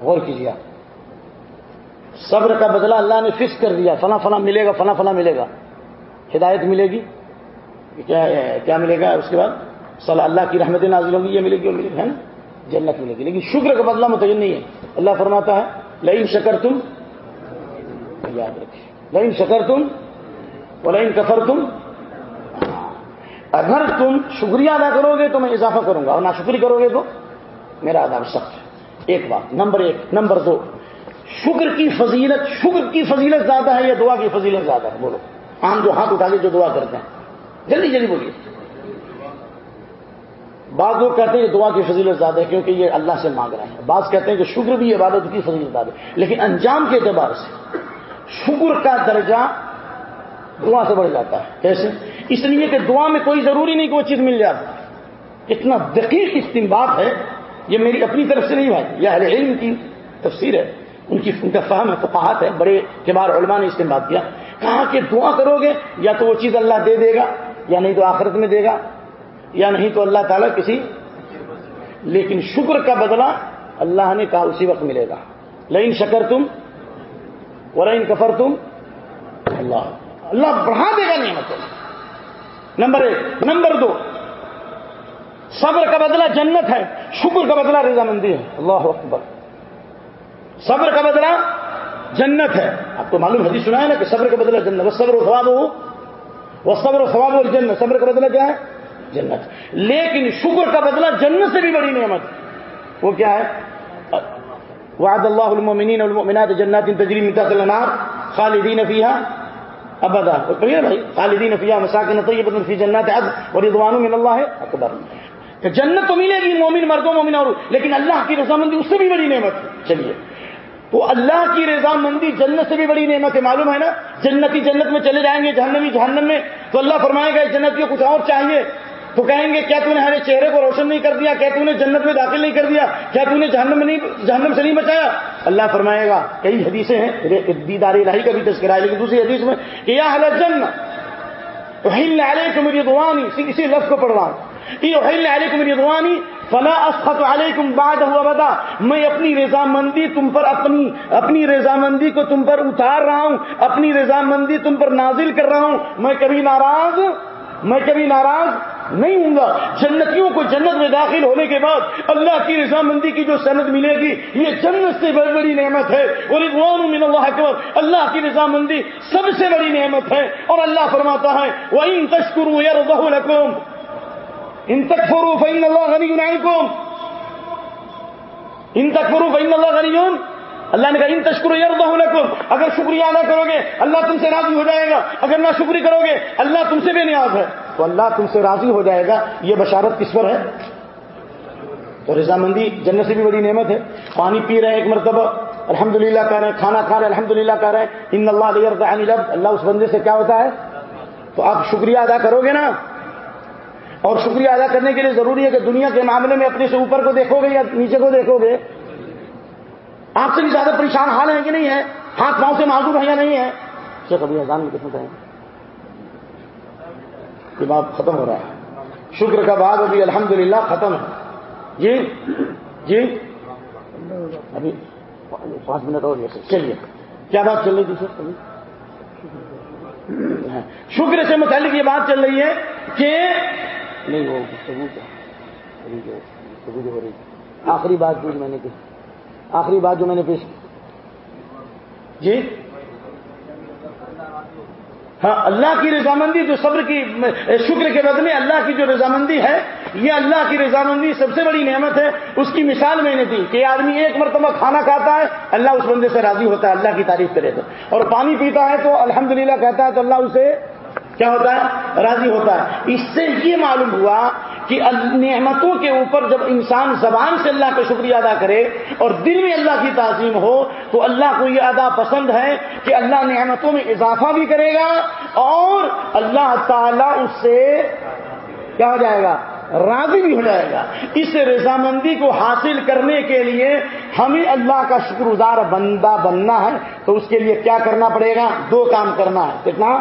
غور کیجیے آپ. صبر کا بدلہ اللہ نے فکس کر دیا، فلاں فلاں ملے گا، فلاں فلاں ملے گا۔ ہدایت ملے گی۔ کیا ملے گا اس کے بعد؟ صلی اللہ کی رحمت نازل ہوگی یہ ملے گی، وہ ملے گی، ہے نا؟ جنت ملے گی۔ لیکن شکر کا بدلہ متعین نہیں ہے۔ اللہ فرماتا ہے، لئن شکر تم یاد رکھیے لئن شکر تم اور لئن کفر تم اگر تم شکریہ ادا کرو گے تو میں اضافہ کروں گا، اور نہ کرو گے تو میرا ادا سخت ہے۔ ایک بات، نمبر ایک، نمبر دو شکر کی فضیلت، شکر کی فضیلت زیادہ ہے یا دعا کی فضیلت زیادہ ہے؟ بولو۔ عام جو ہاتھ اٹھا کے جو دعا کرتے ہیں۔ جلدی جلدی بولیے۔ بعض لوگ کہتے ہیں کہ دعا کی فضیلت زیادہ ہے کیونکہ یہ اللہ سے مانگ رہے ہیں۔ بعض کہتے ہیں کہ شکر بھی عبادت کی فضیلت زیادہ ہے۔ لیکن انجام کے اعتبار سے شکر کا درجہ دعا سے بڑھ جاتا ہے۔ کیسے؟ اس لیے کہ دعا میں کوئی ضروری نہیں کہ وہ چیز مل جاتی اتنا دقیق استعمال ہے، یہ میری اپنی طرف سے نہیں بھائی، یہ اہل علم کی تفسیر ہے۔ ان کی ان کا فہم ہے، فقاہت ہے، بڑے کبار علماء نے استعمال کیا۔ کہا کہ دعا کرو گے، یا تو وہ چیز اللہ دے دے گا، یا نہیں تو آخرت میں دے گا، یا نہیں تو اللہ تعالیٰ کسی لیکن شکر کا بدلہ اللہ نے کہا اسی وقت ملے گا۔ لین شکر تم ورین کفر تم اللہ۔ اللہ بڑھا دے گا نعمت نمبر ایک۔ نمبر دو۔ صبر کا بدلہ جنت ہے، شکر کا بدلہ رضامندی ہے۔ اللہ اکبر۔ صبر کا بدلہ جنت ہے۔ آپ کو معلوم حدیث سنا ہے نا کہ صبر کا بدلہ جنت وہ صبر و خواب ہو وہ صبر و خواب اور جنت صبر کا بدلہ کیا ہے؟ جنت۔ لیکن شکر کا بدلہ جنت سے بھی بڑی نعمت۔ وہ کیا ہے؟ وعد اللہ المؤمنین والمؤمنات جنات تجری من تحت الانہار خالدین فیہا ابدا۔ کہیے بھائی، خالدین فیہا مساکن طیبۃ فی جنات عدن ورضوان من اللہ اکبر۔ کہ جنت تو ملے گی، مومن مردوں، مومن اور لیکن اللہ کی رضامندی اس سے بھی بڑی نعمت۔ چلیے۔ تو اللہ کی رضامندی جنت سے بھی بڑی نعمت ہے، معلوم ہے نا؟ جنتی جنت میں چلے جائیں گے، جہنمی جہنم میں۔ تو اللہ فرمائے گا جنت کو کچھ اور چاہیے۔ تو کہیں گے، کیا تو نے ہمارے چہرے کو روشن نہیں کر دیا؟ کیا تو نے جنت میں داخل نہیں کر دیا؟ کیا تو نے جہنم میں نہیں، جہنم سے نہیں بچایا؟ اللہ فرمائے گا، کئی حدیثیں ہیں دیدار الہی کا بھی تذکرہ ہے، لیکن دوسری حدیث میں کہ یا حلت جنت تو علیکم رضوانی اسی لفظ کو پڑھ رہا ہوں۔ یہ علیکم رضوانی فلا اسخط علیکم بعد ہوا بدا میں اپنی رضامندی تم پر اپنی اپنی رضامندی کو تم پر اتار رہا ہوں، اپنی رضامندی تم پر نازل کر رہا ہوں۔ میں کبھی ناراض میں کبھی ناراض نہیں ہوں گا۔ جنتیوں کو جنت میں داخل ہونے کے بعد اللہ کی رضامندی کی جو سند ملے گی، یہ جنت سے بڑی بڑی نعمت ہے۔ اور من اللہ اکبر۔ اللہ کی رضامندی سب سے بڑی نعمت ہے۔ اور اللہ فرماتا ہے وہ ان تشکر ان تک فرو فین اللہ غنی ان تک فرو فین اللہ غنی اللہ نے کہا، ان تشکر اگر شکریہ ادا کرو گے اللہ تم سے راضی ہو جائے گا. اگر نہ شکری کرو گے اللہ تم سے بے نیاز ہے. تو اللہ تم سے راضی ہو جائے گا. یہ بشارت کس پر ہے؟ تو رضامندی جنت سے بھی بڑی نعمت ہے. پانی پی رہے ہیں ایک مرتبہ. الحمد للہ کہہ رہے ہیں، کھانا کھا رہے ہیں الحمد للہ کہہ رہے ہیں. ان اللہ علیہ اللہ اس بندے سے کیا ہوتا ہے؟ تو آپ شکریہ ادا کرو گے نا. اور شکریہ ادا کرنے کے لیے ضروری ہے کہ دنیا کے معاملے میں اپنے سے اوپر کو دیکھو گے یا نیچے کو دیکھو گے۔ آپ سے بھی زیادہ پریشان حال ہیں کہ نہیں ہے ہاتھ پاؤں سے معذور ہیں یا نہیں ہے شیخ ابھی اذان میں کتنا کہیں یہ بات ختم ہو رہا ہے۔ شکر کا بعد ابھی الحمدللہ ختم ہے۔ جی؟ جی؟ ابھی پانچ منٹ اور چلیے۔ کیا بات چل رہی تھی سر ابھی؟ شکر سے متعلق یہ بات چل رہی ہے کہ نہیں وہ ہو رہی آخری بات جو میں نے کی۔ آخری بات جو میں نے پیش کی۔ جی؟ ہاں اللہ کی رضامندی جو صبر کی، شکر کے بدلے اللہ کی جو رضامندی ہے، یہ اللہ کی رضامندی سب سے بڑی نعمت ہے۔ اس کی مثال میں نے دی کہ آدمی ایک مرتبہ کھانا کھاتا ہے، اللہ اس بندے سے راضی ہوتا ہے، اللہ کی تعریف کرے تو۔ اور پانی پیتا ہے تو الحمدللہ کہتا ہے تو اللہ اسے کیا ہوتا ہے؟ راضی ہوتا ہے۔ اس سے یہ معلوم ہوا کہ نعمتوں کے اوپر جب انسان زبان سے اللہ کا شکریہ ادا کرے اور دل میں اللہ کی تعظیم ہو، تو اللہ کو یہ ادا پسند ہے کہ اللہ نعمتوں میں اضافہ بھی کرے گا اور اللہ تعالی اس سے کیا ہو جائے گا؟ راضی بھی ہو جائے گا۔ اس رضامندی کو حاصل کرنے کے لیے ہمیں اللہ کا شکر گزار بندہ بننا ہے۔ تو اس کے لیے کیا کرنا پڑے گا؟ دو کام کرنا ہے۔ کتنا؟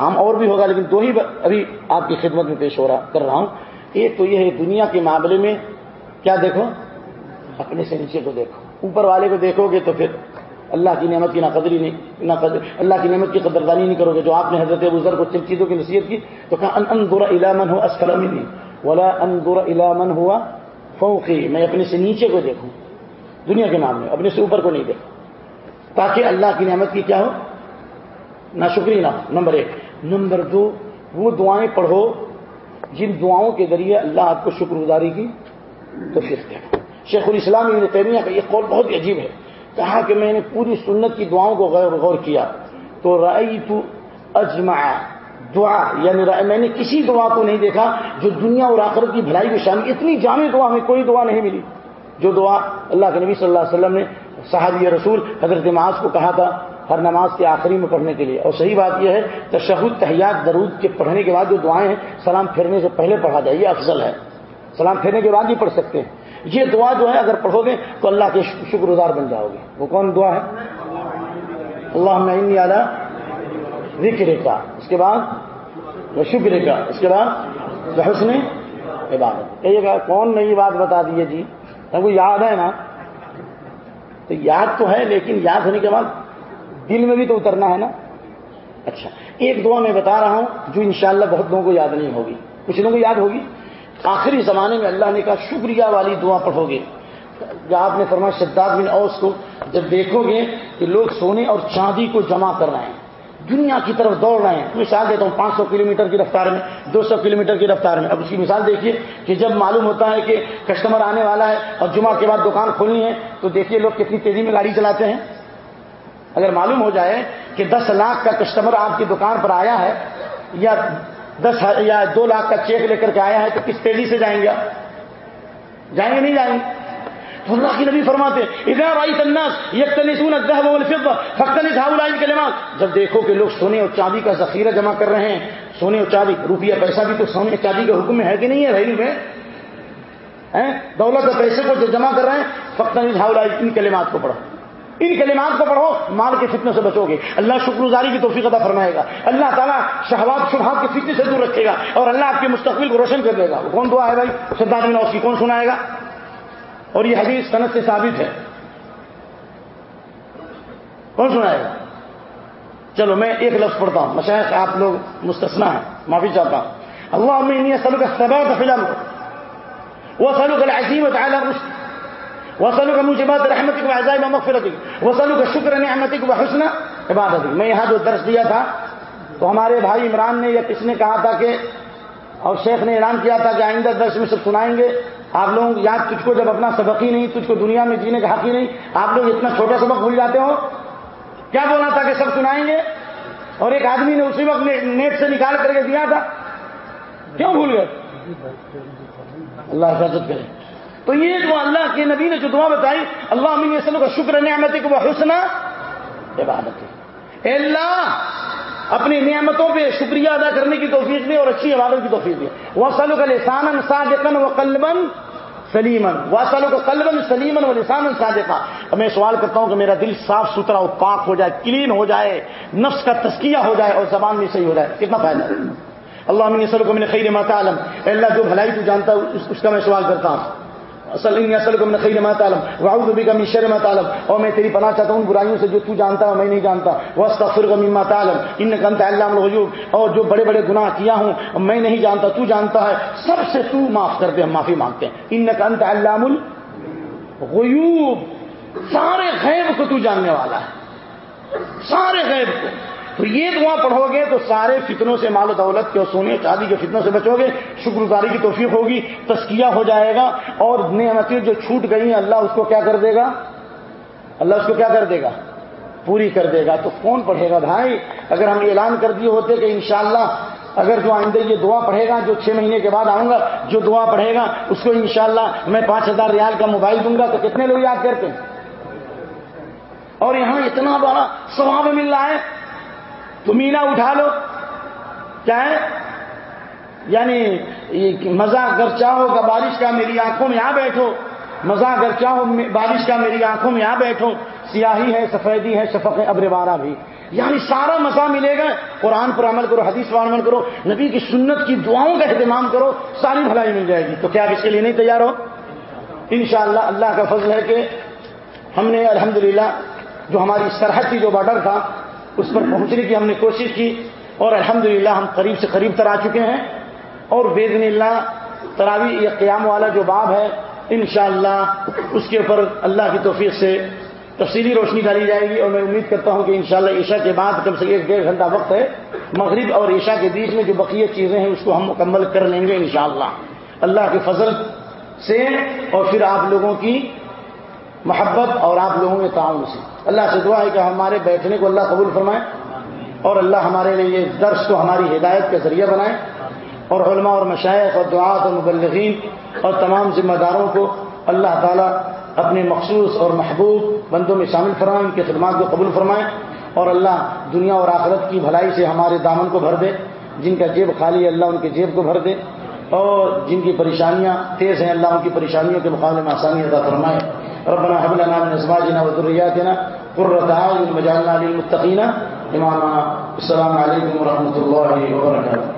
کام اور بھی ہوگا، لیکن دو ہی ابھی آپ کی خدمت میں پیش ہو رہا کر رہا ہوں۔ ایک تو یہ ہے، دنیا کے معاملے میں کیا دیکھو؟ اپنے سے نیچے کو دیکھو۔ اوپر والے کو دیکھو گے تو پھر اللہ کی نعمت کی نہ قدری نہیں قدر اللہ کی نعمت کی قدردانی نہیں کرو گے۔ جو آپ نے حضرت ابوذر کو چند چیزوں کی نصیحت کی تو کہا، ان برا علامن ہو اسکلم نہیں بولا ان علامن ہوا فوقی میں اپنے سے نیچے کو دیکھوں۔ دنیا کے معاملے میں اپنے سے اوپر کو نہیں دیکھوں۔ تاکہ اللہ کی نعمت کی کیا ہو؟ نہ شکریہ نہ نمبر ایک۔ نمبر دو، وہ دعائیں پڑھو جن دعاؤں کے ذریعے اللہ آپ کو شکر گزاری کی تو پھر شیخ الاسلام ابن تیمیہ کا یہ قول بہت عجیب ہے۔ کہا کہ میں نے پوری سنت کی دعاؤں کو غور غور کیا تو رائی تو اجما دعا یعنی میں نے کسی دعا کو نہیں دیکھا جو دنیا اور آخرت کی بھلائی کی شامل اتنی جامع دعا میں کوئی دعا نہیں ملی۔ جو دعا اللہ کے نبی صلی اللہ علیہ وسلم نے، صحابی رسول حضرت معاذ کو کہا تھا ہر نماز کے آخری میں پڑھنے کے لیے۔ اور صحیح بات یہ ہے، تشہد، تحیات، درود کے پڑھنے کے بعد جو دعائیں ہیں، سلام پھیرنے سے پہلے پڑھا جائے، یہ افضل ہے۔ سلام پھیرنے کے بعد بھی پڑھ سکتے ہیں۔ یہ دعا جو ہے، اگر پڑھو گے تو اللہ کے شکر گزار بن جاؤ گے۔ وہ کون دعا ہے؟ اللہ میں یادہ ذکر کا اس کے بعد وہ شکر کا اس کے بعد حسن عبادت۔ کہیے گا کون نئی بات بتا دیے جی؟ ہم کو یاد ہے نا؟ تو یاد تو ہے، لیکن یاد ہونے کے بعد دل میں بھی تو اترنا ہے نا؟ اچھا ایک دعا میں بتا رہا ہوں جو انشاءاللہ بہت لوگوں کو یاد نہیں ہوگی۔ کچھ لوگوں کو یاد ہوگی؟ آخری زمانے میں اللہ نے کہا، شکریہ والی دعا پڑھو گے۔ آپ نے فرمایا شداد بن اوس کو جب دیکھو گے کہ لوگ سونے اور چاندی کو جمع کر رہے ہیں، دنیا کی طرف دوڑ رہے ہیں۔ مثال دیتا ہوں، پانچ سو کلو کی رفتار میں، دو سو کلو کی رفتار میں۔ اب اس کی مثال دیکھیے کہ جب معلوم ہوتا ہے کہ کسٹمر آنے والا ہے اور جمعہ کے بعد دکان کھولنی ہے، تو دیکھیے لوگ کتنی تیزی میں گاڑی چلاتے ہیں۔ اگر معلوم ہو جائے کہ دس لاکھ کا کسٹمر آپ کی دکان پر آیا ہے یا دس یا دو لاکھ کا چیک لے کر کے آیا ہے تو کس تیزی سے جائیں گے جائیں گے نہیں جائیں گے؟ تو اللہ کی نبی فرماتے ادھر آئی تناس یہ سون فخر کلمات جب دیکھو کہ لوگ سونے اور چاندی کا ذخیرہ جمع کر رہے ہیں، سونے اور چاندی، روپیہ پیسہ بھی تو سونے چاندی کے حکم میں ہے کہ نہیں ہے بھائی؟ میں؟ دولت اور پیسے کو جو جمع کر رہے ہیں فخر جھاؤ ان کلمات کو پڑھو۔ ان کلمات کو پڑھو، مال کے فتنے سے بچو گے۔ اللہ شکر گزاری کی توفیق عطا فرمائے گا۔ اللہ تعالیٰ شہباد شبہات کے فتنے سے دور رکھے گا اور اللہ آپ کے مستقبل کو روشن کر دے گا۔ کون دعا ہے بھائی؟ سدھارتھ میں اس کی کون سنائے گا؟ اور یہ حدیث صنعت سے ثابت ہے۔ کون سنائے گا؟ چلو میں ایک لفظ پڑھتا ہوں۔ مشاہد آپ لوگ مستثنا ہیں، معافی چاہتا ہوں۔ اللہ سلو کا سبب فلم وہ سلو کا عظیم وسلو کا مجھے بات رحمتی کو عزائم مغفرتی وسلو کا شکر نعمتی کو حسن عبادت میں یہاں جو درس دیا تھا، تو ہمارے بھائی عمران نے یا کس نے کہا تھا کہ، اور شیخ نے اعلان کیا تھا کہ آئندہ درس میں سب سنائیں گے۔ آپ لوگ یاد، تجھ کو جب اپنا سبق ہی نہیں، تجھ کو دنیا میں جینے کا حق ہی نہیں، آپ لوگ اتنا چھوٹا سبق بھول جاتے ہو۔ کیا بولا تھا کہ سب سنائیں گے؟ اور ایک آدمی نے اسی وقت نیٹ سے نکال کر کے دیا تھا۔ کیوں بھول گئے؟ اللہ حفاظت کرے۔ تو یہ جو اللہ کے نبی نے جو دعا بتائی، اللہ امین وسلم کا شکر نعمت کو حسن عبادت اللہ، اپنی نعمتوں پہ شکریہ ادا کرنے کی توفیق دی اور اچھی عبادت کی توفیق دی وہ کا لسان صادقن و قلبن سلیمن وہ سلو کا قلبن سلیمن و لسان صادقہ میں سوال کرتا ہوں کہ میرا دل صاف ستھرا ہو پاک ہو جائے، کلین ہو جائے، نفس کا تسکیہ ہو جائے اور زبان بھی صحیح ہو جائے، کتنا فائدہ اللہ من سلو کو میں نے خیر ماتا عالم اللہ، جو بھلائی تو جانتا اس کا میں سوال کرتا ہوں۔ من شر ما تعلم. اور میں تیری پناہ چاہتا ہوں برائیوں سے جو تو جانتا ہے میں نہیں جانتا. واستغفر مما تعلم. انك انت علام الغیوب. اور جو بڑے بڑے گناہ کیا ہوں، میں نہیں جانتا، تو جانتا ہے. سب سے تو معاف کر دے، ہم معافی مانگتے ہیں. انك انت علام الغیوب. سارے غیب کو تو جاننے والا ہے. سارے غیب کو. تو یہ دعا پڑھو گے تو سارے فتنوں سے مال و دولت کے اور سونے چاندی کے فتنوں سے بچو گے شکر گزاری کی توفیق ہوگی، تسکیہ ہو جائے گا اور نعمتیں جو چھوٹ گئی ہیں، اللہ اس کو کیا کر دے گا؟ اللہ اس کو کیا کر دے گا؟ پوری کر دے گا۔ تو کون پڑھے گا بھائی؟ اگر ہم اعلان کر دیے ہوتے کہ انشاءاللہ اگر جو آئندہ یہ دعا پڑھے گا، جو چھ مہینے کے بعد آؤں گا، جو دعا پڑھے گا، اس کو انشاءاللہ میں پانچ ہزار ریال کا موبائل دوں گا، تو کتنے لوگ یاد کرتے ہیں؟ اور یہاں اتنا بڑا سواب مل رہا ہے۔ تو مینا اٹھا لو۔ کیا ہے؟ یعنی مزہ اگر چاہو کا بارش کا میری آنکھوں میں آ بیٹھو۔ مزہ اگر چاہو بارش کا میری آنکھوں میں آ بیٹھو۔ سیاہی ہے، سفیدی ہے، شفق ابر بارہ بھی۔ یعنی سارا مزہ ملے گا۔ قرآن پر عمل کرو، حدیث پر عمل کرو۔ نبی کی سنت کی دعاؤں کا اہتمام کرو، ساری بھلائی مل جائے گی۔ تو کیا آپ اس کے لیے نہیں تیار ہو؟ انشاءاللہ اللہ کا فضل ہے کہ ہم نے الحمدللہ جو ہماری سرحد کی جو بارڈر تھا اس پر پہنچنے کی ہم نے کوشش کی اور الحمدللہ ہم قریب سے قریب تر آ چکے ہیں اور بیدن اللہ تراوی یا قیام والا جو باب ہے انشاءاللہ اس کے اوپر اللہ کی توفیق سے تفصیلی روشنی ڈالی جائے گی اور میں امید کرتا ہوں کہ انشاءاللہ شاء عشاء کے بعد کم سے ایک ڈیڑھ گھنٹہ وقت ہے مغرب اور عشاء کے بیچ میں جو بقیہ چیزیں ہیں اس کو ہم مکمل کر لیں گے انشاءاللہ اللہ کے فضل سے اور پھر آپ لوگوں کی محبت اور آپ لوگوں کے تعاون سے۔ اللہ سے دعا ہے کہ ہمارے بیٹھنے کو اللہ قبول فرمائے اور اللہ ہمارے لیے یہ درس کو ہماری ہدایت کا ذریعہ بنائے اور علماء اور مشائق اور دعات اور مبلغین اور تمام ذمہ داروں کو اللہ تعالیٰ اپنے مخصوص اور محبوب بندوں میں شامل فرمائے، ان کے خدمات کو قبول فرمائے اور اللہ دنیا اور آخرت کی بھلائی سے ہمارے دامن کو بھر دے، جن کا جیب خالی ہے اللہ ان کے جیب کو بھر دے اور جن کی پریشانیاں تیز ہیں اللہ ان کی پریشانیوں کے مقابلے میں آسانی ادا فرمائے۔ ربنا حب لنا من ازواجنا وذرياتنا قرة اعين وجعلنا للمتقين اماما. السلام علیکم ورحمۃ اللہ وبرکاتہ